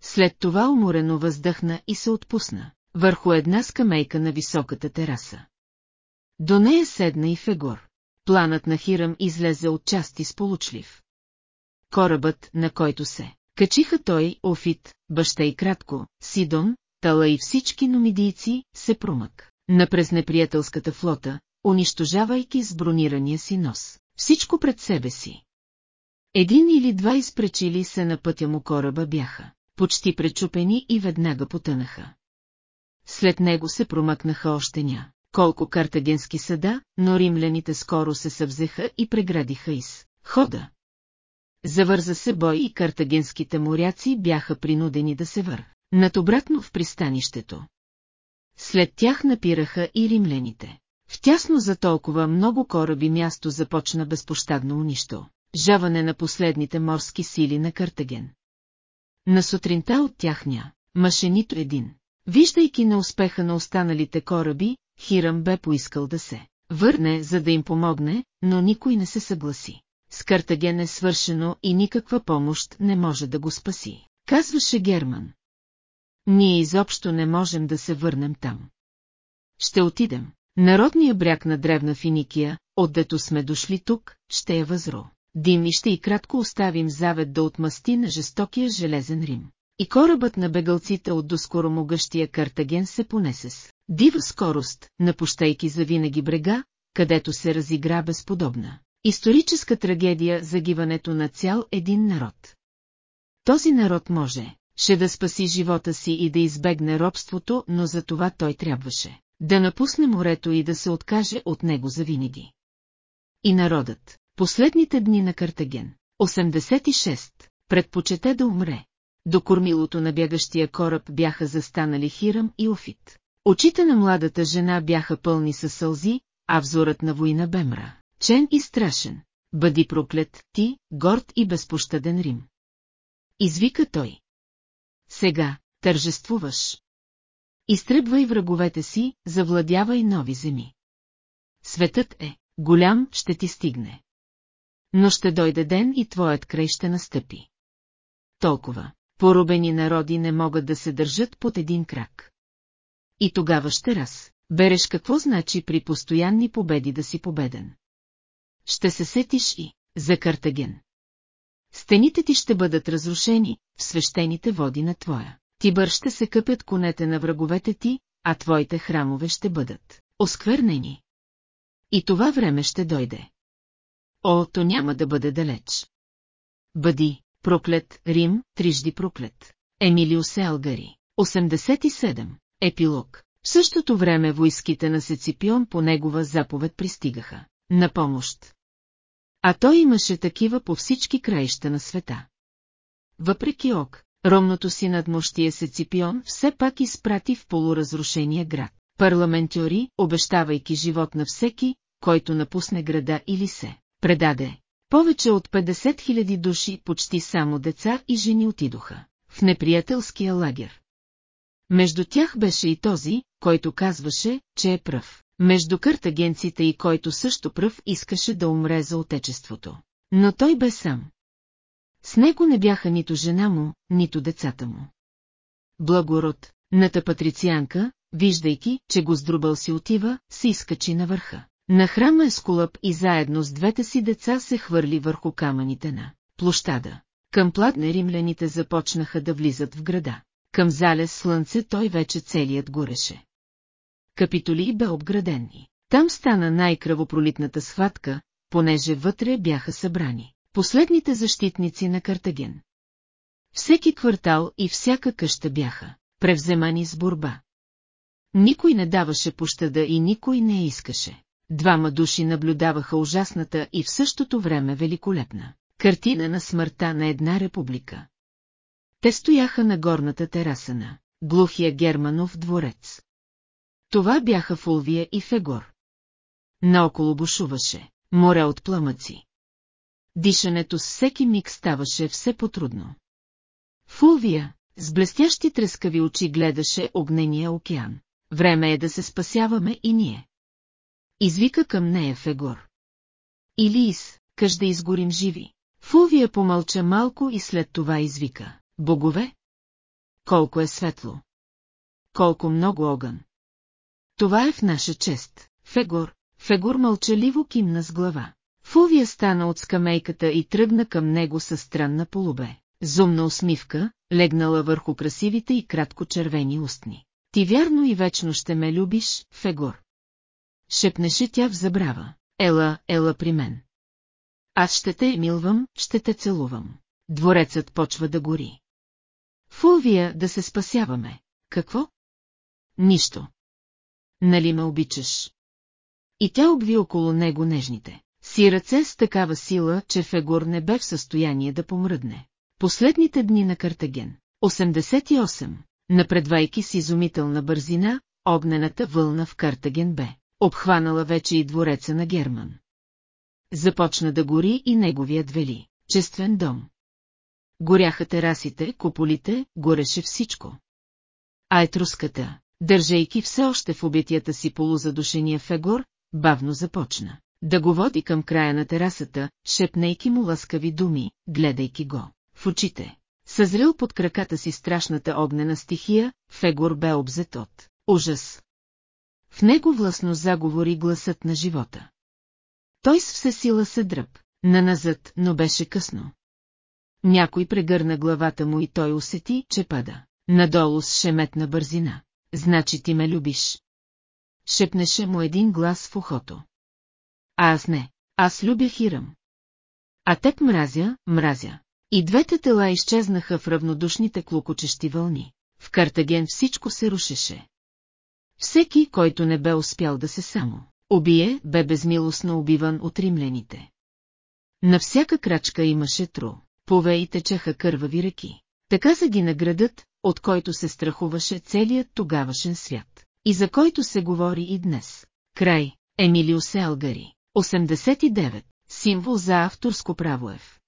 След това уморено въздъхна и се отпусна, върху една скамейка на високата тераса. До нея седна и Фегор. Планът на Хирам излезе от части сполучлив. Корабът, на който се качиха той, Офит, баща и кратко, Сидон, Тала и всички номидийци, се промък на през неприятелската флота, унищожавайки с бронирания си нос. Всичко пред себе си. Един или два изпречили се на пътя му кораба бяха, почти пречупени и веднага потънаха. След него се промъкнаха още ня, колко картагенски съда, но римляните скоро се съвзеха и преградиха из хода. Завърза се бой и картагенските моряци бяха принудени да се вър. Над обратно в пристанището. След тях напираха и римляните. В тясно за толкова много кораби място започна безпощадно унищо. Жаване на последните морски сили на Картаген. На сутринта от тях ня, мъже нито един. Виждайки на успеха на останалите кораби, Хирам бе поискал да се върне, за да им помогне, но никой не се съгласи. С Картаген е свършено и никаква помощ не може да го спаси, казваше Герман. Ние изобщо не можем да се върнем там. Ще отидем. Народния бряг на древна Финикия, отдето сме дошли тук, ще е възро. Дим и ще и кратко оставим завет да отмъсти на жестокия железен Рим. И корабът на бегалците от доскоро могъщия Картаген се понесе с дива скорост, напущайки завинаги брега, където се разигра безподобна. Историческа трагедия загиването на цял един народ. Този народ може, ще да спаси живота си и да избегне робството, но за това той трябваше да напусне морето и да се откаже от него завинаги. И народът, последните дни на Картаген, 86, предпочете да умре. До кормилото на бягащия кораб бяха застанали Хирам и Офит. Очите на младата жена бяха пълни със сълзи, а взорът на война бемра. Чен и страшен. Бъди проклет, ти, горд и безпощаден Рим. Извика той. Сега, тържествуваш. Изтръбвай враговете си, завладявай нови земи. Светът е, голям ще ти стигне. Но ще дойде ден и твоят край ще настъпи. Толкова, поробени народи не могат да се държат под един крак. И тогава ще раз, береш какво значи при постоянни победи да си победен. Ще се сетиш и за Картаген. Стените ти ще бъдат разрушени, в свещените води на твоя. Тибър ще се къпят конете на враговете ти, а твоите храмове ще бъдат осквернени. И това време ще дойде. О, то няма да бъде далеч. Бъди, проклет, Рим, трижди проклет. Емилиус Елгари, 87, епилог. В същото време войските на Сеципион по негова заповед пристигаха. На помощ. А той имаше такива по всички краища на света. Въпреки ок, ромното си надмощие Сеципион все пак изпрати в полуразрушения град. Парламентьори, обещавайки живот на всеки, който напусне града или се предаде. Повече от 50 000 души, почти само деца и жени отидоха в неприятелския лагер. Между тях беше и този, който казваше, че е пръв. Между картагенците и който също пръв искаше да умре за отечеството. Но той бе сам. С него не бяха нито жена му, нито децата му. Благород, ната патрицианка, виждайки, че го сдрубал си отива, се изкачи на върха. На храма Ескулъп и заедно с двете си деца се хвърли върху камъните на площада. Към пладне римляните започнаха да влизат в града. Към залез слънце той вече целият гореше. Капитолий бе обграден и там стана най-кръвопролитната схватка, понеже вътре бяха събрани последните защитници на Картаген. Всеки квартал и всяка къща бяха превземани с борба. Никой не даваше пощада и никой не искаше. Двама души наблюдаваха ужасната и в същото време великолепна картина на смъртта на една република. Те стояха на горната тераса на глухия Германов дворец. Това бяха Фулвия и Фегор. Наоколо бушуваше море от пламъци. Дишането с всеки миг ставаше все по-трудно. Фулвия, с блестящи трескави очи гледаше огнения океан. Време е да се спасяваме и ние. Извика към нея Фегор. Илис, къж да изгорим живи. Фулвия помълча малко и след това извика. Богове? Колко е светло! Колко много огън! Това е в наша чест. Фегор, Фегор мълчаливо кимна с глава. Фулвия стана от скамейката и тръгна към него със странна полубе. Зумна усмивка, легнала върху красивите и кратко червени устни. Ти вярно и вечно ще ме любиш, Фегор. Шепнеше тя в забрава. Ела, ела при мен. Аз ще те милвам, ще те целувам. Дворецът почва да гори. Фулвия, да се спасяваме. Какво? Нищо. Нали ме обичаш? И тя обви около него нежните си ръце с такава сила, че Фегор не бе в състояние да помръдне. Последните дни на Картаген. 88. Напредвайки с изумителна бързина, огнената вълна в Картаген бе обхванала вече и двореца на Герман. Започна да гори и неговият вели, чествен дом. Горяха терасите, куполите, гореше всичко. А етруската, държейки все още в обитията си полузадушения Фегор, бавно започна да го води към края на терасата, шепнейки му ласкави думи, гледайки го в очите. Съзрел под краката си страшната огнена стихия, Фегор бе обзет от ужас. В него властно заговори гласът на живота. Той с все сила се дръп, на назад, но беше късно. Някой прегърна главата му и той усети, че пада. Надолу с шеметна бързина. Значи ти ме любиш. Шепнеше му един глас в ухото. А аз не, аз любя Хирам. А теб мразя, мразя. И двете тела изчезнаха в равнодушните клокочещи вълни. В Картаген всичко се рушеше. Всеки, който не бе успял да се само убие, бе безмилостно убиван от римляните. На всяка крачка имаше тру, пове и течаха кървави реки. Така загина градът, от който се страхуваше целият тогавашен свят, и за който се говори и днес. Край, Емилио Селгари, 89, символ за авторско правоев.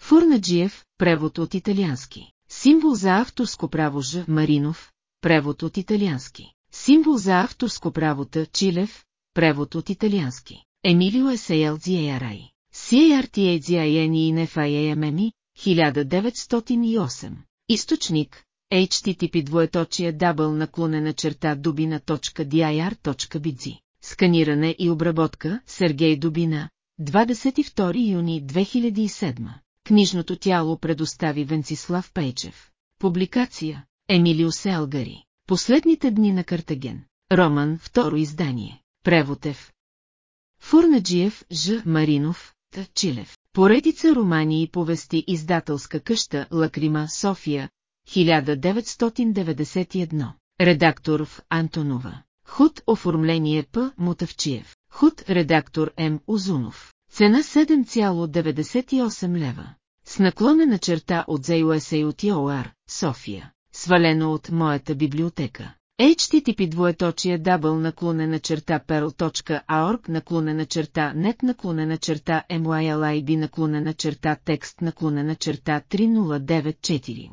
Фурнаджиев, превод от италиански. Символ за авторско право Ж. Маринов, превод от италиански. Символ за авторско правота Чилев, превод от италиански. Емилио Есеялдзиерай. CRTAGINEFIAMMI, 1908. Източник http двоеточие дабъл наклонена черта dubina.dir.bg Сканиране и обработка Сергей Дубина 22 юни 2007 Книжното тяло предостави Венцислав Пейчев Публикация Емилио Селгари Последните дни на Картаген Роман, второ издание Превотев Фурнаджиев, Ж. Маринов, Т. Чилев. Поредица романи и повести издателска къща Лакрима, София, 1991. Редактор в Антонова. Худ оформление П. Мутавчиев. Худ редактор М. Озунов. Цена 7,98 лева. С наклонена черта от ZUSA от ОР, София. Свалено от моята библиотека. HTTP двоеточие дабъл наклонена черта perl.org наклонена черта net наклонена черта mylib наклонена черта текст наклонена черта 3094.